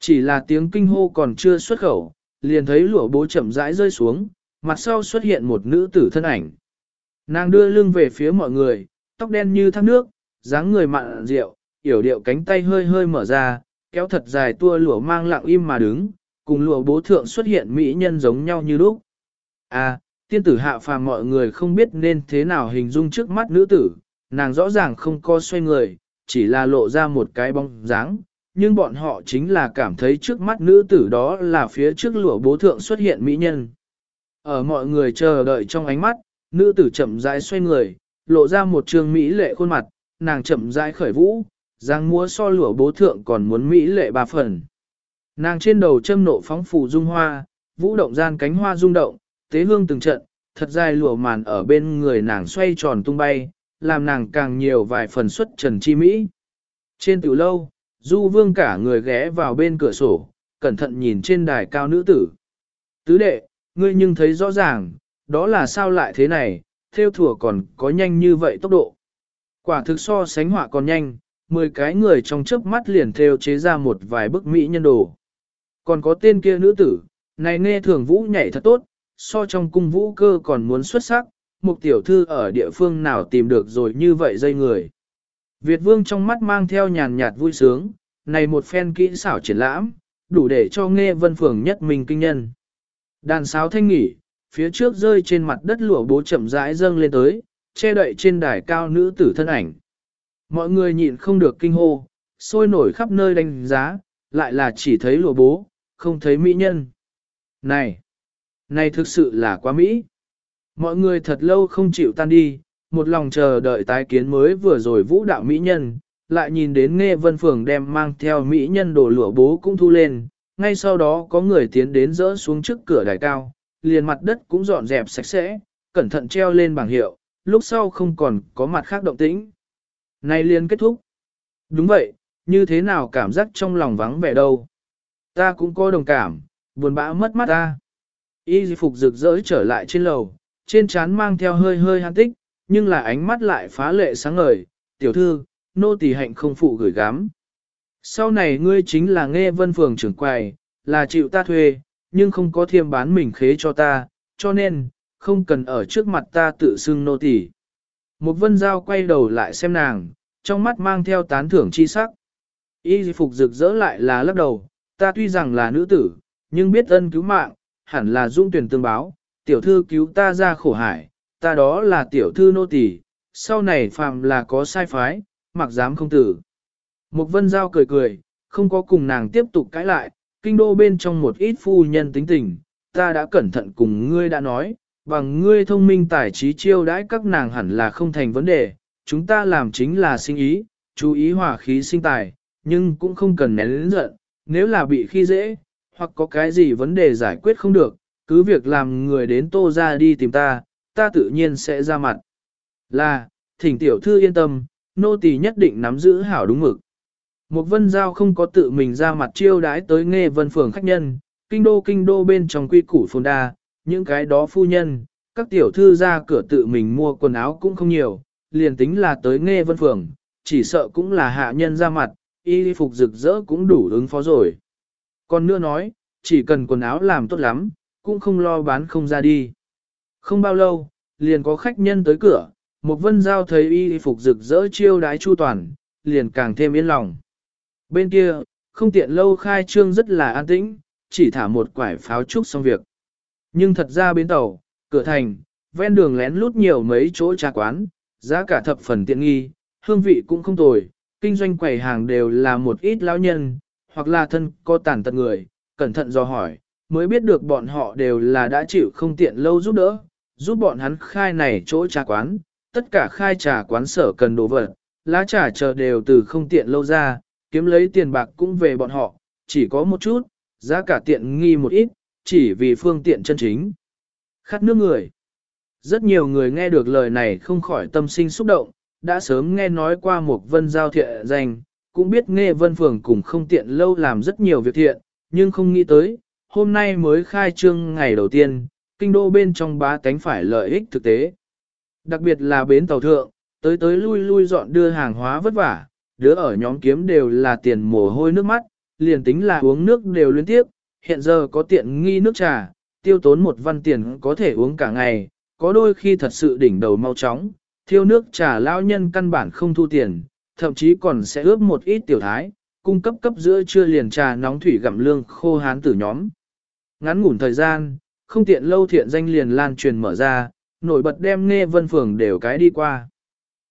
Chỉ là tiếng kinh hô còn chưa xuất khẩu, liền thấy lụa bố chậm rãi rơi xuống, mặt sau xuất hiện một nữ tử thân ảnh. Nàng đưa lưng về phía mọi người, tóc đen như thác nước, dáng người mặn rượu, yểu điệu cánh tay hơi hơi mở ra, kéo thật dài tua lụa mang lặng im mà đứng, cùng lụa bố thượng xuất hiện mỹ nhân giống nhau như lúc. À, tiên tử hạ phàm mọi người không biết nên thế nào hình dung trước mắt nữ tử, nàng rõ ràng không co xoay người, chỉ là lộ ra một cái bóng dáng, nhưng bọn họ chính là cảm thấy trước mắt nữ tử đó là phía trước lụa bố thượng xuất hiện mỹ nhân. Ở mọi người chờ đợi trong ánh mắt, nữ tử chậm rãi xoay người, lộ ra một trường mỹ lệ khuôn mặt, nàng chậm rãi khởi vũ, giang múa so lụa bố thượng còn muốn mỹ lệ ba phần. Nàng trên đầu châm nộ phóng phù dung hoa, vũ động gian cánh hoa rung động, tế hương từng trận, thật dài lụa màn ở bên người nàng xoay tròn tung bay, làm nàng càng nhiều vài phần xuất trần chi mỹ. Trên tiểu lâu, Du Vương cả người ghé vào bên cửa sổ, cẩn thận nhìn trên đài cao nữ tử. Tứ đệ, ngươi nhưng thấy rõ ràng, đó là sao lại thế này, theo thủa còn có nhanh như vậy tốc độ. Quả thực so sánh họa còn nhanh, 10 cái người trong chớp mắt liền theo chế ra một vài bức mỹ nhân đồ. Còn có tên kia nữ tử, này nghe thường vũ nhảy thật tốt, so trong cung vũ cơ còn muốn xuất sắc, một tiểu thư ở địa phương nào tìm được rồi như vậy dây người. Việt vương trong mắt mang theo nhàn nhạt vui sướng, này một phen kỹ xảo triển lãm, đủ để cho nghe vân phường nhất mình kinh nhân. Đàn sáo thanh nghỉ, phía trước rơi trên mặt đất lụa bố chậm rãi dâng lên tới, che đậy trên đài cao nữ tử thân ảnh. Mọi người nhịn không được kinh hô, sôi nổi khắp nơi đánh giá, lại là chỉ thấy lụa bố, không thấy mỹ nhân. Này, này thực sự là quá mỹ. Mọi người thật lâu không chịu tan đi, một lòng chờ đợi tái kiến mới vừa rồi vũ đạo mỹ nhân, lại nhìn đến nghe vân phường đem mang theo mỹ nhân đổ lụa bố cũng thu lên, ngay sau đó có người tiến đến dỡ xuống trước cửa đài cao, liền mặt đất cũng dọn dẹp sạch sẽ, cẩn thận treo lên bảng hiệu, lúc sau không còn có mặt khác động tĩnh. Này liền kết thúc. Đúng vậy, như thế nào cảm giác trong lòng vắng vẻ đâu. Ta cũng có đồng cảm, buồn bã mất mắt ta. Y phục rực rỡ trở lại trên lầu, trên trán mang theo hơi hơi hàn tích, nhưng là ánh mắt lại phá lệ sáng ngời. Tiểu thư, nô tỳ hạnh không phụ gửi gắm. Sau này ngươi chính là nghe vân phường trưởng quầy, là chịu ta thuê, nhưng không có thiêm bán mình khế cho ta, cho nên, không cần ở trước mặt ta tự xưng nô tỳ. Một vân giao quay đầu lại xem nàng, trong mắt mang theo tán thưởng chi sắc. Y phục rực rỡ lại là lắc đầu, ta tuy rằng là nữ tử, nhưng biết ân cứu mạng, hẳn là dung tuyển tương báo, tiểu thư cứu ta ra khổ hải, ta đó là tiểu thư nô tỳ, sau này phàm là có sai phái, mặc dám không tử. Mục vân giao cười cười, không có cùng nàng tiếp tục cãi lại, kinh đô bên trong một ít phu nhân tính tình, ta đã cẩn thận cùng ngươi đã nói, bằng ngươi thông minh tài trí chiêu đãi các nàng hẳn là không thành vấn đề, chúng ta làm chính là sinh ý, chú ý hòa khí sinh tài, nhưng cũng không cần nén lĩnh giận, nếu là bị khi dễ, hoặc có cái gì vấn đề giải quyết không được, cứ việc làm người đến tô ra đi tìm ta, ta tự nhiên sẽ ra mặt. Là, thỉnh tiểu thư yên tâm, nô tỳ nhất định nắm giữ hảo đúng mực. Một vân giao không có tự mình ra mặt chiêu đái tới nghe vân phường khách nhân, kinh đô kinh đô bên trong quy củ phồn đa, những cái đó phu nhân, các tiểu thư ra cửa tự mình mua quần áo cũng không nhiều, liền tính là tới nghe vân phường, chỉ sợ cũng là hạ nhân ra mặt, y phục rực rỡ cũng đủ ứng phó rồi. Còn nữa nói, chỉ cần quần áo làm tốt lắm, cũng không lo bán không ra đi. Không bao lâu, liền có khách nhân tới cửa, một vân giao thấy y phục rực rỡ chiêu đái chu toàn, liền càng thêm yên lòng. Bên kia, không tiện lâu khai trương rất là an tĩnh, chỉ thả một quải pháo trúc xong việc. Nhưng thật ra bến tàu, cửa thành, ven đường lén lút nhiều mấy chỗ trà quán, giá cả thập phần tiện nghi, hương vị cũng không tồi, kinh doanh quầy hàng đều là một ít lão nhân, hoặc là thân có tàn tật người, cẩn thận do hỏi, mới biết được bọn họ đều là đã chịu không tiện lâu giúp đỡ, giúp bọn hắn khai này chỗ trà quán, tất cả khai trà quán sở cần đồ vật, lá trà chờ đều từ không tiện lâu ra, kiếm lấy tiền bạc cũng về bọn họ, chỉ có một chút, giá cả tiện nghi một ít, chỉ vì phương tiện chân chính. Khát nước người. Rất nhiều người nghe được lời này không khỏi tâm sinh xúc động, đã sớm nghe nói qua một vân giao thiện danh, cũng biết nghe vân phường cùng không tiện lâu làm rất nhiều việc thiện, nhưng không nghĩ tới, hôm nay mới khai trương ngày đầu tiên, kinh đô bên trong bá tánh phải lợi ích thực tế. Đặc biệt là bến tàu thượng, tới tới lui lui dọn đưa hàng hóa vất vả, đứa ở nhóm kiếm đều là tiền mồ hôi nước mắt, liền tính là uống nước đều liên tiếp, hiện giờ có tiện nghi nước trà, tiêu tốn một văn tiền có thể uống cả ngày, có đôi khi thật sự đỉnh đầu mau chóng, thiêu nước trà lao nhân căn bản không thu tiền, thậm chí còn sẽ ướp một ít tiểu thái, cung cấp cấp giữa trưa liền trà nóng thủy gặm lương khô hán tử nhóm. Ngắn ngủn thời gian, không tiện lâu thiện danh liền lan truyền mở ra, nổi bật đem nghe vân phường đều cái đi qua.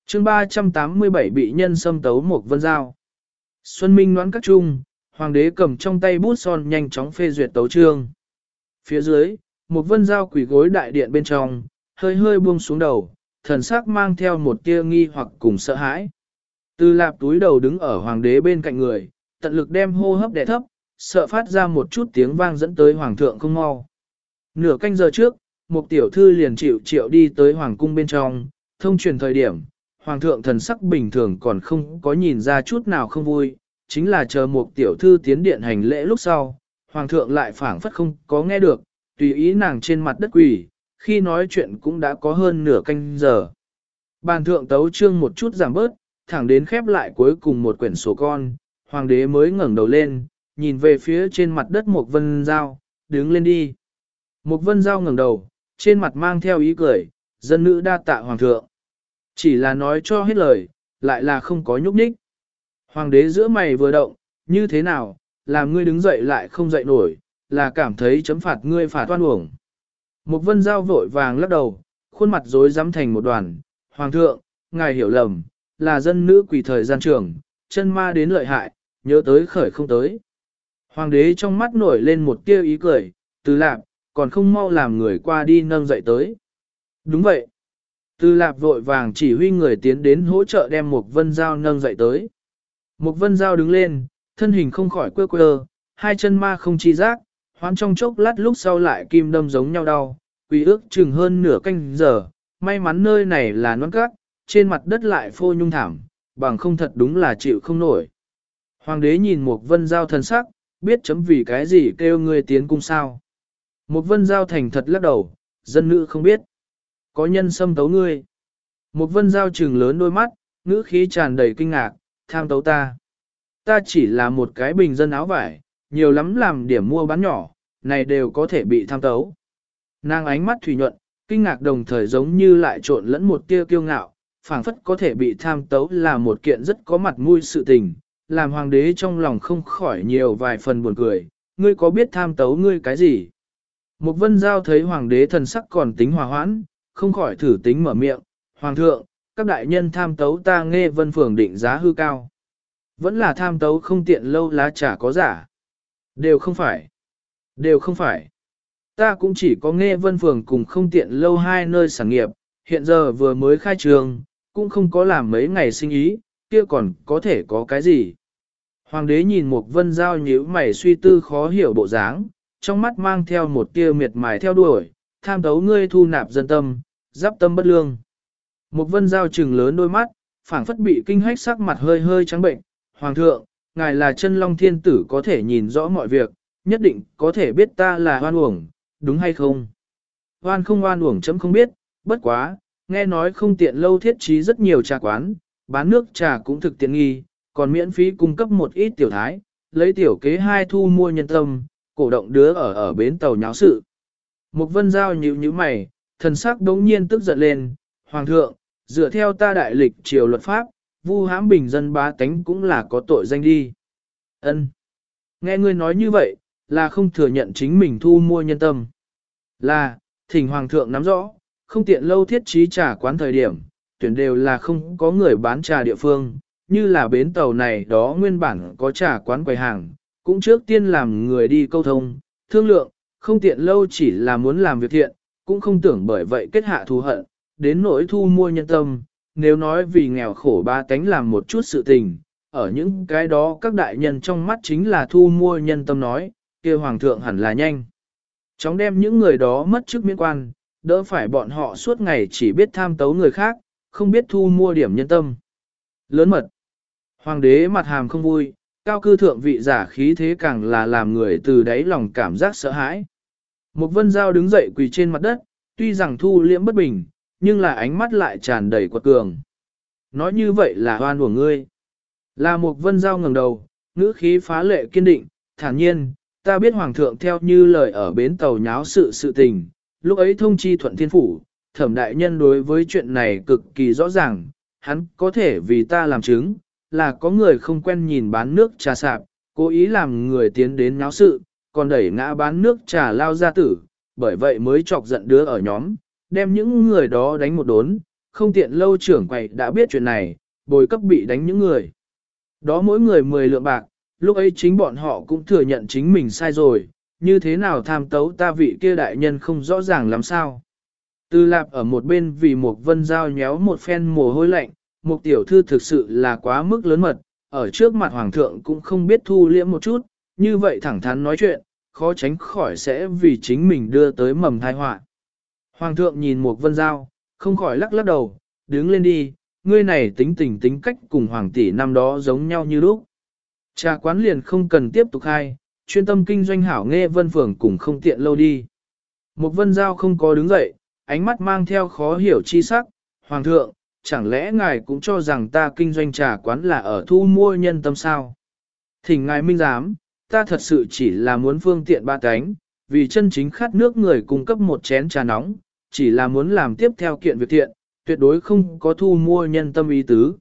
chương 387 bị nhân xâm tấu một vân giao. Xuân Minh đoán các trung, hoàng đế cầm trong tay bút son nhanh chóng phê duyệt tấu trương. Phía dưới, một vân giao quỷ gối đại điện bên trong, hơi hơi buông xuống đầu, thần sắc mang theo một tia nghi hoặc cùng sợ hãi. Từ lạp túi đầu đứng ở hoàng đế bên cạnh người, tận lực đem hô hấp đè thấp, sợ phát ra một chút tiếng vang dẫn tới hoàng thượng không mau. Nửa canh giờ trước, một tiểu thư liền chịu triệu đi tới hoàng cung bên trong, thông truyền thời điểm, hoàng thượng thần sắc bình thường còn không có nhìn ra chút nào không vui, chính là chờ một tiểu thư tiến điện hành lễ lúc sau, hoàng thượng lại phảng phất không có nghe được, tùy ý nàng trên mặt đất quỷ, khi nói chuyện cũng đã có hơn nửa canh giờ. Bàn thượng tấu trương một chút giảm bớt, thẳng đến khép lại cuối cùng một quyển sổ con, hoàng đế mới ngẩng đầu lên, nhìn về phía trên mặt đất một vân dao, đứng lên đi. Một vân giao ngẩng đầu, trên mặt mang theo ý cười, dân nữ đa tạ hoàng thượng. Chỉ là nói cho hết lời, lại là không có nhúc nhích. Hoàng đế giữa mày vừa động, như thế nào, làm ngươi đứng dậy lại không dậy nổi, là cảm thấy chấm phạt ngươi phạt toan uổng. Một vân giao vội vàng lắc đầu, khuôn mặt rối rắm thành một đoàn. Hoàng thượng, ngài hiểu lầm, là dân nữ quỷ thời gian trường, chân ma đến lợi hại, nhớ tới khởi không tới. Hoàng đế trong mắt nổi lên một tia ý cười, từ lạc, còn không mau làm người qua đi nâng dậy tới. Đúng vậy. Từ lạp vội vàng chỉ huy người tiến đến hỗ trợ đem một vân dao nâng dậy tới. Một vân dao đứng lên, thân hình không khỏi quơ quơ, hai chân ma không chi giác, hoán trong chốc lát lúc sau lại kim đâm giống nhau đau, quỳ ước chừng hơn nửa canh giờ, may mắn nơi này là non cát, trên mặt đất lại phô nhung thảm, bằng không thật đúng là chịu không nổi. Hoàng đế nhìn một vân giao thần sắc, biết chấm vì cái gì kêu ngươi tiến cung sao. Một vân giao thành thật lắc đầu, dân nữ không biết. Có nhân xâm tấu ngươi. Một vân giao trừng lớn đôi mắt, ngữ khí tràn đầy kinh ngạc, tham tấu ta. Ta chỉ là một cái bình dân áo vải, nhiều lắm làm điểm mua bán nhỏ, này đều có thể bị tham tấu. Nàng ánh mắt thủy nhuận, kinh ngạc đồng thời giống như lại trộn lẫn một tia kiêu ngạo, phảng phất có thể bị tham tấu là một kiện rất có mặt mũi sự tình, làm hoàng đế trong lòng không khỏi nhiều vài phần buồn cười, ngươi có biết tham tấu ngươi cái gì? Một vân giao thấy hoàng đế thần sắc còn tính hòa hoãn, không khỏi thử tính mở miệng, hoàng thượng, các đại nhân tham tấu ta nghe vân phường định giá hư cao. Vẫn là tham tấu không tiện lâu lá trà có giả. Đều không phải. Đều không phải. Ta cũng chỉ có nghe vân phường cùng không tiện lâu hai nơi sản nghiệp, hiện giờ vừa mới khai trường, cũng không có làm mấy ngày sinh ý, kia còn có thể có cái gì. Hoàng đế nhìn một vân giao nhíu mày suy tư khó hiểu bộ dáng, trong mắt mang theo một tia miệt mài theo đuổi, tham tấu ngươi thu nạp dân tâm, giáp tâm bất lương. Một vân giao trừng lớn đôi mắt, phảng phất bị kinh hách sắc mặt hơi hơi trắng bệnh. Hoàng thượng, ngài là chân long thiên tử có thể nhìn rõ mọi việc, nhất định có thể biết ta là hoan uổng, đúng hay không? Hoan không hoan uổng chấm không biết, bất quá, nghe nói không tiện lâu thiết trí rất nhiều trà quán, bán nước trà cũng thực tiện nghi, còn miễn phí cung cấp một ít tiểu thái, lấy tiểu kế hai thu mua nhân tâm, cổ động đứa ở ở bến tàu nháo sự. Một vân giao nhíu nhíu mày, thần sắc đống nhiên tức giận lên, Hoàng thượng, dựa theo ta đại lịch triều luật pháp, vu hãm bình dân bá tánh cũng là có tội danh đi. Ân. Nghe ngươi nói như vậy, là không thừa nhận chính mình thu mua nhân tâm. Là, thỉnh Hoàng thượng nắm rõ, không tiện lâu thiết trí trà quán thời điểm, tuyển đều là không có người bán trà địa phương, như là bến tàu này đó nguyên bản có trà quán quầy hàng, cũng trước tiên làm người đi câu thông, thương lượng, không tiện lâu chỉ là muốn làm việc thiện, cũng không tưởng bởi vậy kết hạ thù hận, đến nỗi thu mua nhân tâm, nếu nói vì nghèo khổ ba tánh làm một chút sự tình, ở những cái đó các đại nhân trong mắt chính là thu mua nhân tâm nói, kia hoàng thượng hẳn là nhanh. Chóng đem những người đó mất chức miễn quan, đỡ phải bọn họ suốt ngày chỉ biết tham tấu người khác, không biết thu mua điểm nhân tâm. Lớn mật. Hoàng đế mặt hàm không vui, cao cư thượng vị giả khí thế càng là làm người từ đáy lòng cảm giác sợ hãi. Một vân giao đứng dậy quỳ trên mặt đất, tuy rằng thu liễm bất bình, nhưng là ánh mắt lại tràn đầy quật cường. Nói như vậy là hoan của ngươi. Là một vân giao ngẩng đầu, ngữ khí phá lệ kiên định, thản nhiên, ta biết hoàng thượng theo như lời ở bến tàu nháo sự sự tình, lúc ấy thông chi thuận thiên phủ, thẩm đại nhân đối với chuyện này cực kỳ rõ ràng, hắn có thể vì ta làm chứng, là có người không quen nhìn bán nước trà sạp, cố ý làm người tiến đến náo sự, còn đẩy ngã bán nước trà lao ra tử, bởi vậy mới chọc giận đứa ở nhóm, đem những người đó đánh một đốn, không tiện lâu trưởng quầy đã biết chuyện này, bồi cấp bị đánh những người. Đó mỗi người 10 lượng bạc, lúc ấy chính bọn họ cũng thừa nhận chính mình sai rồi, như thế nào tham tấu ta vị kia đại nhân không rõ ràng làm sao. Tư lạp ở một bên vì một vân dao nhéo một phen mồ hôi lạnh, một tiểu thư thực sự là quá mức lớn mật, ở trước mặt hoàng thượng cũng không biết thu liễm một chút, như vậy thẳng thắn nói chuyện, khó tránh khỏi sẽ vì chính mình đưa tới mầm tai họa. Hoàng thượng nhìn một vân Giao, không khỏi lắc lắc đầu, đứng lên đi, ngươi này tính tình tính cách cùng hoàng tỷ năm đó giống nhau như lúc. Trà quán liền không cần tiếp tục khai, chuyên tâm kinh doanh hảo nghe vân phường cùng không tiện lâu đi. Một vân giao không có đứng dậy, ánh mắt mang theo khó hiểu chi sắc, Hoàng thượng, chẳng lẽ ngài cũng cho rằng ta kinh doanh trà quán là ở thu mua nhân tâm sao? Thỉnh ngài minh giám, ta thật sự chỉ là muốn phương tiện ba cánh, vì chân chính khát nước người cung cấp một chén trà nóng, chỉ là muốn làm tiếp theo kiện việc thiện, tuyệt đối không có thu mua nhân tâm ý tứ.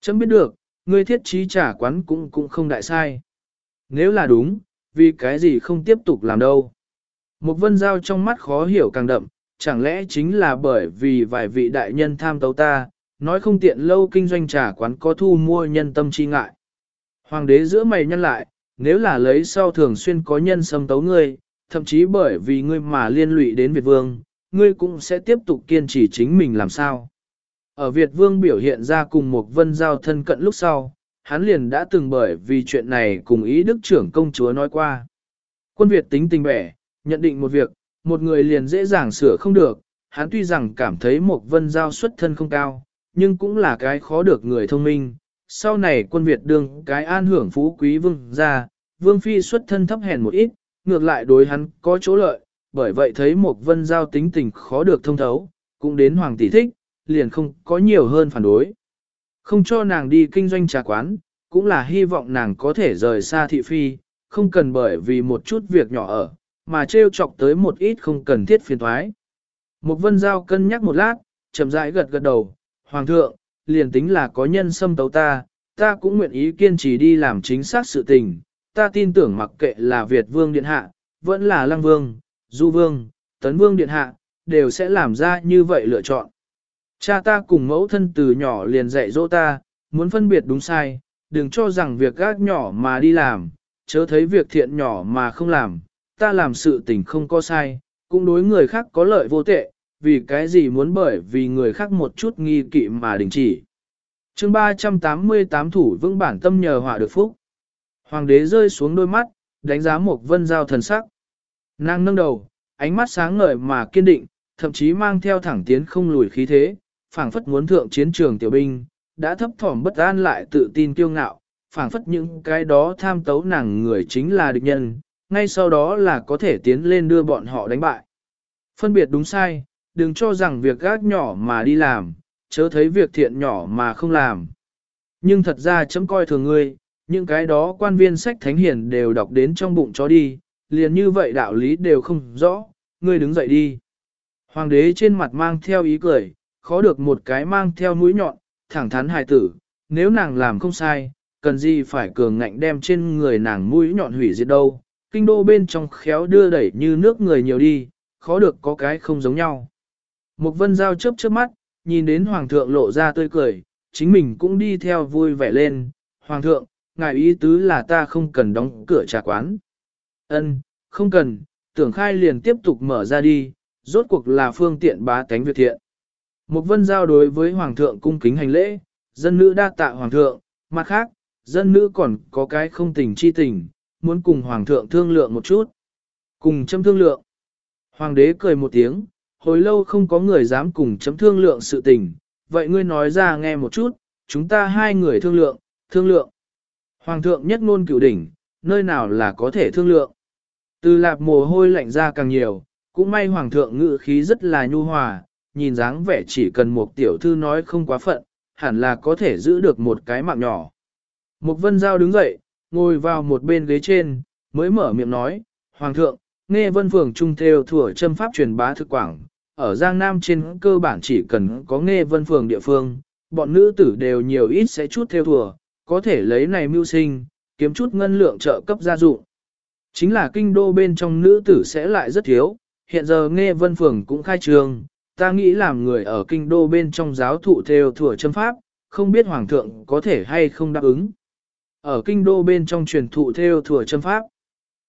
Chấm biết được, ngươi thiết trí trà quán cũng cũng không đại sai. Nếu là đúng, vì cái gì không tiếp tục làm đâu. Một vân giao trong mắt khó hiểu càng đậm, chẳng lẽ chính là bởi vì vài vị đại nhân tham tấu ta, nói không tiện lâu kinh doanh trà quán có thu mua nhân tâm chi ngại. Hoàng đế giữa mày nhân lại, nếu là lấy sau thường xuyên có nhân xâm tấu ngươi, thậm chí bởi vì ngươi mà liên lụy đến Việt Vương, ngươi cũng sẽ tiếp tục kiên trì chính mình làm sao. Ở Việt Vương biểu hiện ra cùng một vân giao thân cận lúc sau, hắn liền đã từng bởi vì chuyện này cùng ý đức trưởng công chúa nói qua. Quân Việt tính tình bẻ, nhận định một việc, một người liền dễ dàng sửa không được, hắn tuy rằng cảm thấy một vân giao xuất thân không cao, nhưng cũng là cái khó được người thông minh. Sau này quân Việt đương cái an hưởng phú quý vương ra, vương phi xuất thân thấp hèn một ít, ngược lại đối hắn có chỗ lợi, bởi vậy thấy một vân giao tính tình khó được thông thấu, cũng đến hoàng tỷ thích, liền không có nhiều hơn phản đối. Không cho nàng đi kinh doanh trà quán, cũng là hy vọng nàng có thể rời xa thị phi, không cần bởi vì một chút việc nhỏ ở, mà trêu chọc tới một ít không cần thiết phiền thoái. Một vân giao cân nhắc một lát, chậm rãi gật gật đầu, Hoàng thượng, liền tính là có nhân xâm tấu ta, ta cũng nguyện ý kiên trì đi làm chính xác sự tình, ta tin tưởng mặc kệ là Việt Vương Điện Hạ, vẫn là Lăng Vương, Du Vương, Tấn Vương Điện Hạ, đều sẽ làm ra như vậy lựa chọn. Cha ta cùng mẫu thân từ nhỏ liền dạy dỗ ta, muốn phân biệt đúng sai, đừng cho rằng việc gác nhỏ mà đi làm, chớ thấy việc thiện nhỏ mà không làm, ta làm sự tình không có sai, cũng đối người khác có lợi vô tệ, vì cái gì muốn bởi vì người khác một chút nghi kỵ mà đình chỉ. chương 388 thủ vững bản tâm nhờ họa được phúc. Hoàng đế rơi xuống đôi mắt, đánh giá một vân giao thần sắc. Nàng nâng đầu, ánh mắt sáng ngời mà kiên định, thậm chí mang theo thẳng tiến không lùi khí thế, phảng phất muốn thượng chiến trường tiểu binh, đã thấp thỏm bất an lại tự tin kiêu ngạo, phảng phất những cái đó tham tấu nàng người chính là địch nhân, ngay sau đó là có thể tiến lên đưa bọn họ đánh bại. Phân biệt đúng sai, đừng cho rằng việc gác nhỏ mà đi làm, chớ thấy việc thiện nhỏ mà không làm. Nhưng thật ra chấm coi thường ngươi, những cái đó quan viên sách thánh hiền đều đọc đến trong bụng chó đi, liền như vậy đạo lý đều không rõ, ngươi đứng dậy đi. Hoàng đế trên mặt mang theo ý cười, khó được một cái mang theo mũi nhọn, thẳng thắn hài tử, nếu nàng làm không sai, cần gì phải cường ngạnh đem trên người nàng mũi nhọn hủy diệt đâu, kinh đô bên trong khéo đưa đẩy như nước người nhiều đi, khó được có cái không giống nhau. Mục vân giao chớp chớp mắt, nhìn đến hoàng thượng lộ ra tươi cười, chính mình cũng đi theo vui vẻ lên, hoàng thượng, ngài ý tứ là ta không cần đóng cửa trà quán. Ân, không cần, tưởng khai liền tiếp tục mở ra đi, rốt cuộc là phương tiện bá tánh việc thiện. Mục vân giao đối với hoàng thượng cung kính hành lễ, dân nữ đa tạ hoàng thượng, mặt khác, dân nữ còn có cái không tình chi tình, muốn cùng hoàng thượng thương lượng một chút. Cùng châm thương lượng. Hoàng đế cười một tiếng, hồi lâu không có người dám cùng chấm thương lượng sự tình, vậy ngươi nói ra nghe một chút, chúng ta hai người thương lượng, thương lượng. Hoàng thượng nhất ngôn cửu đỉnh, nơi nào là có thể thương lượng. Từ lạp mồ hôi lạnh ra càng nhiều, cũng may hoàng thượng ngự khí rất là nhu hòa, nhìn dáng vẻ chỉ cần một tiểu thư nói không quá phận, hẳn là có thể giữ được một cái mạng nhỏ. Một vân giao đứng dậy, ngồi vào một bên ghế trên, mới mở miệng nói, Hoàng thượng, nghe vân phường trung theo thừa châm pháp truyền bá thực quảng, ở Giang Nam trên cơ bản chỉ cần có nghe vân phường địa phương, bọn nữ tử đều nhiều ít sẽ chút theo thừa, có thể lấy này mưu sinh, kiếm chút ngân lượng trợ cấp gia dụng. Chính là kinh đô bên trong nữ tử sẽ lại rất thiếu, hiện giờ nghe vân phường cũng khai trường, ta nghĩ làm người ở kinh đô bên trong giáo thụ theo thừa châm pháp, không biết hoàng thượng có thể hay không đáp ứng. Ở kinh đô bên trong truyền thụ theo thừa châm pháp.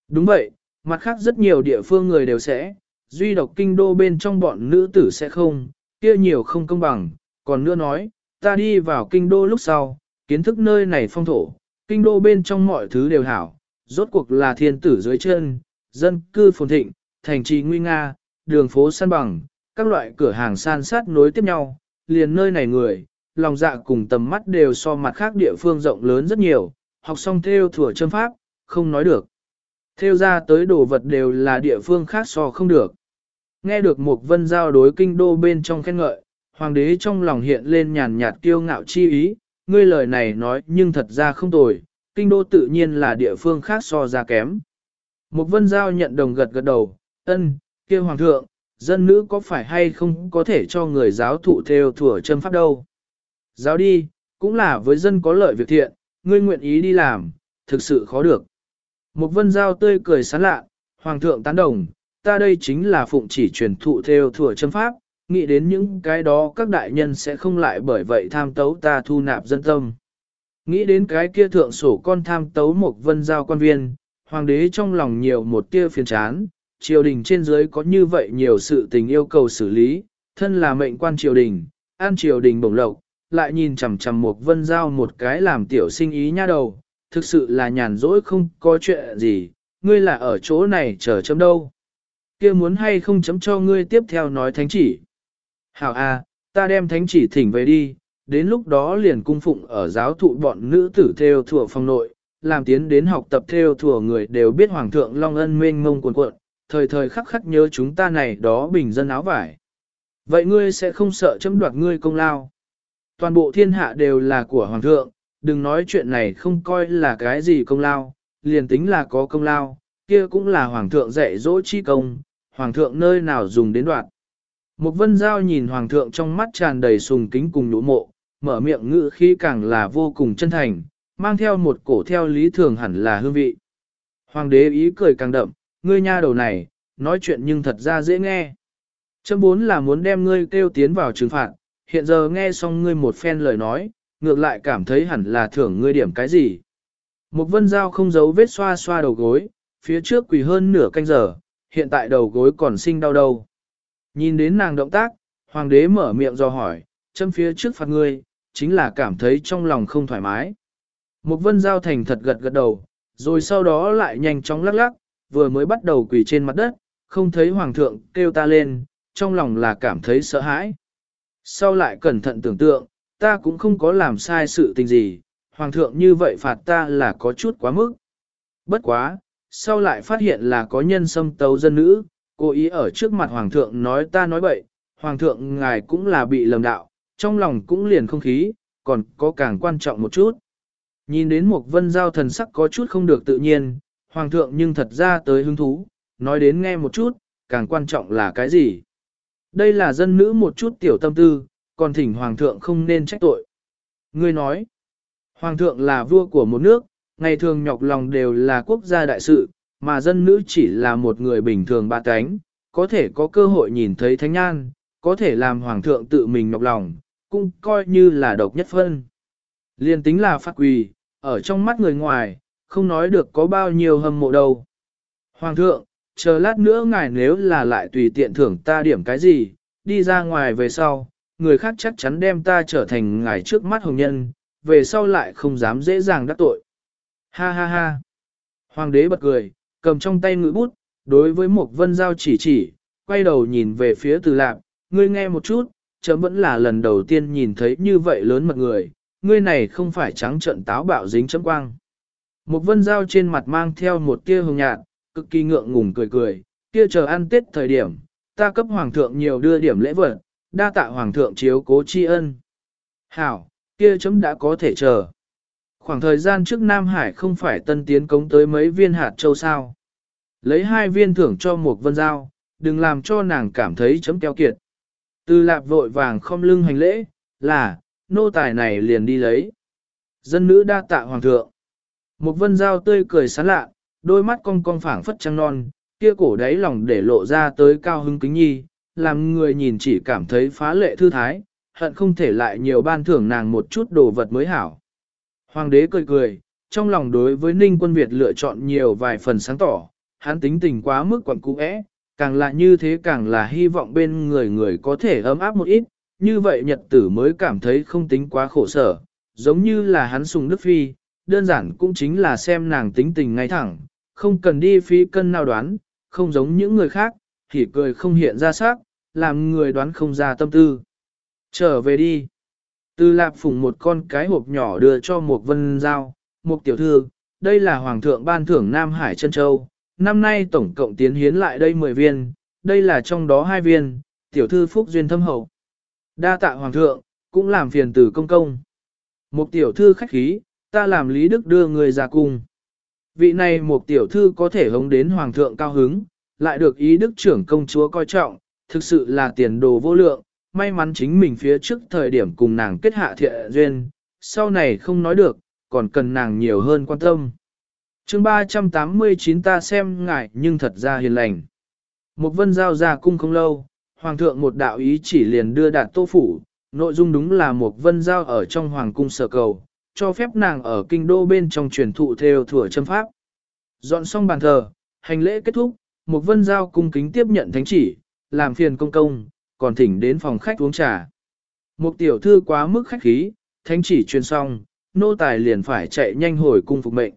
Đúng vậy, mặt khác rất nhiều địa phương người đều sẽ, duy độc kinh đô bên trong bọn nữ tử sẽ không, kia nhiều không công bằng, còn nữa nói, ta đi vào kinh đô lúc sau, kiến thức nơi này phong thổ, kinh đô bên trong mọi thứ đều hảo, rốt cuộc là thiên tử dưới chân, dân cư phồn thịnh, thành trì nguy nga, đường phố san bằng, các loại cửa hàng san sát nối tiếp nhau, liền nơi này người, lòng dạ cùng tầm mắt đều so mặt khác địa phương rộng lớn rất nhiều, học xong theo thừa châm pháp, không nói được. Theo ra tới đồ vật đều là địa phương khác so không được. Nghe được một vân giao đối kinh đô bên trong khen ngợi, hoàng đế trong lòng hiện lên nhàn nhạt kiêu ngạo chi ý, ngươi lời này nói nhưng thật ra không tồi, kinh đô tự nhiên là địa phương khác so ra kém. Một vân giao nhận đồng gật gật đầu, ân, kia hoàng thượng, dân nữ có phải hay không có thể cho người giáo thụ theo thừa châm pháp đâu. Giáo đi, cũng là với dân có lợi việc thiện, ngươi nguyện ý đi làm, thực sự khó được. Một vân giao tươi cười sán lạ, hoàng thượng tán đồng, ta đây chính là phụng chỉ truyền thụ theo thừa châm pháp, nghĩ đến những cái đó các đại nhân sẽ không lại bởi vậy tham tấu ta thu nạp dân tâm. Nghĩ đến cái kia thượng sổ con tham tấu một vân giao quan viên, hoàng đế trong lòng nhiều một tia phiền chán, triều đình trên dưới có như vậy nhiều sự tình yêu cầu xử lý, thân là mệnh quan triều đình, an triều đình bổng lộc, lại nhìn chằm chằm một vân giao một cái làm tiểu sinh ý nha đầu, thực sự là nhàn rỗi không có chuyện gì, ngươi là ở chỗ này chờ chấm đâu. kia muốn hay không chấm cho ngươi tiếp theo nói thánh chỉ. Hảo à, ta đem thánh chỉ thỉnh về đi, đến lúc đó liền cung phụng ở giáo thụ bọn nữ tử theo thừa phong nội, làm tiến đến học tập theo thừa người đều biết Hoàng thượng Long Ân mênh mông cuồn cuộn, thời thời khắc khắc nhớ chúng ta này đó bình dân áo vải. Vậy ngươi sẽ không sợ chấm đoạt ngươi công lao. Toàn bộ thiên hạ đều là của Hoàng thượng, đừng nói chuyện này không coi là cái gì công lao, liền tính là có công lao, kia cũng là Hoàng thượng dạy dỗ chi công, Hoàng thượng nơi nào dùng đến đoạn. Một vân giao nhìn Hoàng thượng trong mắt tràn đầy sùng kính cùng nụ mộ, mở miệng ngữ khi càng là vô cùng chân thành, mang theo một cổ theo lý thường hẳn là hương vị. Hoàng đế ý cười càng đậm, ngươi nha đầu này, nói chuyện nhưng thật ra dễ nghe. Châm bốn là muốn đem ngươi kêu tiến vào trừng phạt, hiện giờ nghe xong ngươi một phen lời nói, ngược lại cảm thấy hẳn là thưởng ngươi điểm cái gì. Một vân dao không giấu vết xoa xoa đầu gối, phía trước quỳ hơn nửa canh giờ, hiện tại đầu gối còn sinh đau đầu. Nhìn đến nàng động tác, hoàng đế mở miệng do hỏi, châm phía trước phạt ngươi, chính là cảm thấy trong lòng không thoải mái. Một vân giao thành thật gật gật đầu, rồi sau đó lại nhanh chóng lắc lắc, vừa mới bắt đầu quỳ trên mặt đất, không thấy hoàng thượng kêu ta lên, trong lòng là cảm thấy sợ hãi. Sau lại cẩn thận tưởng tượng, ta cũng không có làm sai sự tình gì, hoàng thượng như vậy phạt ta là có chút quá mức. Bất quá, sau lại phát hiện là có nhân xâm tấu dân nữ, cố ý ở trước mặt hoàng thượng nói ta nói bậy, hoàng thượng ngài cũng là bị lầm đạo, trong lòng cũng liền không khí, còn có càng quan trọng một chút. Nhìn đến một vân giao thần sắc có chút không được tự nhiên, hoàng thượng nhưng thật ra tới hứng thú, nói đến nghe một chút, càng quan trọng là cái gì. Đây là dân nữ một chút tiểu tâm tư, còn thỉnh hoàng thượng không nên trách tội. Ngươi nói, hoàng thượng là vua của một nước, ngày thường nhọc lòng đều là quốc gia đại sự, mà dân nữ chỉ là một người bình thường ba cánh, có thể có cơ hội nhìn thấy thánh nhan, có thể làm hoàng thượng tự mình nhọc lòng, cũng coi như là độc nhất phân. Liên tính là phát quỳ, ở trong mắt người ngoài, không nói được có bao nhiêu hâm mộ đâu. Hoàng thượng, chờ lát nữa ngài nếu là lại tùy tiện thưởng ta điểm cái gì, đi ra ngoài về sau, người khác chắc chắn đem ta trở thành ngài trước mắt hồng nhân, về sau lại không dám dễ dàng đắc tội. Ha ha ha. Hoàng đế bật cười, cầm trong tay ngữ bút, đối với một vân giao chỉ chỉ, quay đầu nhìn về phía từ lạc, ngươi nghe một chút, chấm vẫn là lần đầu tiên nhìn thấy như vậy lớn mật người, ngươi này không phải trắng trận táo bạo dính chấm quang. Một vân giao trên mặt mang theo một tia hồng nhạt, cực kỳ ngượng ngùng cười cười, kia chờ ăn tết thời điểm, ta cấp hoàng thượng nhiều đưa điểm lễ vật, đa tạ hoàng thượng chiếu cố tri ân. Hảo, kia chấm đã có thể chờ. Khoảng thời gian trước Nam Hải không phải tân tiến cống tới mấy viên hạt châu sao. Lấy hai viên thưởng cho một vân giao, đừng làm cho nàng cảm thấy chấm keo kiệt. Từ lạp vội vàng không lưng hành lễ, là, nô tài này liền đi lấy. Dân nữ đa tạ hoàng thượng. Một vân giao tươi cười sán lạ, đôi mắt cong cong phảng phất trăng non, kia cổ đáy lòng để lộ ra tới cao hưng kính nhi, làm người nhìn chỉ cảm thấy phá lệ thư thái, hận không thể lại nhiều ban thưởng nàng một chút đồ vật mới hảo. Hoàng đế cười cười, trong lòng đối với Ninh quân Việt lựa chọn nhiều vài phần sáng tỏ, hắn tính tình quá mức quẩn cũ ẽ, càng là như thế càng là hy vọng bên người người có thể ấm áp một ít, như vậy nhật tử mới cảm thấy không tính quá khổ sở, giống như là hắn sùng Đức Phi, đơn giản cũng chính là xem nàng tính tình ngay thẳng, không cần đi phí cân nào đoán, không giống những người khác, thì cười không hiện ra sắc, làm người đoán không ra tâm tư. Trở về đi. Từ lạp phủng một con cái hộp nhỏ đưa cho một vân giao, một tiểu thư, đây là hoàng thượng ban thưởng Nam Hải Trân Châu, năm nay tổng cộng tiến hiến lại đây 10 viên, đây là trong đó hai viên, tiểu thư phúc duyên thâm hậu. Đa tạ hoàng thượng, cũng làm phiền từ công công. Một tiểu thư khách khí, ta làm lý đức đưa người ra cùng. Vị này một tiểu thư có thể hống đến hoàng thượng cao hứng, lại được ý đức trưởng công chúa coi trọng, thực sự là tiền đồ vô lượng, may mắn chính mình phía trước thời điểm cùng nàng kết hạ thiện duyên, sau này không nói được, còn cần nàng nhiều hơn quan tâm. chương 389 ta xem ngại nhưng thật ra hiền lành. Một vân giao ra cung không lâu, hoàng thượng một đạo ý chỉ liền đưa đạt tô phủ, nội dung đúng là một vân giao ở trong hoàng cung sở cầu, cho phép nàng ở kinh đô bên trong truyền thụ theo thừa châm pháp. Dọn xong bàn thờ, hành lễ kết thúc, một vân giao cung kính tiếp nhận thánh chỉ, làm phiền công công, còn thỉnh đến phòng khách uống trà. Một tiểu thư quá mức khách khí, thánh chỉ truyền xong, nô tài liền phải chạy nhanh hồi cung phục mệnh.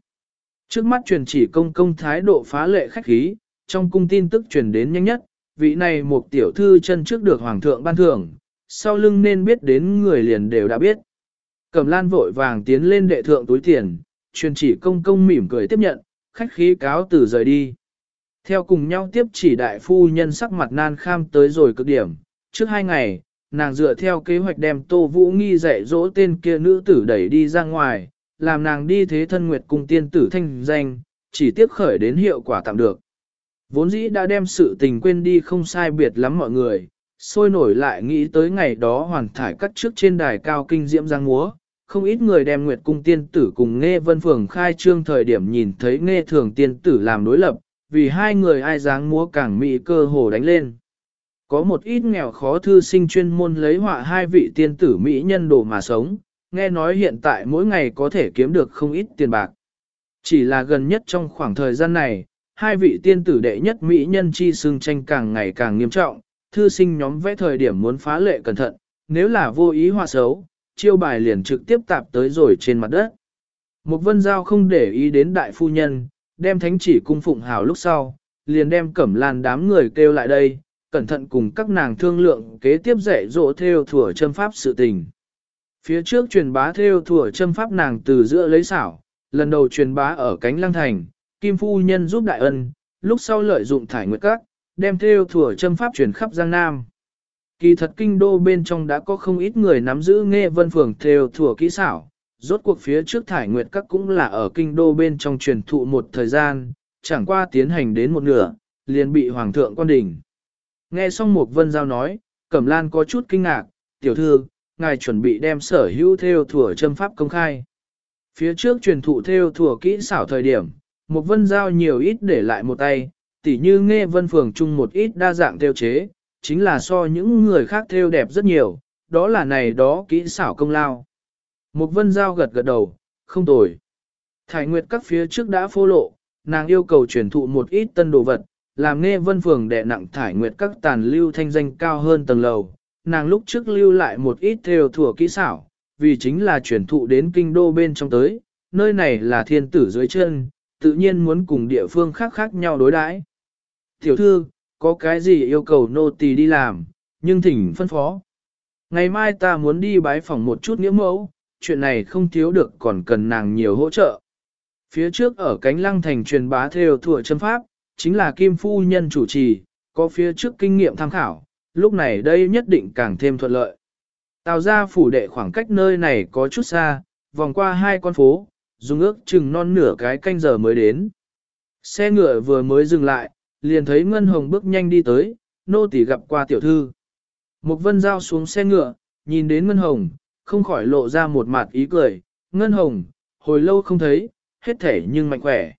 Trước mắt truyền chỉ công công thái độ phá lệ khách khí, trong cung tin tức truyền đến nhanh nhất, vị này một tiểu thư chân trước được hoàng thượng ban thưởng, sau lưng nên biết đến người liền đều đã biết. Cẩm lan vội vàng tiến lên đệ thượng túi tiền, truyền chỉ công công mỉm cười tiếp nhận, khách khí cáo từ rời đi. Theo cùng nhau tiếp chỉ đại phu nhân sắc mặt nan kham tới rồi cực điểm, trước hai ngày, nàng dựa theo kế hoạch đem Tô Vũ Nghi dạy dỗ tên kia nữ tử đẩy đi ra ngoài, làm nàng đi thế thân nguyệt cùng tiên tử thanh danh, chỉ tiếp khởi đến hiệu quả tạm được. Vốn dĩ đã đem sự tình quên đi không sai biệt lắm mọi người, sôi nổi lại nghĩ tới ngày đó hoàn thải cắt trước trên đài cao kinh diễm giang múa. Không ít người đem Nguyệt Cung tiên tử cùng Nghe Vân Phường khai trương thời điểm nhìn thấy Nghe Thường tiên tử làm đối lập, vì hai người ai dáng múa càng mỹ cơ hồ đánh lên. Có một ít nghèo khó thư sinh chuyên môn lấy họa hai vị tiên tử Mỹ nhân đồ mà sống, nghe nói hiện tại mỗi ngày có thể kiếm được không ít tiền bạc. Chỉ là gần nhất trong khoảng thời gian này, hai vị tiên tử đệ nhất Mỹ nhân chi xương tranh càng ngày càng nghiêm trọng, thư sinh nhóm vẽ thời điểm muốn phá lệ cẩn thận, nếu là vô ý họa xấu, chiêu bài liền trực tiếp tạp tới rồi trên mặt đất. Một vân giao không để ý đến đại phu nhân, đem thánh chỉ cung phụng hào lúc sau, liền đem cẩm lan đám người kêu lại đây, cẩn thận cùng các nàng thương lượng kế tiếp dạy dỗ theo thủa châm pháp sự tình. Phía trước truyền bá theo thủa châm pháp nàng từ giữa lấy xảo, lần đầu truyền bá ở cánh lăng thành, kim phu nhân giúp đại ân, lúc sau lợi dụng thải nguyệt các, đem theo thủa châm pháp truyền khắp Giang Nam. Kỳ thật kinh đô bên trong đã có không ít người nắm giữ nghe vân phường theo thủa kỹ xảo, rốt cuộc phía trước thải nguyệt các cũng là ở kinh đô bên trong truyền thụ một thời gian, chẳng qua tiến hành đến một nửa, liền bị hoàng thượng quan đỉnh. Nghe xong một vân giao nói, Cẩm Lan có chút kinh ngạc, tiểu thư, ngài chuẩn bị đem sở hữu theo thủa châm pháp công khai. Phía trước truyền thụ theo thủa kỹ xảo thời điểm, một vân giao nhiều ít để lại một tay, tỉ như nghe vân phường chung một ít đa dạng theo chế, chính là so những người khác theo đẹp rất nhiều, đó là này đó kỹ xảo công lao. Một vân giao gật gật đầu, không tồi. Thải Nguyệt các phía trước đã phô lộ, nàng yêu cầu truyền thụ một ít tân đồ vật, làm nghe vân phường đệ nặng thải nguyệt các tàn lưu thanh danh cao hơn tầng lầu. Nàng lúc trước lưu lại một ít theo thủa kỹ xảo, vì chính là chuyển thụ đến kinh đô bên trong tới, nơi này là thiên tử dưới chân, tự nhiên muốn cùng địa phương khác khác nhau đối đãi. Tiểu thư, có cái gì yêu cầu nô tỳ đi làm, nhưng thỉnh phân phó. Ngày mai ta muốn đi bái phòng một chút nghĩa mẫu, chuyện này không thiếu được còn cần nàng nhiều hỗ trợ. Phía trước ở cánh lăng thành truyền bá theo thừa chân pháp, chính là Kim Phu Nhân chủ trì, có phía trước kinh nghiệm tham khảo, lúc này đây nhất định càng thêm thuận lợi. Tào ra phủ đệ khoảng cách nơi này có chút xa, vòng qua hai con phố, dùng ước chừng non nửa cái canh giờ mới đến. Xe ngựa vừa mới dừng lại, liền thấy Ngân Hồng bước nhanh đi tới, nô tỳ gặp qua tiểu thư. mục vân giao xuống xe ngựa, nhìn đến Ngân Hồng, không khỏi lộ ra một mặt ý cười, Ngân Hồng, hồi lâu không thấy, hết thể nhưng mạnh khỏe.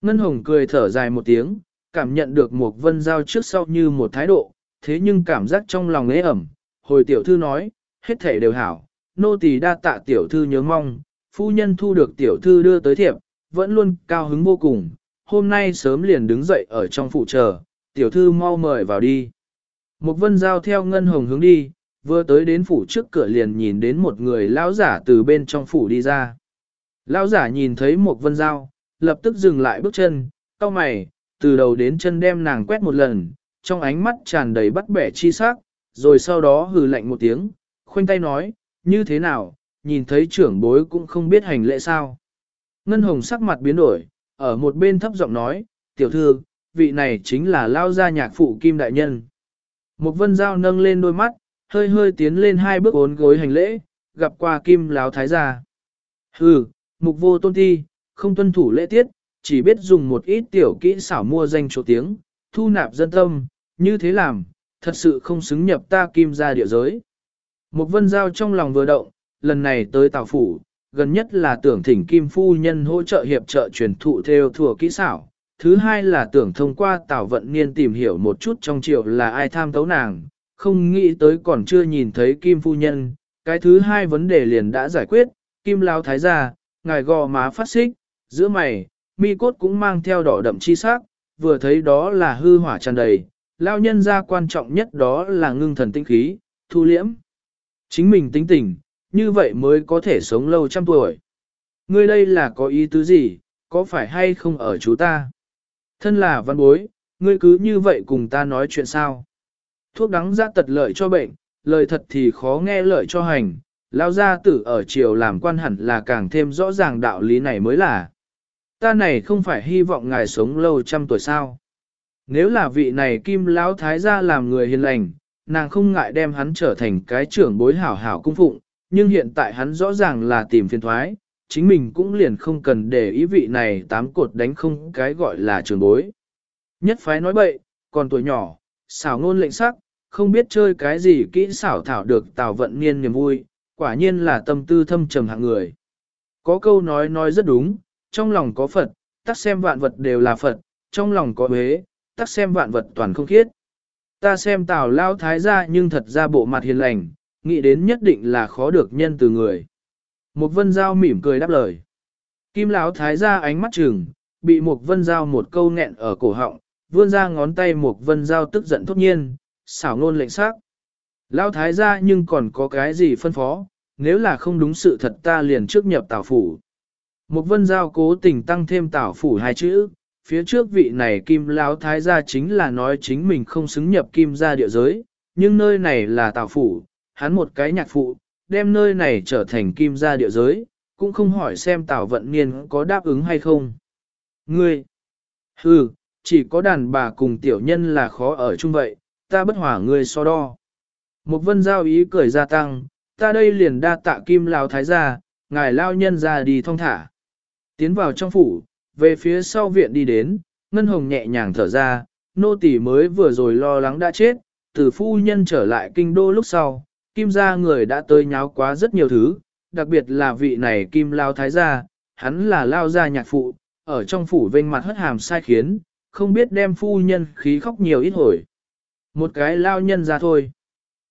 Ngân Hồng cười thở dài một tiếng, cảm nhận được mục vân giao trước sau như một thái độ, thế nhưng cảm giác trong lòng ế ẩm, hồi tiểu thư nói, hết thể đều hảo, nô tỳ đa tạ tiểu thư nhớ mong, phu nhân thu được tiểu thư đưa tới thiệp, vẫn luôn cao hứng vô cùng, hôm nay sớm liền đứng dậy ở trong phủ chờ, tiểu thư mau mời vào đi. Một vân giao theo ngân hồng hướng đi, vừa tới đến phủ trước cửa liền nhìn đến một người lão giả từ bên trong phủ đi ra. Lão giả nhìn thấy một vân giao, lập tức dừng lại bước chân, cau mày, từ đầu đến chân đem nàng quét một lần, trong ánh mắt tràn đầy bắt bẻ chi sắc, rồi sau đó hừ lạnh một tiếng, khoanh tay nói, như thế nào, nhìn thấy trưởng bối cũng không biết hành lễ sao. Ngân hồng sắc mặt biến đổi, ở một bên thấp giọng nói, tiểu thư, vị này chính là lao gia nhạc phụ kim đại nhân. Một vân giao nâng lên đôi mắt, hơi hơi tiến lên hai bước ốn gối hành lễ, gặp qua kim láo thái gia. Hừ, mục vô tôn ti, không tuân thủ lễ tiết, chỉ biết dùng một ít tiểu kỹ xảo mua danh chỗ tiếng, thu nạp dân tâm, như thế làm, thật sự không xứng nhập ta kim ra địa giới. Một vân giao trong lòng vừa động, lần này tới tào phủ, gần nhất là tưởng thỉnh kim phu nhân hỗ trợ hiệp trợ truyền thụ theo thừa kỹ xảo. Thứ hai là tưởng thông qua tào vận niên tìm hiểu một chút trong triệu là ai tham tấu nàng, không nghĩ tới còn chưa nhìn thấy kim phu nhân. Cái thứ hai vấn đề liền đã giải quyết, kim lao thái gia, ngài gò má phát xích, giữa mày, mi cốt cũng mang theo đỏ đậm chi sắc, vừa thấy đó là hư hỏa tràn đầy, lao nhân ra quan trọng nhất đó là ngưng thần tinh khí, thu liễm. Chính mình tính tình, như vậy mới có thể sống lâu trăm tuổi. Ngươi đây là có ý tứ gì, có phải hay không ở chú ta? Thân là văn bối, ngươi cứ như vậy cùng ta nói chuyện sao? Thuốc đắng ra tật lợi cho bệnh, lời thật thì khó nghe lợi cho hành, lao gia tử ở triều làm quan hẳn là càng thêm rõ ràng đạo lý này mới là. Ta này không phải hy vọng ngài sống lâu trăm tuổi sao. Nếu là vị này kim lão thái gia làm người hiền lành, nàng không ngại đem hắn trở thành cái trưởng bối hảo hảo cung phụng, nhưng hiện tại hắn rõ ràng là tìm phiền thoái, chính mình cũng liền không cần để ý vị này tám cột đánh không cái gọi là trường bối. Nhất phái nói bậy, còn tuổi nhỏ, xảo ngôn lệnh sắc, không biết chơi cái gì kỹ xảo thảo được tào vận niên niềm vui, quả nhiên là tâm tư thâm trầm hạng người. Có câu nói nói rất đúng, trong lòng có Phật, tắc xem vạn vật đều là Phật, trong lòng có huế, tắc xem vạn vật toàn không khiết. Ta xem tào lao thái ra nhưng thật ra bộ mặt hiền lành, nghĩ đến nhất định là khó được nhân từ người. Một vân giao mỉm cười đáp lời. Kim lão thái ra ánh mắt trừng, bị một vân giao một câu nghẹn ở cổ họng, vươn ra ngón tay một vân giao tức giận thốt nhiên, xảo ngôn lệnh xác. Lão thái ra nhưng còn có cái gì phân phó, nếu là không đúng sự thật ta liền trước nhập tảo phủ. Một vân giao cố tình tăng thêm tảo phủ hai chữ, phía trước vị này kim lão thái gia chính là nói chính mình không xứng nhập kim gia địa giới, nhưng nơi này là tảo phủ, hắn một cái nhạc phụ, đem nơi này trở thành kim gia địa giới, cũng không hỏi xem tào vận niên có đáp ứng hay không. Ngươi, hừ, chỉ có đàn bà cùng tiểu nhân là khó ở chung vậy, ta bất hỏa ngươi so đo. Một vân giao ý cười gia tăng, ta đây liền đa tạ kim lao thái gia, ngài lao nhân ra đi thong thả. Tiến vào trong phủ, về phía sau viện đi đến, Ngân Hồng nhẹ nhàng thở ra, nô tỳ mới vừa rồi lo lắng đã chết, từ phu nhân trở lại kinh đô lúc sau, kim gia người đã tới nháo quá rất nhiều thứ, đặc biệt là vị này kim lao thái gia, hắn là lao gia nhạc phụ, ở trong phủ vênh mặt hất hàm sai khiến, không biết đem phu nhân khí khóc nhiều ít hồi. Một cái lao nhân ra thôi.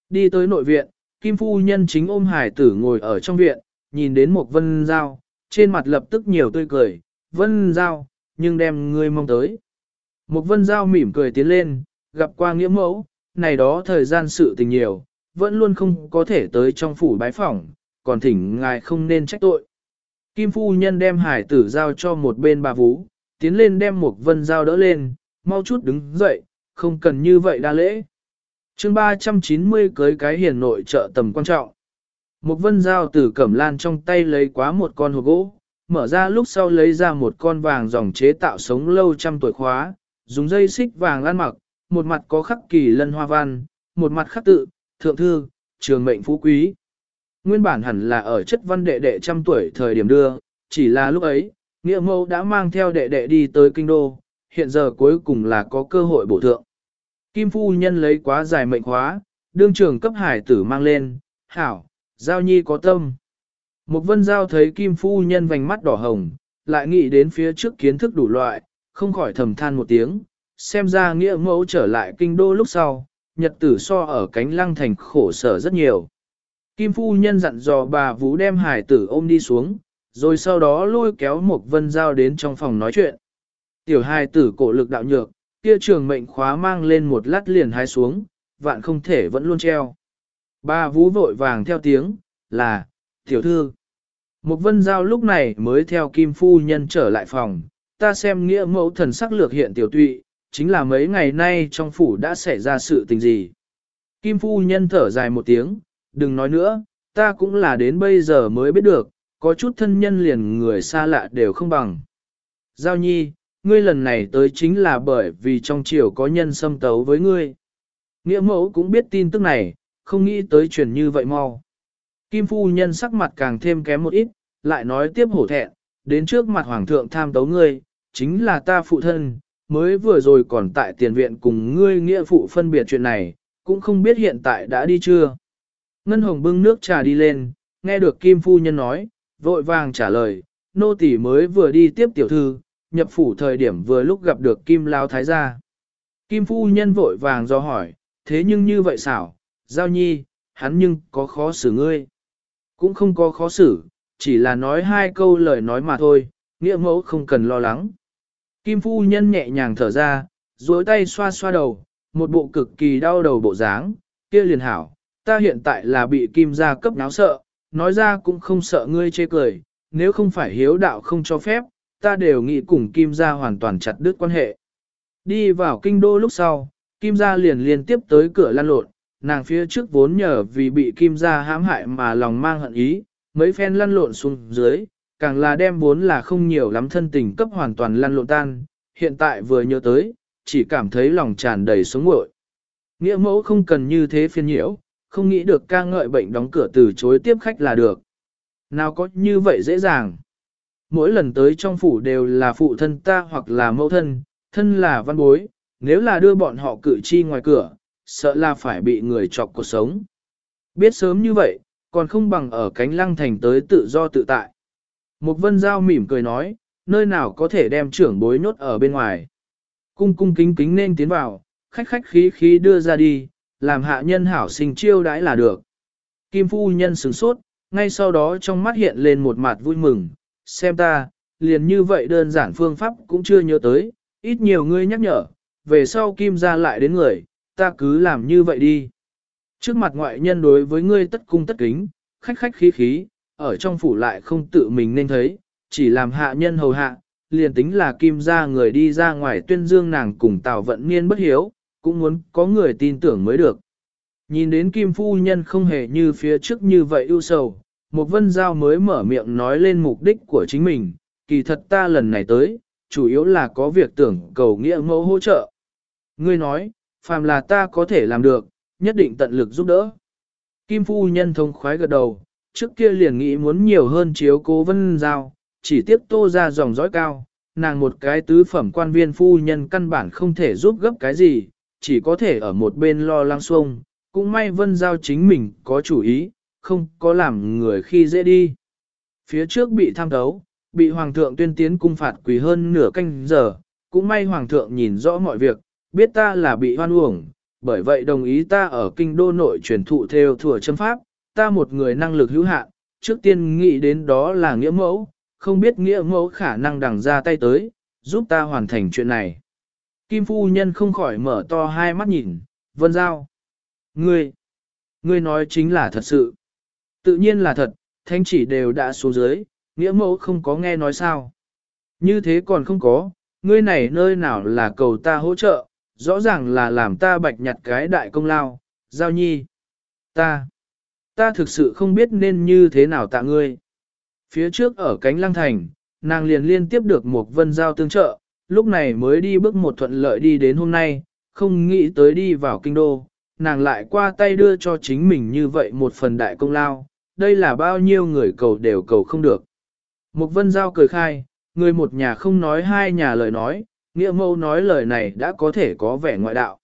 Đi tới nội viện, kim phu nhân chính ôm hải tử ngồi ở trong viện, nhìn đến một vân giao, trên mặt lập tức nhiều tươi cười, vân giao, nhưng đem ngươi mong tới. Một vân giao mỉm cười tiến lên, gặp qua nghĩa mẫu, này đó thời gian sự tình nhiều, vẫn luôn không có thể tới trong phủ bái phỏng, còn thỉnh ngài không nên trách tội. Kim phu nhân đem hải tử giao cho một bên bà vũ, tiến lên đem một vân giao đỡ lên, mau chút đứng dậy, không cần như vậy đa lễ. chương 390 cưới cái hiền nội trợ tầm quan trọng. Một vân giao từ cẩm lan trong tay lấy quá một con hộp gỗ, mở ra lúc sau lấy ra một con vàng dòng chế tạo sống lâu trăm tuổi khóa, dùng dây xích vàng lan mặc, một mặt có khắc kỳ lân hoa văn, một mặt khắc tự, thượng thư, trường mệnh phú quý. Nguyên bản hẳn là ở chất văn đệ đệ trăm tuổi thời điểm đưa, chỉ là lúc ấy, nghĩa mâu đã mang theo đệ đệ đi tới kinh đô, hiện giờ cuối cùng là có cơ hội bổ thượng. Kim phu nhân lấy quá dài mệnh khóa, đương trường cấp hải tử mang lên, hảo, giao nhi có tâm. Một vân giao thấy kim phu nhân vành mắt đỏ hồng, lại nghĩ đến phía trước kiến thức đủ loại, không khỏi thầm than một tiếng, xem ra nghĩa mẫu trở lại kinh đô lúc sau, nhật tử so ở cánh lăng thành khổ sở rất nhiều. Kim phu nhân dặn dò bà Vũ đem hải tử ôm đi xuống, rồi sau đó lôi kéo một vân giao đến trong phòng nói chuyện. Tiểu hài tử cổ lực đạo nhược, kia trường mệnh khóa mang lên một lát liền hái xuống, vạn không thể vẫn luôn treo. Bà Vũ vội vàng theo tiếng, là, tiểu thư. Một vân giao lúc này mới theo kim phu nhân trở lại phòng, ta xem nghĩa mẫu thần sắc lược hiện tiểu tụy, chính là mấy ngày nay trong phủ đã xảy ra sự tình gì. Kim phu nhân thở dài một tiếng, đừng nói nữa, ta cũng là đến bây giờ mới biết được, có chút thân nhân liền người xa lạ đều không bằng. Giao nhi, ngươi lần này tới chính là bởi vì trong triều có nhân xâm tấu với ngươi. Nghĩa mẫu cũng biết tin tức này, không nghĩ tới truyền như vậy mau. Kim phu nhân sắc mặt càng thêm kém một ít, lại nói tiếp hổ thẹn, đến trước mặt hoàng thượng tham tấu ngươi, chính là ta phụ thân, mới vừa rồi còn tại tiền viện cùng ngươi nghĩa phụ phân biệt chuyện này, cũng không biết hiện tại đã đi chưa. Ngân hồng bưng nước trà đi lên, nghe được Kim phu nhân nói, vội vàng trả lời, nô tỳ mới vừa đi tiếp tiểu thư, nhập phủ thời điểm vừa lúc gặp được Kim Lao Thái gia. Kim phu nhân vội vàng do hỏi, thế nhưng như vậy xảo, giao nhi, hắn nhưng có khó xử ngươi. Cũng không có khó xử, chỉ là nói hai câu lời nói mà thôi, nghĩa mẫu không cần lo lắng. Kim phu nhân nhẹ nhàng thở ra, duỗi tay xoa xoa đầu, một bộ cực kỳ đau đầu bộ dáng, kia liền hảo, ta hiện tại là bị kim gia cấp náo sợ, nói ra cũng không sợ ngươi chê cười, nếu không phải hiếu đạo không cho phép, ta đều nghĩ cùng kim gia hoàn toàn chặt đứt quan hệ. Đi vào kinh đô lúc sau, kim gia liền liên tiếp tới cửa lăn lộn, nàng phía trước vốn nhờ vì bị kim gia hãm hại mà lòng mang hận ý, mấy phen lăn lộn xuống dưới, càng là đem vốn là không nhiều lắm thân tình cấp hoàn toàn lăn lộn tan, hiện tại vừa nhớ tới, chỉ cảm thấy lòng tràn đầy sống ngội. Nghĩa mẫu không cần như thế phiên nhiễu, không nghĩ được ca ngợi bệnh đóng cửa từ chối tiếp khách là được. Nào có như vậy dễ dàng. Mỗi lần tới trong phủ đều là phụ thân ta hoặc là mẫu thân, thân là văn bối, nếu là đưa bọn họ cử chi ngoài cửa, sợ là phải bị người chọc cuộc sống. Biết sớm như vậy, còn không bằng ở cánh lăng thành tới tự do tự tại. Một vân giao mỉm cười nói, nơi nào có thể đem trưởng bối nhốt ở bên ngoài. Cung cung kính kính nên tiến vào, khách khách khí khí đưa ra đi, làm hạ nhân hảo sinh chiêu đãi là được. Kim phu nhân sửng sốt, ngay sau đó trong mắt hiện lên một mặt vui mừng, xem ta, liền như vậy đơn giản phương pháp cũng chưa nhớ tới, ít nhiều ngươi nhắc nhở, về sau kim ra lại đến người, ta cứ làm như vậy đi. Trước mặt ngoại nhân đối với ngươi tất cung tất kính, khách khách khí khí, ở trong phủ lại không tự mình nên thấy, chỉ làm hạ nhân hầu hạ, liền tính là kim Gia người đi ra ngoài tuyên dương nàng cùng tào vận niên bất hiếu, cũng muốn có người tin tưởng mới được. Nhìn đến kim phu nhân không hề như phía trước như vậy ưu sầu, một vân giao mới mở miệng nói lên mục đích của chính mình, kỳ thật ta lần này tới, chủ yếu là có việc tưởng cầu nghĩa mẫu hỗ trợ. Ngươi nói, phàm là ta có thể làm được, nhất định tận lực giúp đỡ. Kim phu nhân thông khoái gật đầu, trước kia liền nghĩ muốn nhiều hơn chiếu cố vân giao, chỉ tiếp tô ra dòng dõi cao, nàng một cái tứ phẩm quan viên phu nhân căn bản không thể giúp gấp cái gì, chỉ có thể ở một bên lo lắng xuông, cũng may vân giao chính mình có chủ ý, không có làm người khi dễ đi. Phía trước bị tham đấu, bị hoàng thượng tuyên tiến cung phạt quỳ hơn nửa canh giờ, cũng may hoàng thượng nhìn rõ mọi việc, biết ta là bị hoan uổng, bởi vậy đồng ý ta ở kinh đô nội truyền thụ theo thừa châm pháp, ta một người năng lực hữu hạn, trước tiên nghĩ đến đó là nghĩa mẫu, không biết nghĩa mẫu khả năng đằng ra tay tới, giúp ta hoàn thành chuyện này. Kim phu nhân không khỏi mở to hai mắt nhìn, vân giao. Ngươi, ngươi nói chính là thật sự. Tự nhiên là thật, thanh chỉ đều đã xuống dưới, nghĩa mẫu không có nghe nói sao. Như thế còn không có, ngươi này nơi nào là cầu ta hỗ trợ, rõ ràng là làm ta bạch nhặt cái đại công lao, giao nhi. Ta, ta thực sự không biết nên như thế nào tạ ngươi. Phía trước ở cánh lăng thành, nàng liền liên tiếp được một vân giao tương trợ, lúc này mới đi bước một thuận lợi đi đến hôm nay, không nghĩ tới đi vào kinh đô, nàng lại qua tay đưa cho chính mình như vậy một phần đại công lao, đây là bao nhiêu người cầu đều cầu không được. Mục vân giao cười khai, người một nhà không nói hai nhà lời nói, nghĩa mâu nói lời này đã có thể có vẻ ngoại đạo.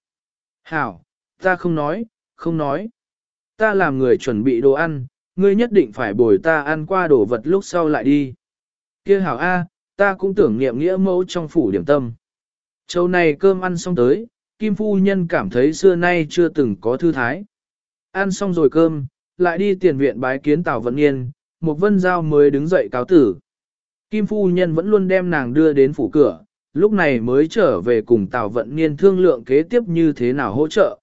Hảo, ta không nói, không nói. Ta làm người chuẩn bị đồ ăn, ngươi nhất định phải bồi ta ăn qua đồ vật lúc sau lại đi. kia hảo A, ta cũng tưởng niệm nghĩa mẫu trong phủ điểm tâm. Châu này cơm ăn xong tới, Kim Phu Nhân cảm thấy xưa nay chưa từng có thư thái. Ăn xong rồi cơm, lại đi tiền viện bái kiến Tào Vận Niên, một vân giao mới đứng dậy cáo tử. Kim Phu Nhân vẫn luôn đem nàng đưa đến phủ cửa, lúc này mới trở về cùng Tào Vận Niên thương lượng kế tiếp như thế nào hỗ trợ.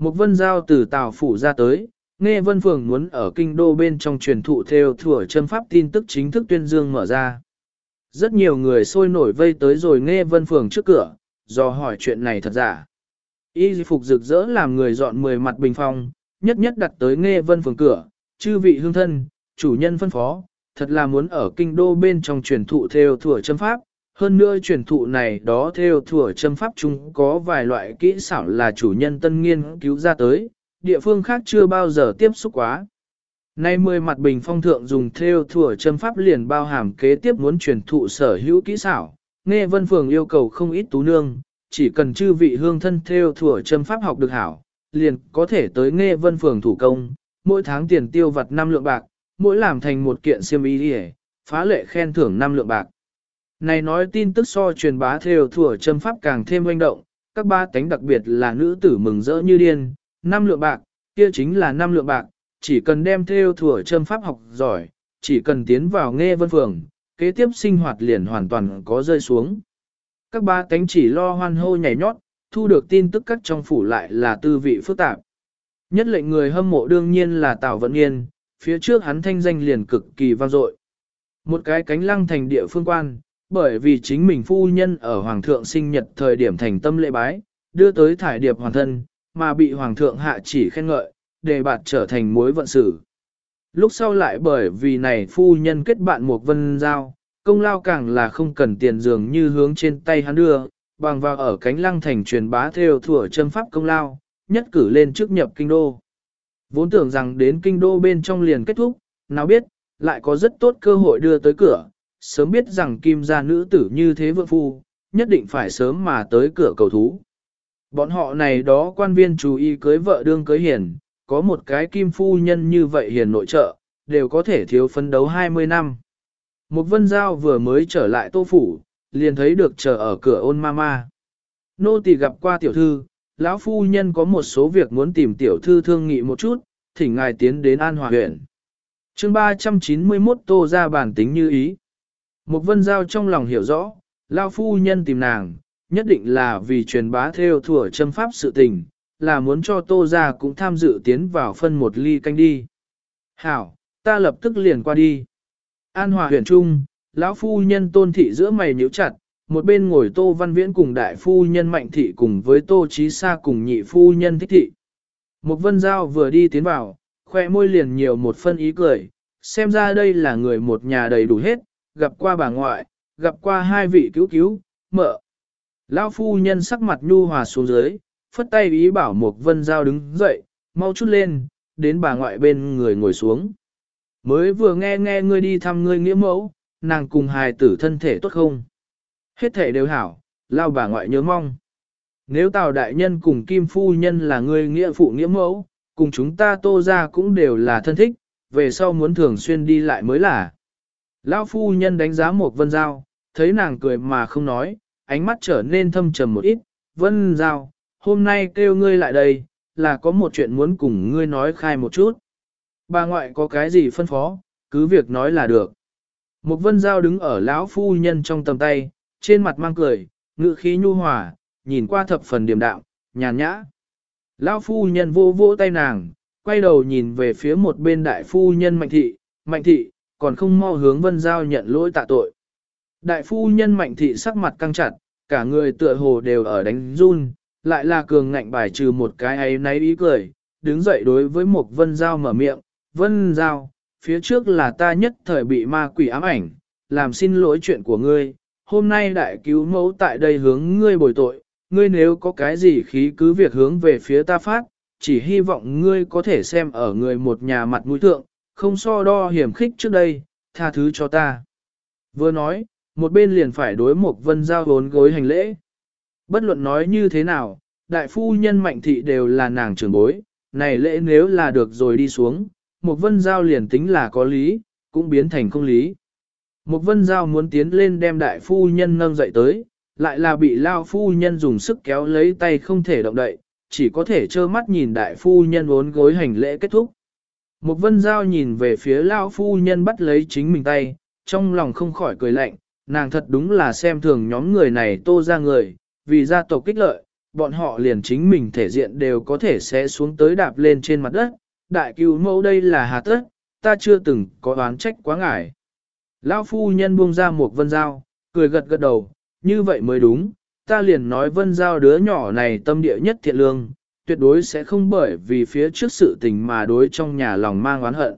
Một vân giao từ Tào Phủ ra tới, nghe vân phường muốn ở kinh đô bên trong truyền thụ theo thủa châm pháp tin tức chính thức tuyên dương mở ra. Rất nhiều người sôi nổi vây tới rồi nghe vân phường trước cửa, do hỏi chuyện này thật giả. Y phục rực rỡ làm người dọn mười mặt bình phong, nhất nhất đặt tới nghe vân phường cửa, chư vị hương thân, chủ nhân phân phó, thật là muốn ở kinh đô bên trong truyền thụ theo thủa châm pháp. Hơn nữa truyền thụ này đó theo thủa châm pháp chúng có vài loại kỹ xảo là chủ nhân tân nghiên cứu ra tới, địa phương khác chưa bao giờ tiếp xúc quá. Nay mười mặt bình phong thượng dùng theo thủa châm pháp liền bao hàm kế tiếp muốn truyền thụ sở hữu kỹ xảo, nghe vân phường yêu cầu không ít tú nương, chỉ cần chư vị hương thân theo thủa châm pháp học được hảo, liền có thể tới nghe vân phường thủ công, mỗi tháng tiền tiêu vặt 5 lượng bạc, mỗi làm thành một kiện xiêm y phá lệ khen thưởng 5 lượng bạc. Này nói tin tức so truyền bá theo thủa châm pháp càng thêm hoành động, các ba tánh đặc biệt là nữ tử mừng rỡ như điên, năm lượng bạc, kia chính là năm lượng bạc, chỉ cần đem theo thủa châm pháp học giỏi, chỉ cần tiến vào nghe vân phường, kế tiếp sinh hoạt liền hoàn toàn có rơi xuống. Các ba tánh chỉ lo hoan hô nhảy nhót, thu được tin tức các trong phủ lại là tư vị phức tạp. Nhất lệnh người hâm mộ đương nhiên là Tào Vận Nghiên, phía trước hắn thanh danh liền cực kỳ vang dội. Một cái cánh lăng thành địa phương quan, bởi vì chính mình phu nhân ở Hoàng thượng sinh nhật thời điểm thành tâm lễ bái, đưa tới thải điệp hoàn thân, mà bị Hoàng thượng hạ chỉ khen ngợi, để bạt trở thành mối vận sử. Lúc sau lại bởi vì này phu nhân kết bạn một vân giao, công lao càng là không cần tiền dường như hướng trên tay hắn đưa, bằng vào ở cánh lăng thành truyền bá theo thủa châm pháp công lao, nhất cử lên trước nhập kinh đô. Vốn tưởng rằng đến kinh đô bên trong liền kết thúc, nào biết, lại có rất tốt cơ hội đưa tới cửa, sớm biết rằng kim gia nữ tử như thế vượng phu, nhất định phải sớm mà tới cửa cầu thú. Bọn họ này đó quan viên chú ý cưới vợ đương cưới hiền, có một cái kim phu nhân như vậy hiền nội trợ, đều có thể thiếu phấn đấu 20 năm. Một vân giao vừa mới trở lại tô phủ, liền thấy được chờ ở cửa ôn mama. Nô tỳ gặp qua tiểu thư, lão phu nhân có một số việc muốn tìm tiểu thư thương nghị một chút, thỉnh ngài tiến đến An Hòa huyện. chương 391 tô ra bản tính như ý. Một vân giao trong lòng hiểu rõ, lão phu nhân tìm nàng, nhất định là vì truyền bá theo thủa châm pháp sự tình, là muốn cho tô ra cũng tham dự tiến vào phân một ly canh đi. Hảo, ta lập tức liền qua đi. An hòa huyền trung, lão phu nhân tôn thị giữa mày nhíu chặt, một bên ngồi tô văn viễn cùng đại phu nhân mạnh thị cùng với tô trí xa cùng nhị phu nhân thích thị. Một vân giao vừa đi tiến vào, khoe môi liền nhiều một phân ý cười, xem ra đây là người một nhà đầy đủ hết, gặp qua bà ngoại, gặp qua hai vị cứu cứu, mợ. Lão phu nhân sắc mặt nhu hòa xuống dưới, phất tay ý bảo một vân giao đứng dậy, mau chút lên, đến bà ngoại bên người ngồi xuống. Mới vừa nghe nghe ngươi đi thăm ngươi nghĩa mẫu, nàng cùng hài tử thân thể tốt không? Hết thể đều hảo, lao bà ngoại nhớ mong. Nếu Tào Đại Nhân cùng Kim Phu Nhân là ngươi nghĩa phụ nghĩa mẫu, cùng chúng ta tô ra cũng đều là thân thích, về sau muốn thường xuyên đi lại mới là. Lão Phu Nhân đánh giá một vân giao, thấy nàng cười mà không nói, ánh mắt trở nên thâm trầm một ít. Vân giao, hôm nay kêu ngươi lại đây, là có một chuyện muốn cùng ngươi nói khai một chút. Bà ngoại có cái gì phân phó, cứ việc nói là được. Một vân giao đứng ở lão phu nhân trong tầm tay, trên mặt mang cười, ngự khí nhu hòa, nhìn qua thập phần điềm đạm, nhàn nhã. Lão phu nhân vô vô tay nàng, quay đầu nhìn về phía một bên đại phu nhân mạnh thị, Mạnh thị, còn không mau hướng vân giao nhận lỗi tạ tội. Đại phu nhân mạnh thị sắc mặt căng chặt, cả người tựa hồ đều ở đánh run, lại là cường ngạnh bài trừ một cái ấy náy ý cười, đứng dậy đối với một vân giao mở miệng, vân giao, phía trước là ta nhất thời bị ma quỷ ám ảnh, làm xin lỗi chuyện của ngươi, hôm nay đại cứu mẫu tại đây hướng ngươi bồi tội, ngươi nếu có cái gì khí cứ việc hướng về phía ta phát, chỉ hy vọng ngươi có thể xem ở người một nhà mặt mũi thượng, không so đo hiểm khích trước đây, tha thứ cho ta. Vừa nói, một bên liền phải đối một vân giao vốn gối hành lễ. Bất luận nói như thế nào, đại phu nhân mạnh thị đều là nàng trưởng bối, này lễ nếu là được rồi đi xuống, một vân giao liền tính là có lý, cũng biến thành không lý. Một vân giao muốn tiến lên đem đại phu nhân nâng dậy tới, lại là bị lao phu nhân dùng sức kéo lấy tay không thể động đậy, chỉ có thể trơ mắt nhìn đại phu nhân vốn gối hành lễ kết thúc. Một vân giao nhìn về phía lao phu nhân bắt lấy chính mình tay, trong lòng không khỏi cười lạnh, nàng thật đúng là xem thường nhóm người này tô ra người, vì gia tộc kích lợi, bọn họ liền chính mình thể diện đều có thể sẽ xuống tới đạp lên trên mặt đất, đại cứu mẫu đây là hà tất, ta chưa từng có oán trách quá ngại. Lão phu nhân buông ra một vân giao, cười gật gật đầu, như vậy mới đúng, ta liền nói vân giao đứa nhỏ này tâm địa nhất thiện lương, tuyệt đối sẽ không bởi vì phía trước sự tình mà đối trong nhà lòng mang oán hận.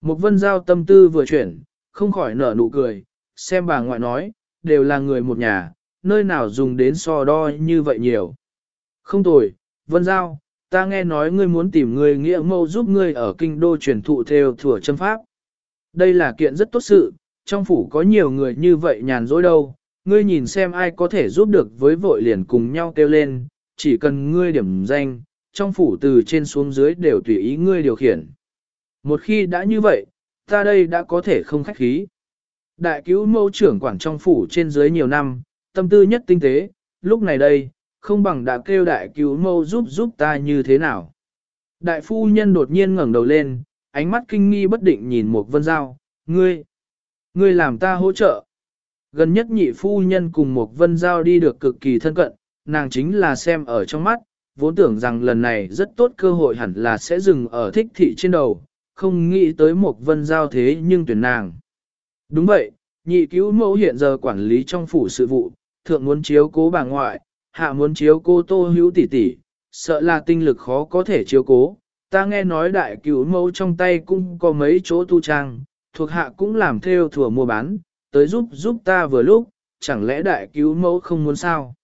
Một vân giao tâm tư vừa chuyển, không khỏi nở nụ cười, xem bà ngoại nói, đều là người một nhà, nơi nào dùng đến so đo như vậy nhiều. Không tồi, vân giao, ta nghe nói ngươi muốn tìm người nghĩa mâu giúp ngươi ở kinh đô truyền thụ theo thừa châm pháp. Đây là kiện rất tốt sự, trong phủ có nhiều người như vậy nhàn rỗi đâu, ngươi nhìn xem ai có thể giúp được với vội liền cùng nhau kêu lên, chỉ cần ngươi điểm danh, trong phủ từ trên xuống dưới đều tùy ý ngươi điều khiển. Một khi đã như vậy, ta đây đã có thể không khách khí. Đại cứu mẫu trưởng quản trong phủ trên dưới nhiều năm, tâm tư nhất tinh tế, lúc này đây, không bằng đã kêu đại cứu mẫu giúp giúp ta như thế nào. Đại phu nhân đột nhiên ngẩng đầu lên, ánh mắt kinh nghi bất định nhìn một vân giao, ngươi, ngươi làm ta hỗ trợ. Gần nhất nhị phu nhân cùng một vân giao đi được cực kỳ thân cận, nàng chính là xem ở trong mắt, vốn tưởng rằng lần này rất tốt cơ hội hẳn là sẽ dừng ở thích thị trên đầu, không nghĩ tới một vân giao thế nhưng tuyển nàng. Đúng vậy, nhị cứu mẫu hiện giờ quản lý trong phủ sự vụ, thượng muốn chiếu cố bà ngoại, hạ muốn chiếu cô tô hữu tỷ tỷ, sợ là tinh lực khó có thể chiếu cố. Ta nghe nói đại cứu mẫu trong tay cũng có mấy chỗ tu trang, thuộc hạ cũng làm theo thừa mua bán, tới giúp giúp ta vừa lúc, chẳng lẽ đại cứu mẫu không muốn sao?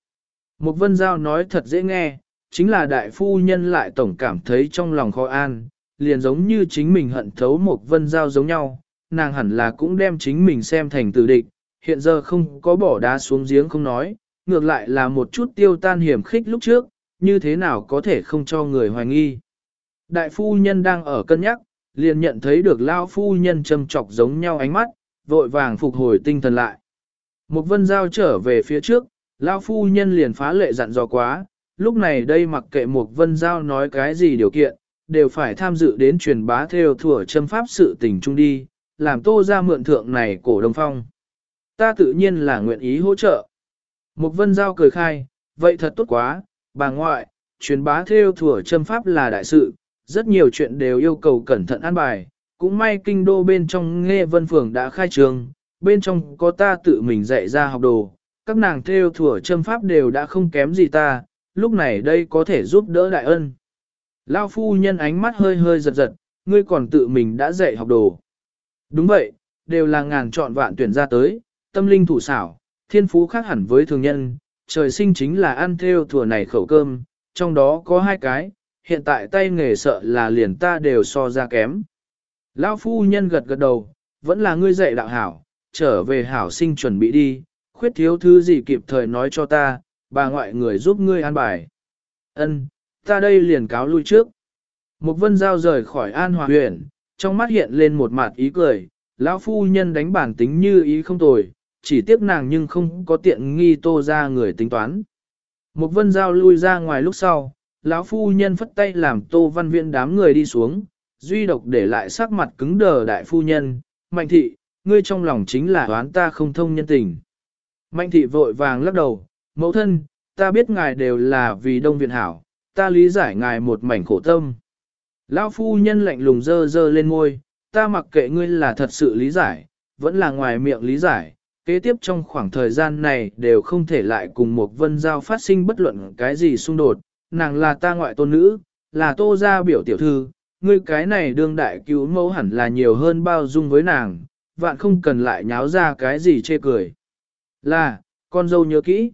Một vân giao nói thật dễ nghe, chính là đại phu nhân lại tổng cảm thấy trong lòng khó an, liền giống như chính mình hận thấu một vân giao giống nhau, nàng hẳn là cũng đem chính mình xem thành tử địch, hiện giờ không có bỏ đá xuống giếng không nói, ngược lại là một chút tiêu tan hiểm khích lúc trước, như thế nào có thể không cho người hoài nghi. Đại phu nhân đang ở cân nhắc, liền nhận thấy được lao phu nhân châm chọc giống nhau ánh mắt, vội vàng phục hồi tinh thần lại. Một vân giao trở về phía trước, lao phu nhân liền phá lệ dặn dò quá, lúc này đây mặc kệ một vân giao nói cái gì điều kiện, đều phải tham dự đến truyền bá theo thủa châm pháp sự tình trung đi, làm tô ra mượn thượng này cổ đông phong. Ta tự nhiên là nguyện ý hỗ trợ. Một vân giao cười khai, vậy thật tốt quá, bà ngoại, truyền bá theo thủa châm pháp là đại sự, rất nhiều chuyện đều yêu cầu cẩn thận an bài, cũng may kinh đô bên trong nghe vân phường đã khai trường, bên trong có ta tự mình dạy ra học đồ, các nàng theo thủa châm pháp đều đã không kém gì ta, lúc này đây có thể giúp đỡ đại ân. Lao phu nhân ánh mắt hơi hơi giật giật, ngươi còn tự mình đã dạy học đồ. Đúng vậy, đều là ngàn chọn vạn tuyển ra tới, tâm linh thủ xảo, thiên phú khác hẳn với thường nhân, trời sinh chính là ăn theo thủa này khẩu cơm, trong đó có hai cái, hiện tại tay nghề sợ là liền ta đều so ra kém. Lão phu nhân gật gật đầu, vẫn là ngươi dạy đạo hảo, trở về hảo sinh chuẩn bị đi, khuyết thiếu thứ gì kịp thời nói cho ta, bà ngoại người giúp ngươi an bài. Ân, ta đây liền cáo lui trước. Một vân giao rời khỏi an hòa huyện, trong mắt hiện lên một mặt ý cười, lão phu nhân đánh bản tính như ý không tồi, chỉ tiếc nàng nhưng không có tiện nghi tô ra người tính toán. Một vân giao lui ra ngoài lúc sau, lão phu nhân phất tay làm tô văn viện đám người đi xuống, duy độc để lại sắc mặt cứng đờ đại phu nhân, mạnh thị, ngươi trong lòng chính là đoán ta không thông nhân tình. Mạnh thị vội vàng lắc đầu, mẫu thân, ta biết ngài đều là vì đông viện hảo, ta lý giải ngài một mảnh khổ tâm. Lão phu nhân lạnh lùng dơ dơ lên ngôi, ta mặc kệ ngươi là thật sự lý giải, vẫn là ngoài miệng lý giải, kế tiếp trong khoảng thời gian này đều không thể lại cùng một vân giao phát sinh bất luận cái gì xung đột, nàng là ta ngoại tôn nữ, là tô gia biểu tiểu thư, ngươi cái này đương đại cứu mẫu hẳn là nhiều hơn bao dung với nàng, vạn không cần lại nháo ra cái gì chê cười. Là, con dâu nhớ kỹ.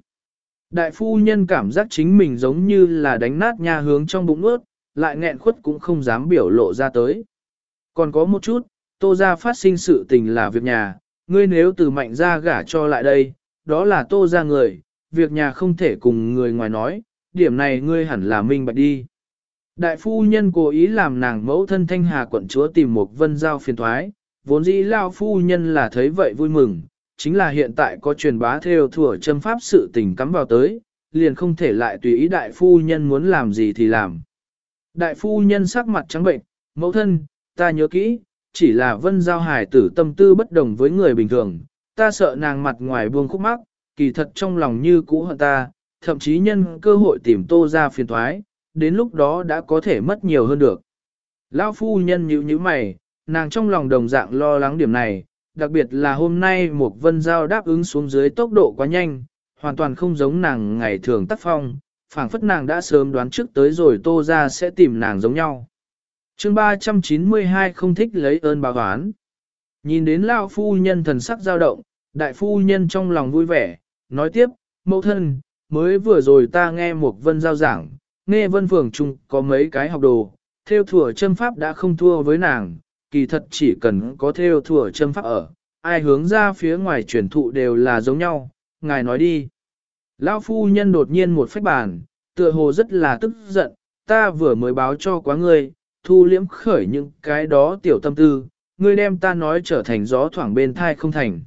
Đại phu nhân cảm giác chính mình giống như là đánh nát nhà hướng trong bụng ướt, lại nghẹn khuất cũng không dám biểu lộ ra tới. Còn có một chút, tô ra phát sinh sự tình là việc nhà, ngươi nếu từ mạnh ra gả cho lại đây, đó là tô ra người, việc nhà không thể cùng người ngoài nói, điểm này ngươi hẳn là minh bạch đi. Đại phu nhân cố ý làm nàng mẫu thân thanh hà quận chúa tìm một vân giao phiền thoái, vốn dĩ lao phu nhân là thấy vậy vui mừng, chính là hiện tại có truyền bá theo thừa châm pháp sự tình cắm vào tới, liền không thể lại tùy ý đại phu nhân muốn làm gì thì làm. Đại phu nhân sắc mặt trắng bệnh, mẫu thân, ta nhớ kỹ, chỉ là vân giao hải tử tâm tư bất đồng với người bình thường, ta sợ nàng mặt ngoài buông khúc mắc, kỳ thật trong lòng như cũ hận ta, thậm chí nhân cơ hội tìm tô ra phiền thoái, đến lúc đó đã có thể mất nhiều hơn được. Lão phu nhân nhíu nhíu mày, nàng trong lòng đồng dạng lo lắng điểm này, đặc biệt là hôm nay một vân giao đáp ứng xuống dưới tốc độ quá nhanh, hoàn toàn không giống nàng ngày thường tác phong, phảng phất nàng đã sớm đoán trước tới rồi tô ra sẽ tìm nàng giống nhau. chương 392 không thích lấy ơn bà oán. Nhìn đến lao phu nhân thần sắc dao động, đại phu nhân trong lòng vui vẻ, nói tiếp, mẫu thân, mới vừa rồi ta nghe một vân giao giảng, nghe vân phường chung có mấy cái học đồ, theo thủa châm pháp đã không thua với nàng, kỳ thật chỉ cần có theo thủa châm pháp ở, ai hướng ra phía ngoài truyền thụ đều là giống nhau, ngài nói đi. Lão phu nhân đột nhiên một phách bàn, tựa hồ rất là tức giận, ta vừa mới báo cho quá ngươi, thu liễm khởi những cái đó tiểu tâm tư, ngươi đem ta nói trở thành gió thoảng bên thai không thành.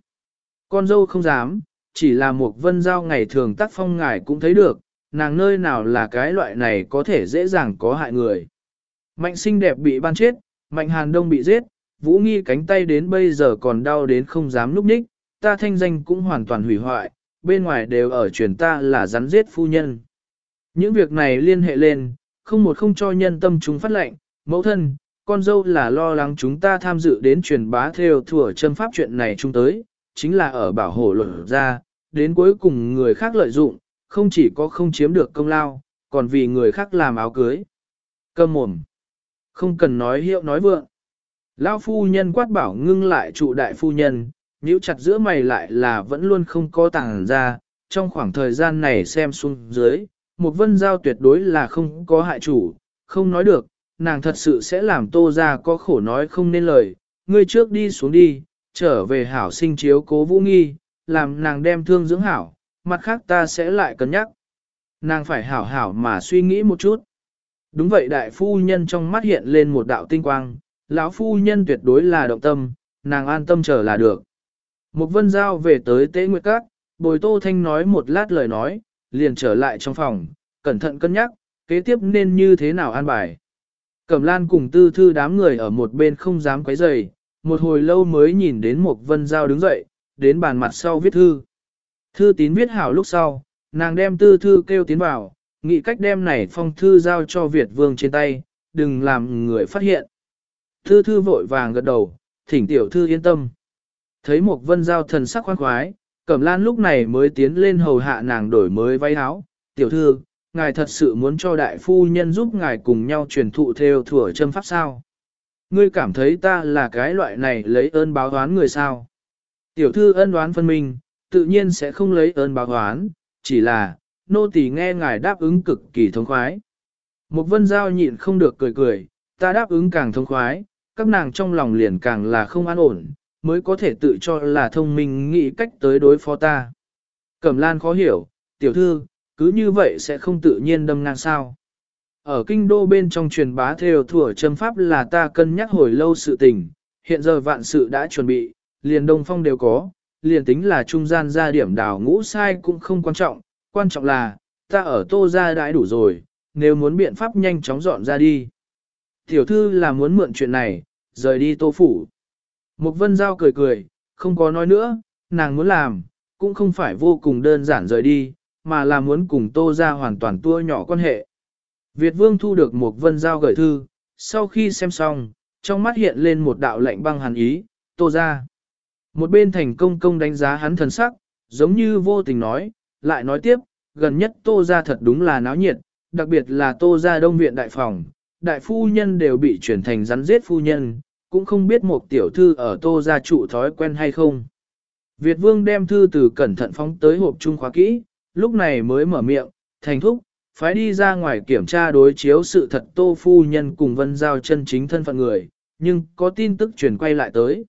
Con dâu không dám, chỉ là một vân giao ngày thường tác phong ngài cũng thấy được, nàng nơi nào là cái loại này có thể dễ dàng có hại người. Mạnh xinh đẹp bị ban chết, mạnh hàn đông bị giết, vũ nghi cánh tay đến bây giờ còn đau đến không dám núp ních, ta thanh danh cũng hoàn toàn hủy hoại, bên ngoài đều ở truyền ta là rắn giết phu nhân. Những việc này liên hệ lên, không một không cho nhân tâm chúng phát lệnh, mẫu thân, con dâu là lo lắng chúng ta tham dự đến truyền bá theo thừa châm pháp chuyện này chung tới, chính là ở bảo hộ luật ra, đến cuối cùng người khác lợi dụng, không chỉ có không chiếm được công lao, còn vì người khác làm áo cưới. Cơm mồm. Không cần nói hiệu nói vượng. Lão phu nhân quát bảo ngưng lại trụ đại phu nhân, nhíu chặt giữa mày lại là vẫn luôn không có tàng ra, trong khoảng thời gian này xem xuống dưới, một vân giao tuyệt đối là không có hại chủ, không nói được, nàng thật sự sẽ làm tô ra có khổ nói không nên lời, ngươi trước đi xuống đi, trở về hảo sinh chiếu cố vũ nghi, làm nàng đem thương dưỡng hảo, mặt khác ta sẽ lại cân nhắc. Nàng phải hảo hảo mà suy nghĩ một chút. Đúng vậy đại phu nhân trong mắt hiện lên một đạo tinh quang, lão phu nhân tuyệt đối là động tâm, nàng an tâm chờ là được. Một vân giao về tới tế nguyệt các, bồi tô thanh nói một lát lời nói, liền trở lại trong phòng, cẩn thận cân nhắc, kế tiếp nên như thế nào an bài. Cẩm lan cùng tư thư đám người ở một bên không dám quấy rầy, một hồi lâu mới nhìn đến một vân giao đứng dậy, đến bàn mặt sau viết thư. Thư tín viết hảo lúc sau, nàng đem tư thư kêu tiến vào, nghĩ cách đem này phong thư giao cho Việt vương trên tay, đừng làm người phát hiện. Thư thư vội vàng gật đầu, thỉnh tiểu thư yên tâm. Thấy một vân giao thần sắc khoan khoái, Cẩm Lan lúc này mới tiến lên hầu hạ nàng đổi mới váy áo. Tiểu thư, ngài thật sự muốn cho đại phu nhân giúp ngài cùng nhau truyền thụ theo thủa châm pháp sao? Ngươi cảm thấy ta là cái loại này lấy ơn báo oán người sao? Tiểu thư ân đoán phân minh, tự nhiên sẽ không lấy ơn báo oán, chỉ là, nô tỳ nghe ngài đáp ứng cực kỳ thống khoái. Một vân giao nhịn không được cười cười, ta đáp ứng càng thống khoái, các nàng trong lòng liền càng là không an ổn, mới có thể tự cho là thông minh nghĩ cách tới đối phó ta. Cẩm lan khó hiểu, tiểu thư, cứ như vậy sẽ không tự nhiên đâm ngang sao. Ở kinh đô bên trong truyền bá theo thủa châm pháp là ta cân nhắc hồi lâu sự tình, hiện giờ vạn sự đã chuẩn bị, liền đông phong đều có, liền tính là trung gian ra điểm đào ngũ sai cũng không quan trọng, quan trọng là, ta ở tô ra đãi đủ rồi, nếu muốn biện pháp nhanh chóng dọn ra đi. Tiểu thư là muốn mượn chuyện này, rời đi tô phủ. Mục vân giao cười cười, không có nói nữa, nàng muốn làm, cũng không phải vô cùng đơn giản rời đi, mà là muốn cùng tô ra hoàn toàn tua nhỏ quan hệ. Việt vương thu được một vân giao gửi thư, sau khi xem xong, trong mắt hiện lên một đạo lạnh băng hàn ý, tô ra. Một bên thành công công đánh giá hắn thần sắc, giống như vô tình nói, lại nói tiếp, gần nhất tô ra thật đúng là náo nhiệt, đặc biệt là tô ra đông viện đại phòng, đại phu nhân đều bị chuyển thành rắn giết phu nhân, cũng không biết một tiểu thư ở tô ra trụ thói quen hay không. Việt vương đem thư từ cẩn thận phóng tới hộp trung khóa kỹ, lúc này mới mở miệng, thành thúc, phải đi ra ngoài kiểm tra đối chiếu sự thật tô phu nhân cùng vân giao chân chính thân phận người, nhưng có tin tức chuyển quay lại tới.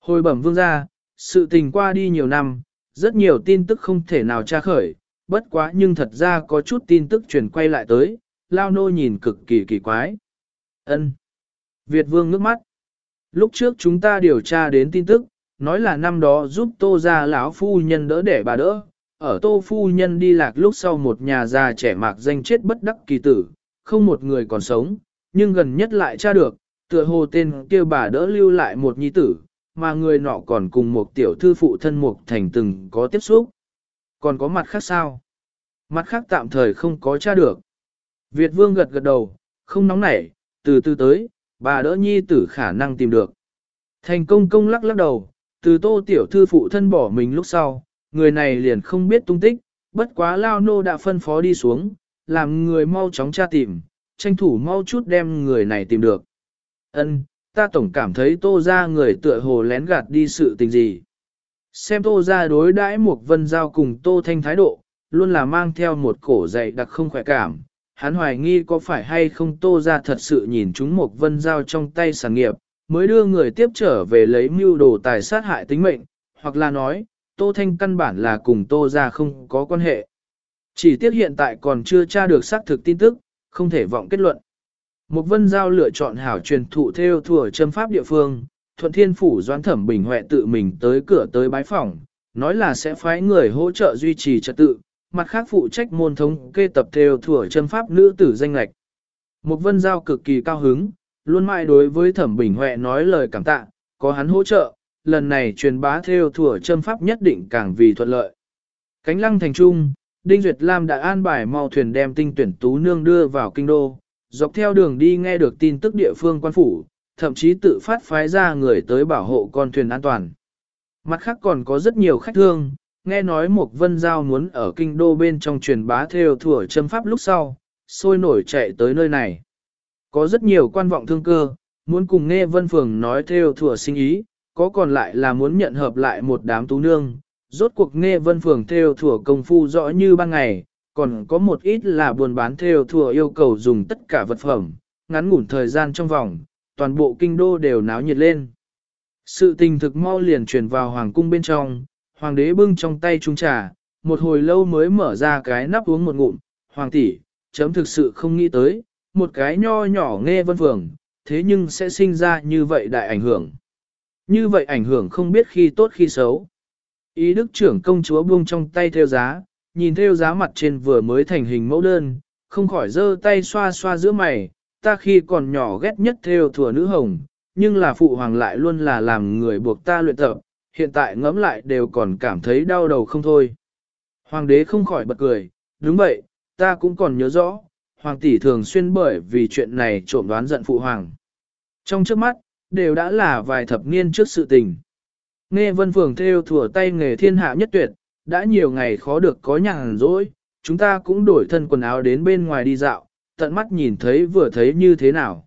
Hồi bẩm vương ra, sự tình qua đi nhiều năm, rất nhiều tin tức không thể nào tra khởi, bất quá nhưng thật ra có chút tin tức truyền quay lại tới, lao nô nhìn cực kỳ kỳ quái. ân Việt vương nước mắt. Lúc trước chúng ta điều tra đến tin tức, nói là năm đó giúp tô ra lão phu nhân đỡ để bà đỡ, ở tô phu nhân đi lạc lúc sau một nhà già trẻ mạc danh chết bất đắc kỳ tử, không một người còn sống, nhưng gần nhất lại tra được, tựa hồ tên kia bà đỡ lưu lại một nhi tử, mà người nọ còn cùng một tiểu thư phụ thân mục thành từng có tiếp xúc. Còn có mặt khác sao? Mặt khác tạm thời không có tra được. Việt vương gật gật đầu, không nóng nảy, từ từ tới, bà đỡ nhi tử khả năng tìm được. Thành công công lắc lắc đầu, từ tô tiểu thư phụ thân bỏ mình lúc sau, người này liền không biết tung tích, bất quá lao nô đã phân phó đi xuống, làm người mau chóng tra tìm, tranh thủ mau chút đem người này tìm được. Ân, ta tổng cảm thấy tô ra người tựa hồ lén gạt đi sự tình gì. Xem tô ra đối đãi một vân giao cùng tô thanh thái độ, luôn là mang theo một cổ dạy đặc không khỏe cảm. Hắn hoài nghi có phải hay không tô ra thật sự nhìn chúng một vân giao trong tay sản nghiệp, mới đưa người tiếp trở về lấy mưu đồ tài sát hại tính mệnh, hoặc là nói, tô thanh căn bản là cùng tô ra không có quan hệ. Chỉ tiếc hiện tại còn chưa tra được xác thực tin tức, không thể vọng kết luận. Mục vân giao lựa chọn hảo truyền thụ theo thừa châm pháp địa phương, thuận thiên phủ doãn thẩm bình huệ tự mình tới cửa tới bái phỏng, nói là sẽ phái người hỗ trợ duy trì trật tự, mặt khác phụ trách môn thống kê tập theo thừa châm pháp nữ tử danh lạch. Mục vân giao cực kỳ cao hứng, luôn mãi đối với thẩm bình huệ nói lời cảm tạ, có hắn hỗ trợ, lần này truyền bá theo thừa châm pháp nhất định càng vì thuận lợi. Cánh lăng thành trung, Đinh Duyệt Lam đã an bài mau thuyền đem tinh tuyển tú nương đưa vào kinh đô, dọc theo đường đi nghe được tin tức địa phương quan phủ, thậm chí tự phát phái ra người tới bảo hộ con thuyền an toàn. Mặt khác còn có rất nhiều khách thương, nghe nói một vân giao muốn ở kinh đô bên trong truyền bá theo thừa châm pháp lúc sau, sôi nổi chạy tới nơi này. Có rất nhiều quan vọng thương cơ, muốn cùng nghe vân phường nói theo thừa sinh ý, có còn lại là muốn nhận hợp lại một đám tú nương. Rốt cuộc nghe vân phường theo thừa công phu rõ như ban ngày, còn có một ít là buôn bán theo thừa yêu cầu dùng tất cả vật phẩm, ngắn ngủn thời gian trong vòng, toàn bộ kinh đô đều náo nhiệt lên. Sự tình thực mau liền truyền vào hoàng cung bên trong, hoàng đế bưng trong tay trung trà, một hồi lâu mới mở ra cái nắp uống một ngụm, hoàng tỷ, chấm thực sự không nghĩ tới, một cái nho nhỏ nghe vân phường, thế nhưng sẽ sinh ra như vậy đại ảnh hưởng. Như vậy ảnh hưởng không biết khi tốt khi xấu. Ý đức trưởng công chúa buông trong tay theo giá, nhìn theo giá mặt trên vừa mới thành hình mẫu đơn, không khỏi giơ tay xoa xoa giữa mày, ta khi còn nhỏ ghét nhất theo thừa nữ hồng, nhưng là phụ hoàng lại luôn là làm người buộc ta luyện tập, hiện tại ngẫm lại đều còn cảm thấy đau đầu không thôi. Hoàng đế không khỏi bật cười, đúng vậy, ta cũng còn nhớ rõ, hoàng tỷ thường xuyên bởi vì chuyện này trộm đoán giận phụ hoàng. Trong trước mắt, đều đã là vài thập niên trước sự tình. Nghe vân phường theo thừa tay nghề thiên hạ nhất tuyệt, đã nhiều ngày khó được có nhàn rỗi, chúng ta cũng đổi thân quần áo đến bên ngoài đi dạo, tận mắt nhìn thấy vừa thấy như thế nào.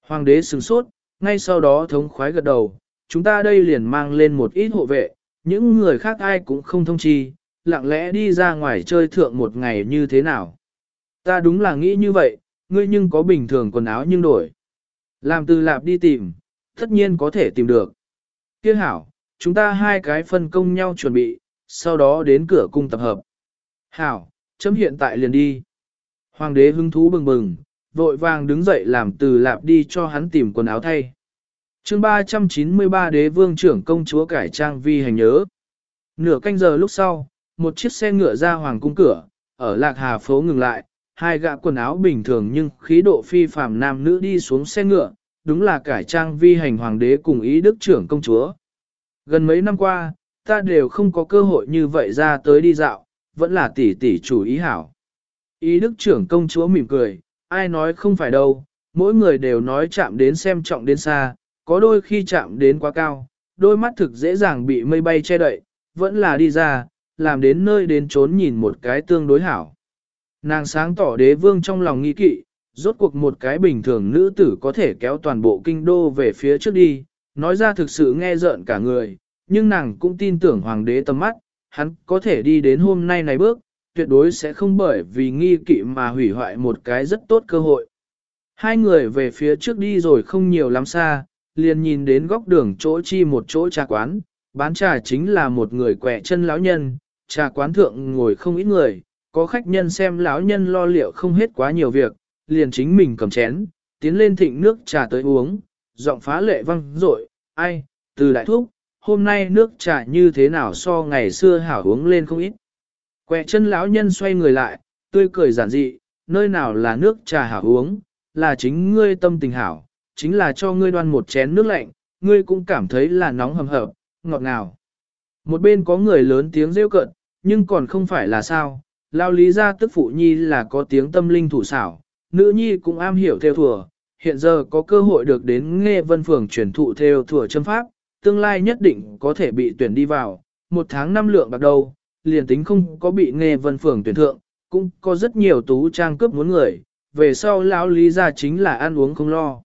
Hoàng đế sửng sốt, ngay sau đó thống khoái gật đầu, chúng ta đây liền mang lên một ít hộ vệ, những người khác ai cũng không thông chi, lặng lẽ đi ra ngoài chơi thượng một ngày như thế nào. Ta đúng là nghĩ như vậy, ngươi nhưng có bình thường quần áo nhưng đổi. Làm từ lạp đi tìm, tất nhiên có thể tìm được. Kiếc hảo, chúng ta hai cái phân công nhau chuẩn bị, sau đó đến cửa cung tập hợp. Hảo, chấm hiện tại liền đi. Hoàng đế hứng thú bừng bừng, vội vàng đứng dậy làm từ lạp đi cho hắn tìm quần áo thay. chương 393 đế vương trưởng công chúa cải trang vi hành nhớ. Nửa canh giờ lúc sau, một chiếc xe ngựa ra hoàng cung cửa, ở lạc hà phố ngừng lại, hai gã quần áo bình thường nhưng khí độ phi phàm nam nữ đi xuống xe ngựa, đúng là cải trang vi hành hoàng đế cùng ý đức trưởng công chúa. Gần mấy năm qua, ta đều không có cơ hội như vậy ra tới đi dạo, vẫn là tỷ tỷ chủ ý hảo. Ý đức trưởng công chúa mỉm cười, ai nói không phải đâu, mỗi người đều nói chạm đến xem trọng đến xa, có đôi khi chạm đến quá cao, đôi mắt thực dễ dàng bị mây bay che đậy, vẫn là đi ra, làm đến nơi đến trốn nhìn một cái tương đối hảo. Nàng sáng tỏ đế vương trong lòng nghi kỵ, rốt cuộc một cái bình thường nữ tử có thể kéo toàn bộ kinh đô về phía trước đi, nói ra thực sự nghe rợn cả người, nhưng nàng cũng tin tưởng hoàng đế tầm mắt, hắn có thể đi đến hôm nay này bước, tuyệt đối sẽ không bởi vì nghi kỵ mà hủy hoại một cái rất tốt cơ hội. Hai người về phía trước đi rồi không nhiều lắm xa, liền nhìn đến góc đường chỗ chi một chỗ trà quán, bán trà chính là một người quẻ chân lão nhân, trà quán thượng ngồi không ít người, có khách nhân xem lão nhân lo liệu không hết quá nhiều việc, liền chính mình cầm chén, tiến lên thịnh nước trà tới uống, giọng phá lệ văng rội, ai, từ đại thúc, hôm nay nước trà như thế nào so ngày xưa hảo uống lên không ít. Quẹ chân lão nhân xoay người lại, tươi cười giản dị, nơi nào là nước trà hảo uống, là chính ngươi tâm tình hảo, chính là cho ngươi đoan một chén nước lạnh, ngươi cũng cảm thấy là nóng hầm hập, ngọt ngào. Một bên có người lớn tiếng rêu cận, nhưng còn không phải là sao, lao lý ra tức phụ nhi là có tiếng tâm linh thủ xảo, nữ nhi cũng am hiểu theo thùa, hiện giờ có cơ hội được đến nghe vân phường truyền thụ theo thùa châm pháp, tương lai nhất định có thể bị tuyển đi vào, một tháng năm lượng bạc đầu, liền tính không có bị nghe vân phường tuyển thượng, cũng có rất nhiều tú trang cướp muốn người, về sau lão lý ra chính là ăn uống không lo.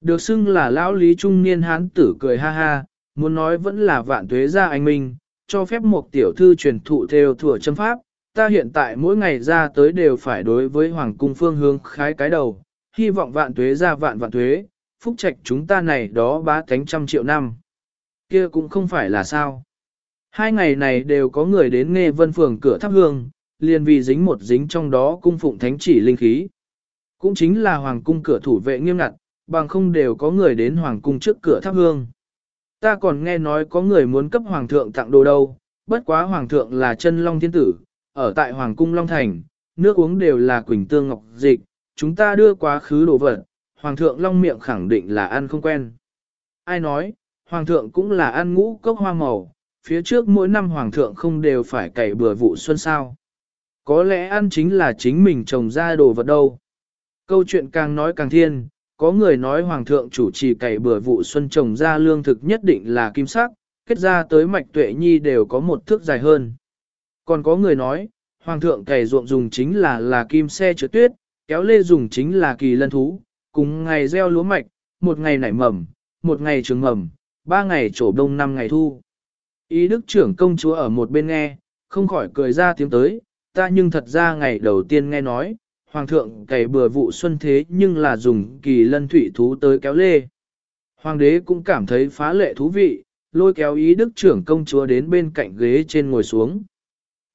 Được xưng là lão lý trung niên hán tử cười ha ha, muốn nói vẫn là vạn tuế ra anh minh, cho phép một tiểu thư truyền thụ theo thừa châm pháp, ta hiện tại mỗi ngày ra tới đều phải đối với hoàng cung phương hướng khái cái đầu, hy vọng vạn tuế ra vạn vạn tuế, phúc trạch chúng ta này đó bá thánh trăm triệu năm. Kia cũng không phải là sao. Hai ngày này đều có người đến nghe vân phường cửa thắp hương, liền vì dính một dính trong đó cung phụng thánh chỉ linh khí. Cũng chính là hoàng cung cửa thủ vệ nghiêm ngặt, bằng không đều có người đến hoàng cung trước cửa thắp hương. Ta còn nghe nói có người muốn cấp hoàng thượng tặng đồ đâu, bất quá hoàng thượng là chân long thiên tử, ở tại hoàng cung Long Thành, nước uống đều là quỳnh tương ngọc dịch, chúng ta đưa quá khứ đồ vật, hoàng thượng long miệng khẳng định là ăn không quen. Ai nói, hoàng thượng cũng là ăn ngũ cốc hoa màu, phía trước mỗi năm hoàng thượng không đều phải cày bừa vụ xuân sao. Có lẽ ăn chính là chính mình trồng ra đồ vật đâu. Câu chuyện càng nói càng thiên, có người nói hoàng thượng chủ trì cày bừa vụ xuân trồng ra lương thực nhất định là kim sắc, kết ra tới mạch tuệ nhi đều có một thước dài hơn. Còn có người nói, hoàng thượng cày ruộng dùng chính là là kim xe chứa tuyết, kéo lê dùng chính là kỳ lân thú, cùng ngày gieo lúa mạch, một ngày nảy mầm, một ngày trường mầm, ba ngày trổ đông năm ngày thu. Ý đức trưởng công chúa ở một bên nghe, không khỏi cười ra tiếng tới, ta nhưng thật ra ngày đầu tiên nghe nói, hoàng thượng cày bừa vụ xuân thế nhưng là dùng kỳ lân thủy thú tới kéo lê. Hoàng đế cũng cảm thấy phá lệ thú vị, lôi kéo ý đức trưởng công chúa đến bên cạnh ghế trên ngồi xuống.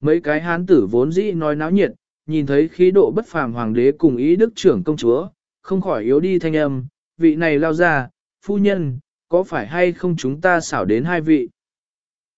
Mấy cái hán tử vốn dĩ nói náo nhiệt, nhìn thấy khí độ bất phàm hoàng đế cùng ý đức trưởng công chúa, không khỏi yếu đi thanh âm, vị này lao ra, phu nhân, có phải hay không chúng ta xảo đến hai vị?